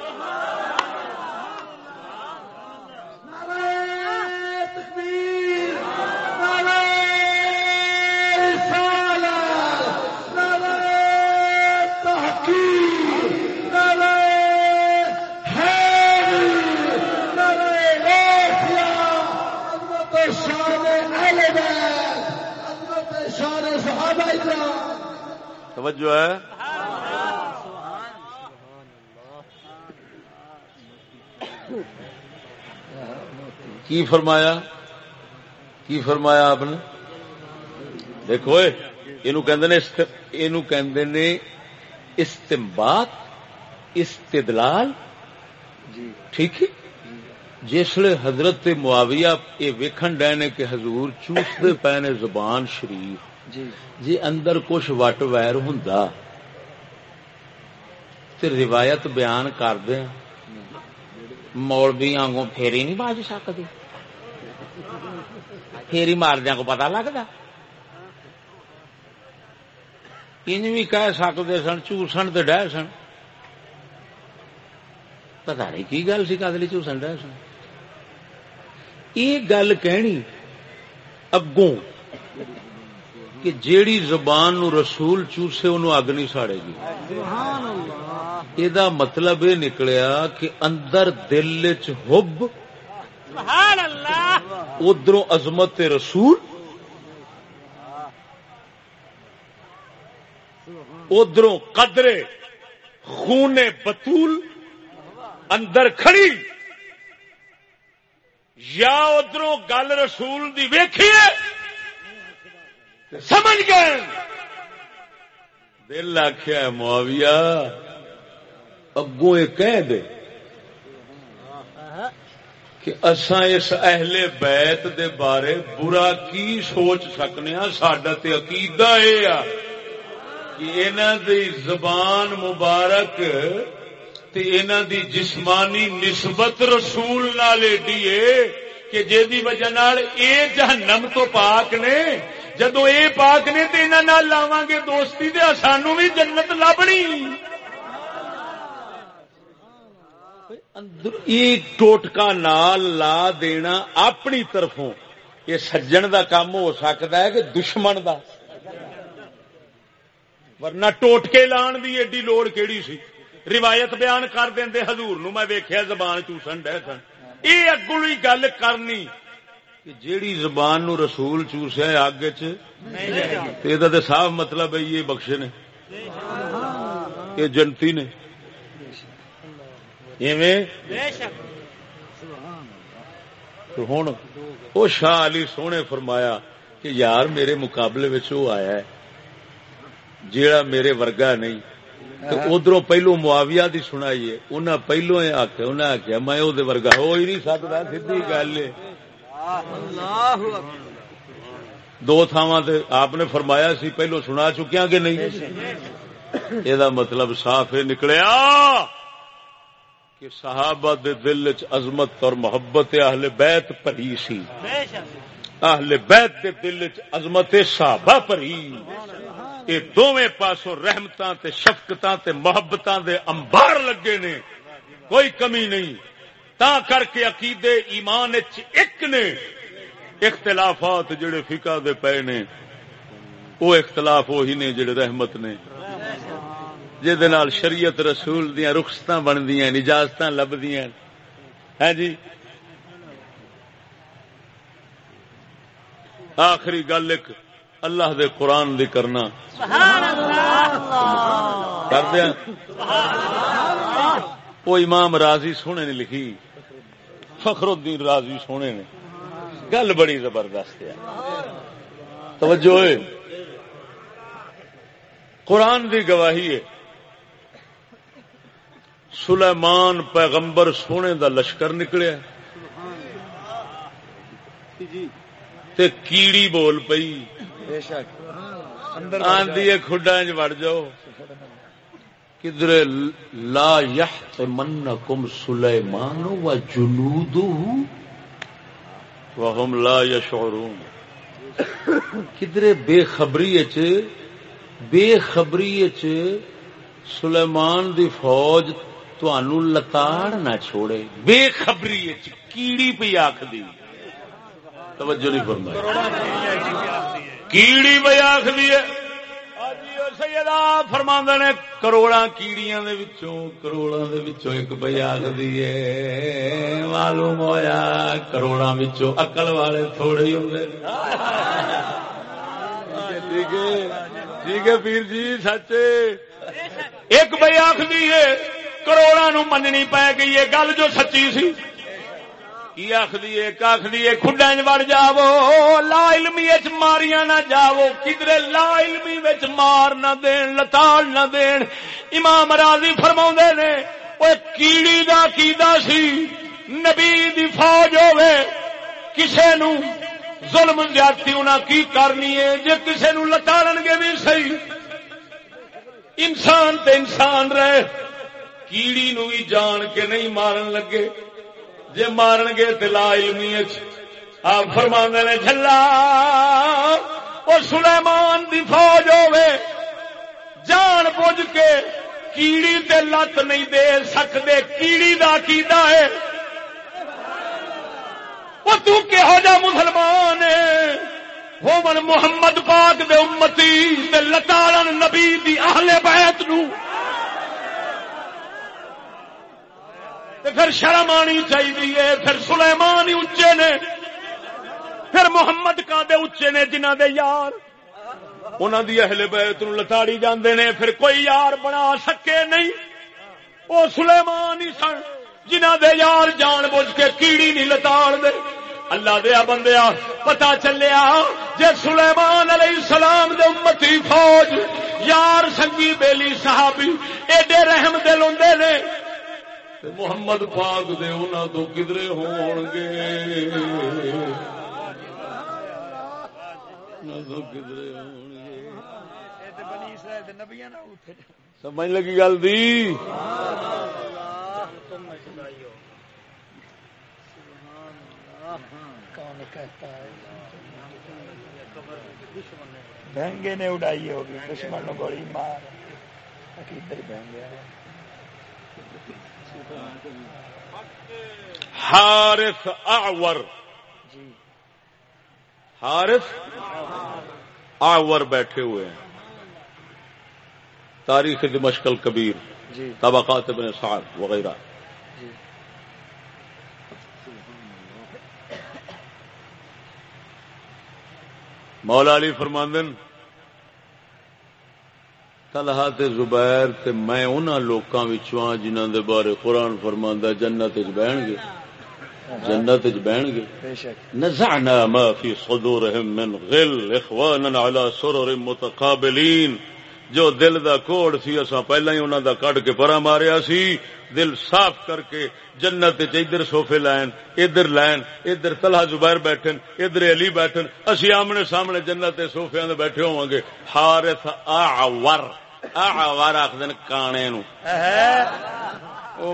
توجہ ہے۔ کی فرمایا؟ کی فرمایا آپ نے؟ دیکھو یہ استمباد استدلال؟ ٹھیک ہے؟ جسے حضرت معاویہ یہ ویکھن ڈے نے کہ حضور چوستے پے نے زبان شریف۔ جی۔, جی۔ اندر کچھ وٹ ویر ہوں روایت بیان کر دیا مولوی آگوں پھیری نہیں باج سکتی پھیری ماردیا کو پتا لگتا ان بھی کہہ سکتے سن، چوسن تو ڈہ سن۔ پتا نہیں کی گل سی، کدلی چوسن ڈہ سن۔ یہ گل کہنی، اگوں کہ جیڑی زبان نو رسول چوسے انہوں اگ نہیں ساڑے گی۔ یہ مطلب یہ نکلیا کہ اندر دل چب ادھر عظمت رسول ادھر قدرے خون بطول اندر کھڑی۔ یا ادھر گل رسول دی ویکھیے سمجھ گئے۔ دل آخیا معاویہ، اگوں یہ کہہ دے کہ اساں اس اہل بیت دے بارے برا کی سوچ سکنے ہاں؟ ساڈا تے عقیدہ اے آ کہ انہاں دی زبان مبارک تے انہاں دی جسمانی نسبت رسول نال ایڈی ہے کہ جے دی وجہ نال اے جہنم تو پاک نے جدو یہ پاک نے تو یہاں لاوا گے دوستی تو سانو بھی جنت لبنی۔ ٹوٹکا نال لا دینا اپنی طرفوں یہ سجن دا کام ہو سکتا ہے کہ دشمن دا ورنہ ٹوٹکے لان دی ایڈی لوڑ کیڑی سی روایت بیان کر دیں حضور نو میں ویکھیا زبان چوسن ڈہ سن یہ اگلی گل کرنی کہ جیڑی زبان نو رسول چوسیا اگ چ صاف مطلب ہے یہ بخشے نے۔ یہ جنتی نے۔ ہوں وہ شاہ علی سونے فرمایا کہ یار میرے مقابلے وہ آیا ہے جیڑا میرے ورگا نہیں۔ ادھر پہلو معاویہ دی سنائیے انہیں پہلو آخیا انہیں آخیا میں وہ ورگا ہو ہی نہیں سکتا سی گل دو تھاواں آپ نے فرمایا سی، پہلو سنا چکیا کہ نہیں؟ یہ مطلب صاف نکلیا۔ کہ صحابہ دے دل چ عظمت اور محبت اہل بیت پری سی۔ اہل بیت دے دل چ عظمت صحابہ پری۔ یہ دونوں پاسوں رحمتاں تے شفقتاں تے محبتاں دے انبار لگے نے۔ کوئی کمی نہیں۔ تا کر کے عقیدے ایمان چ ایک نے اختلافات جڑے فقہ دے پے نے وہ اختلاف وہی نے جڑے رحمت نے۔ جہد شریعت رسول دیا رخصت بندیاں نجازت لبدیاں۔ ہے جی؟ آخری گل ایک اللہ دے قرآن دی کرنا۔ کر دیا۔ وہ امام راضی سونے نے لکھی۔ فخر الدین راضی سونے نے۔ گل بڑی زبردست ہے۔ توجہ قرآن دی گواہی ہے۔ سلیمان پیغمبر سونے دا لشکر نکلیا۔ تے کیڑی بول پئی۔ آدھی کھڈا وڑ جاؤ۔ کدھر لا یح من کم سلیمان و جنود وهم لا یشعرون۔ کدھر بے خبری بے خبری سلیمان دی فوج لتاڑ نہ چھوڑے۔ بے خبری کیڑی پہ آخری توجہ نہیں فرمائی۔ کیڑی پہ آخری جی، سیدا فرما نے کروڑا کیڑیاں دے وچوں کروڑا دے وچوں ایک پہ آخری معلوم ہویا کروڑا وچوں والے تھوڑے ہی ہوں ٹھیک ہے ٹھیک ہے پیر جی سچ۔ ایک بھائی آخری ہے کروڑا نو مننی پی گئی ہے۔ گل جو سچی سی کی آخری آخری کھڈا وڑ جاو لا علمی ماریاں نہ جاو کدھر لا علمی مار نہ دین لتاڑ نہ دین۔ امام راضی فرما نے وہ کیڑی دا کیدا سی، نبی دی فوج ہوے کسے نو ظلم زیادتی انہاں کی کرنی ہے؟ جے کسے نو لتاڑن گے بھی صحیح۔ انسان تے انسان رہے، کیڑی نو بھی جان کے نہیں مارن لگے۔ جے مارن گے تو لا علمی آپ فرما نے جلا وہ سلیمان دی فوج ہوے جان بوجھ کے کیڑی تے لت نہیں دے سکتے کیڑی دا کیدا ہے۔ وہ تو کہو جا مسلمان ہومن محمد پاک دے امتی تے لتاڑن نبی دی اہل بیت نو۔ پھر شرم آنی چاہیے، پھر سلیمان ہی اچے نے، پھر محمد کا دے اچے نے جنہ دے یار۔ انہوں دی اہل بیت نو لتاڑی جاندے نے، پھر کوئی یار بنا سکے نہیں۔ وہ سلیمان ہی سن جنہ دے یار جان بوجھ کے کیڑی نہیں لتاڑ دے اللہ دیا بندیا پتا چلیا جے سلیمان علیہ السلام دے امتی فوج، یار سنگی بیلی صحابی، ایڈے رحم دل ہوں نے۔ محمد پاک دے انہوں تو کدرے ہون گے۔ سمجھ لگی گل دی؟ بہنگے نے اڑائی ہوگی دشمن گولی مار۔ بہنگے حارث اعور. حارث اعور بیٹھے ہوئے ہیں. تاریخ دمشق کبیر جی. طبقات ابن سعد وغیرہ. جی. مولا علی فرماندن طلحہ تے زبیر تے میں انہاں لوکاں وچوں ہاں جنہاں دے بارے قرآن فرماندا جنت وچ بہن گے۔ جنت وچ بہن گے۔ نزعنا ما فی صدورهم من غل اخوانا على سرر متقابلین۔ جو دل دا کوڑ سی اسا پہلا ہی انہاں دا کڈ کے پرا ماریا سی۔ دل صاف کر کے جنت ادھر سوفے لائن ادھر لائن ادھر طلحہ زبیر بیٹھن ادھر علی بیٹھن۔ اسی آمنے سامنے جنت سوفے دے بیٹھے ہوں گے۔ حارث اعور۔ اعور آخدن کانے نو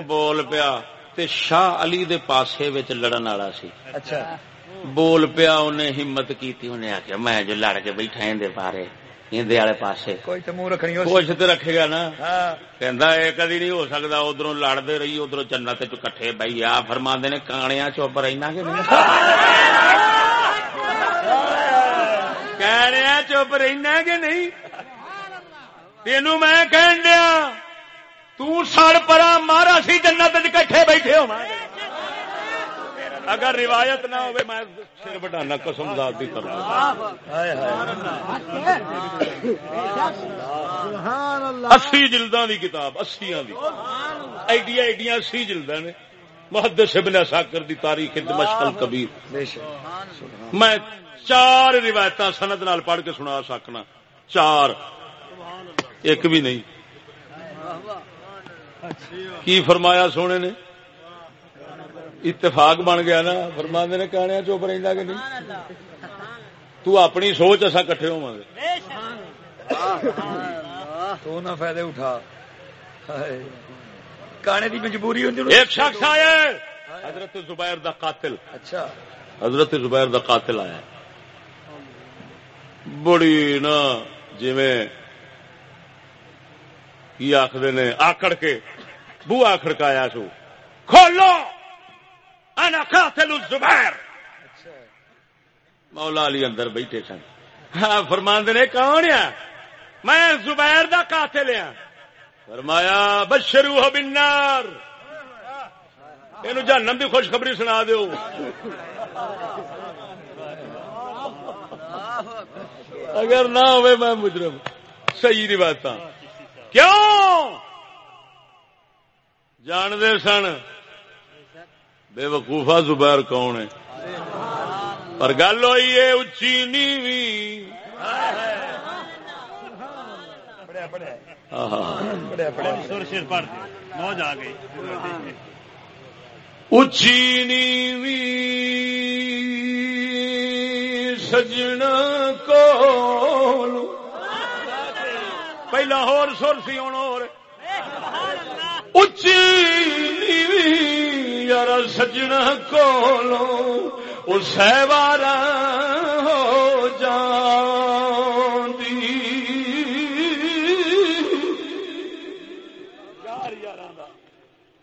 بول پیا تے شاہ علی دے پاسے وچ لڑن والا سی اچھا بول پیا انہیں ہمت کیتی انہیں آخیا میں جو لڑ کے بیٹھا والے پاسے کوئی منہ رکھنی تو رکھے گا نا کہندا کدی نہیں ہو سکتا ادھر لڑتے رہی ادھر جنت چ کٹھے بھائی آ فرما نے کانیا چپ رہنا کہ نہیں کانیا چپ رہنا کہ نہیں تینو میں کہن دیا تو سڑ پرا مارا سی جنت کٹھے بیٹھے ہو اگر روایت نہ ہوئے میں سر بٹانا قسم ذات دی ہائے اسی جلداں دی کتاب اسیاں دی۔ ایڈیاں ایڈیاں اسی جلداں نے۔ محدث ابن اساکر دی تاریخ دمشق شک۔ میں چار روایت سند نال پڑھ کے سنا سکنا۔ چار۔ ایک بھی نہیں۔ کی فرمایا سونے نے؟ اتفاق بن گیا نا۔ فرما نے کہنے چپ رہا کہ نہیں؟ تو اپنی سوچ اصا کٹھے ہوا گے تو نہ فائدے اٹھا۔ کانے دی مجبوری ایک شخص آیا حضرت زبیر دا قاتل۔ اچھا۔ حضرت زبیر دا قاتل آیا بڑی نا جی کی آخر نے آکڑ کے بو آخر کا آیا سو کھولو! انا قاتل الزبیر! مولا علی اندر بیٹھے سن۔ ہاں فرماند نے کون ہے؟ میں زبیر دا قاتل ہاں۔ فرمایا بشرو بنار یہ جہنم دی خوشخبری سنا دیو۔ اگر نہ ہوئے میں مجرم۔ صحیح روایت کیوں؟ جان دے سن؟ بے وقوفا زبیر کون ہے؟ پر گل ہوئی ہے اچھی نیوی۔ اچھی نیوی۔ سجنا کو پہلا ہور سر سی ہوں اور۔ اچھی نیوی یار سجنا کولو وہ سہوارا ہو جان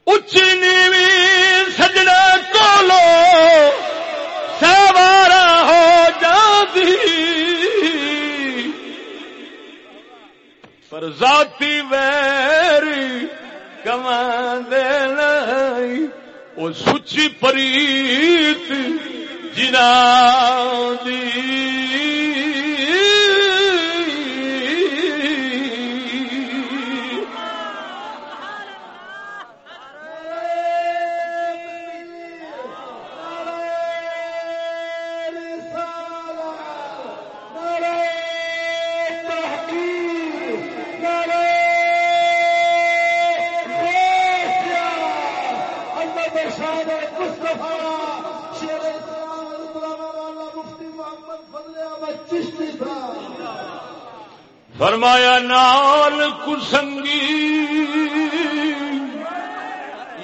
اچی نیوی سجنا کولو ذاتی ویری کما دے وہ سچی پریت جنا دی فرمایا نال کسنگی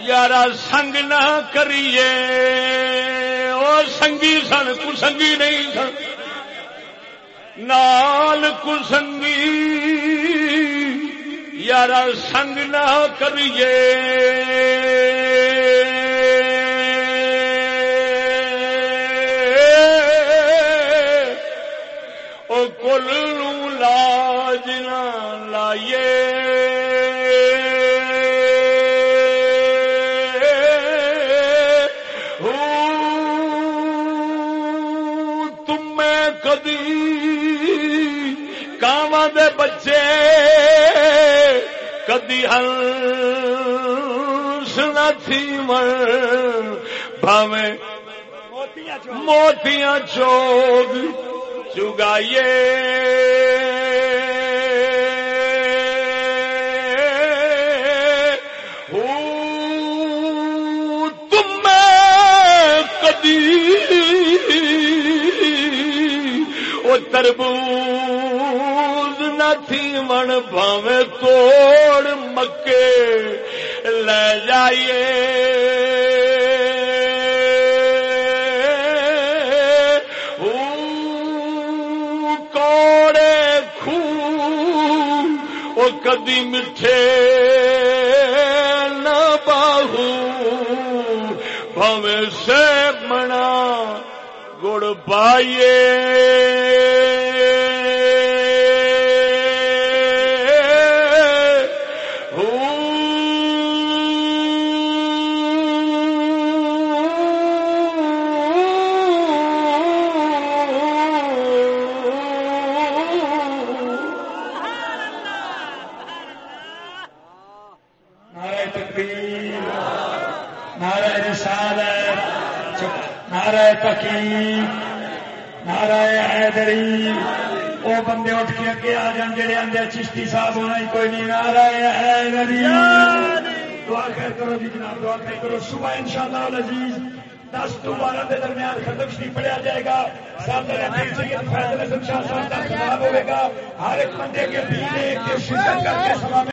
یارا سنگ نہ کریے۔ او سنگی سن کسنگی نہیں سن۔ نال کسنگی یارا سنگ نہ کریے۔ او کل نہ لائیے تم کدی کاواں دے بچے کدی ہنس نہ تھی من بھاویں موتیاں چوگ۔ چگائیے تم کدی وہ تربوز نہ تھی من بھاویں توڑ مکے۔ لے جائیے۔ کدی میٹھے نہ باہو بھویں سے منا گڑ پائیے کے آ جان جڑے آدھے چشتی صاحب ہونا ہی کوئی نہیں نعرہ حیدری دعا خیر کرو جی جناب دعا خیر کرو صبح انشاءاللہ العزیز دس تو بارہ کے درمیان ختم شریف پڑھا جائے گا صاحب ہوئے گا ہر ایک بندے کے پینے کے شکر کر کے سلام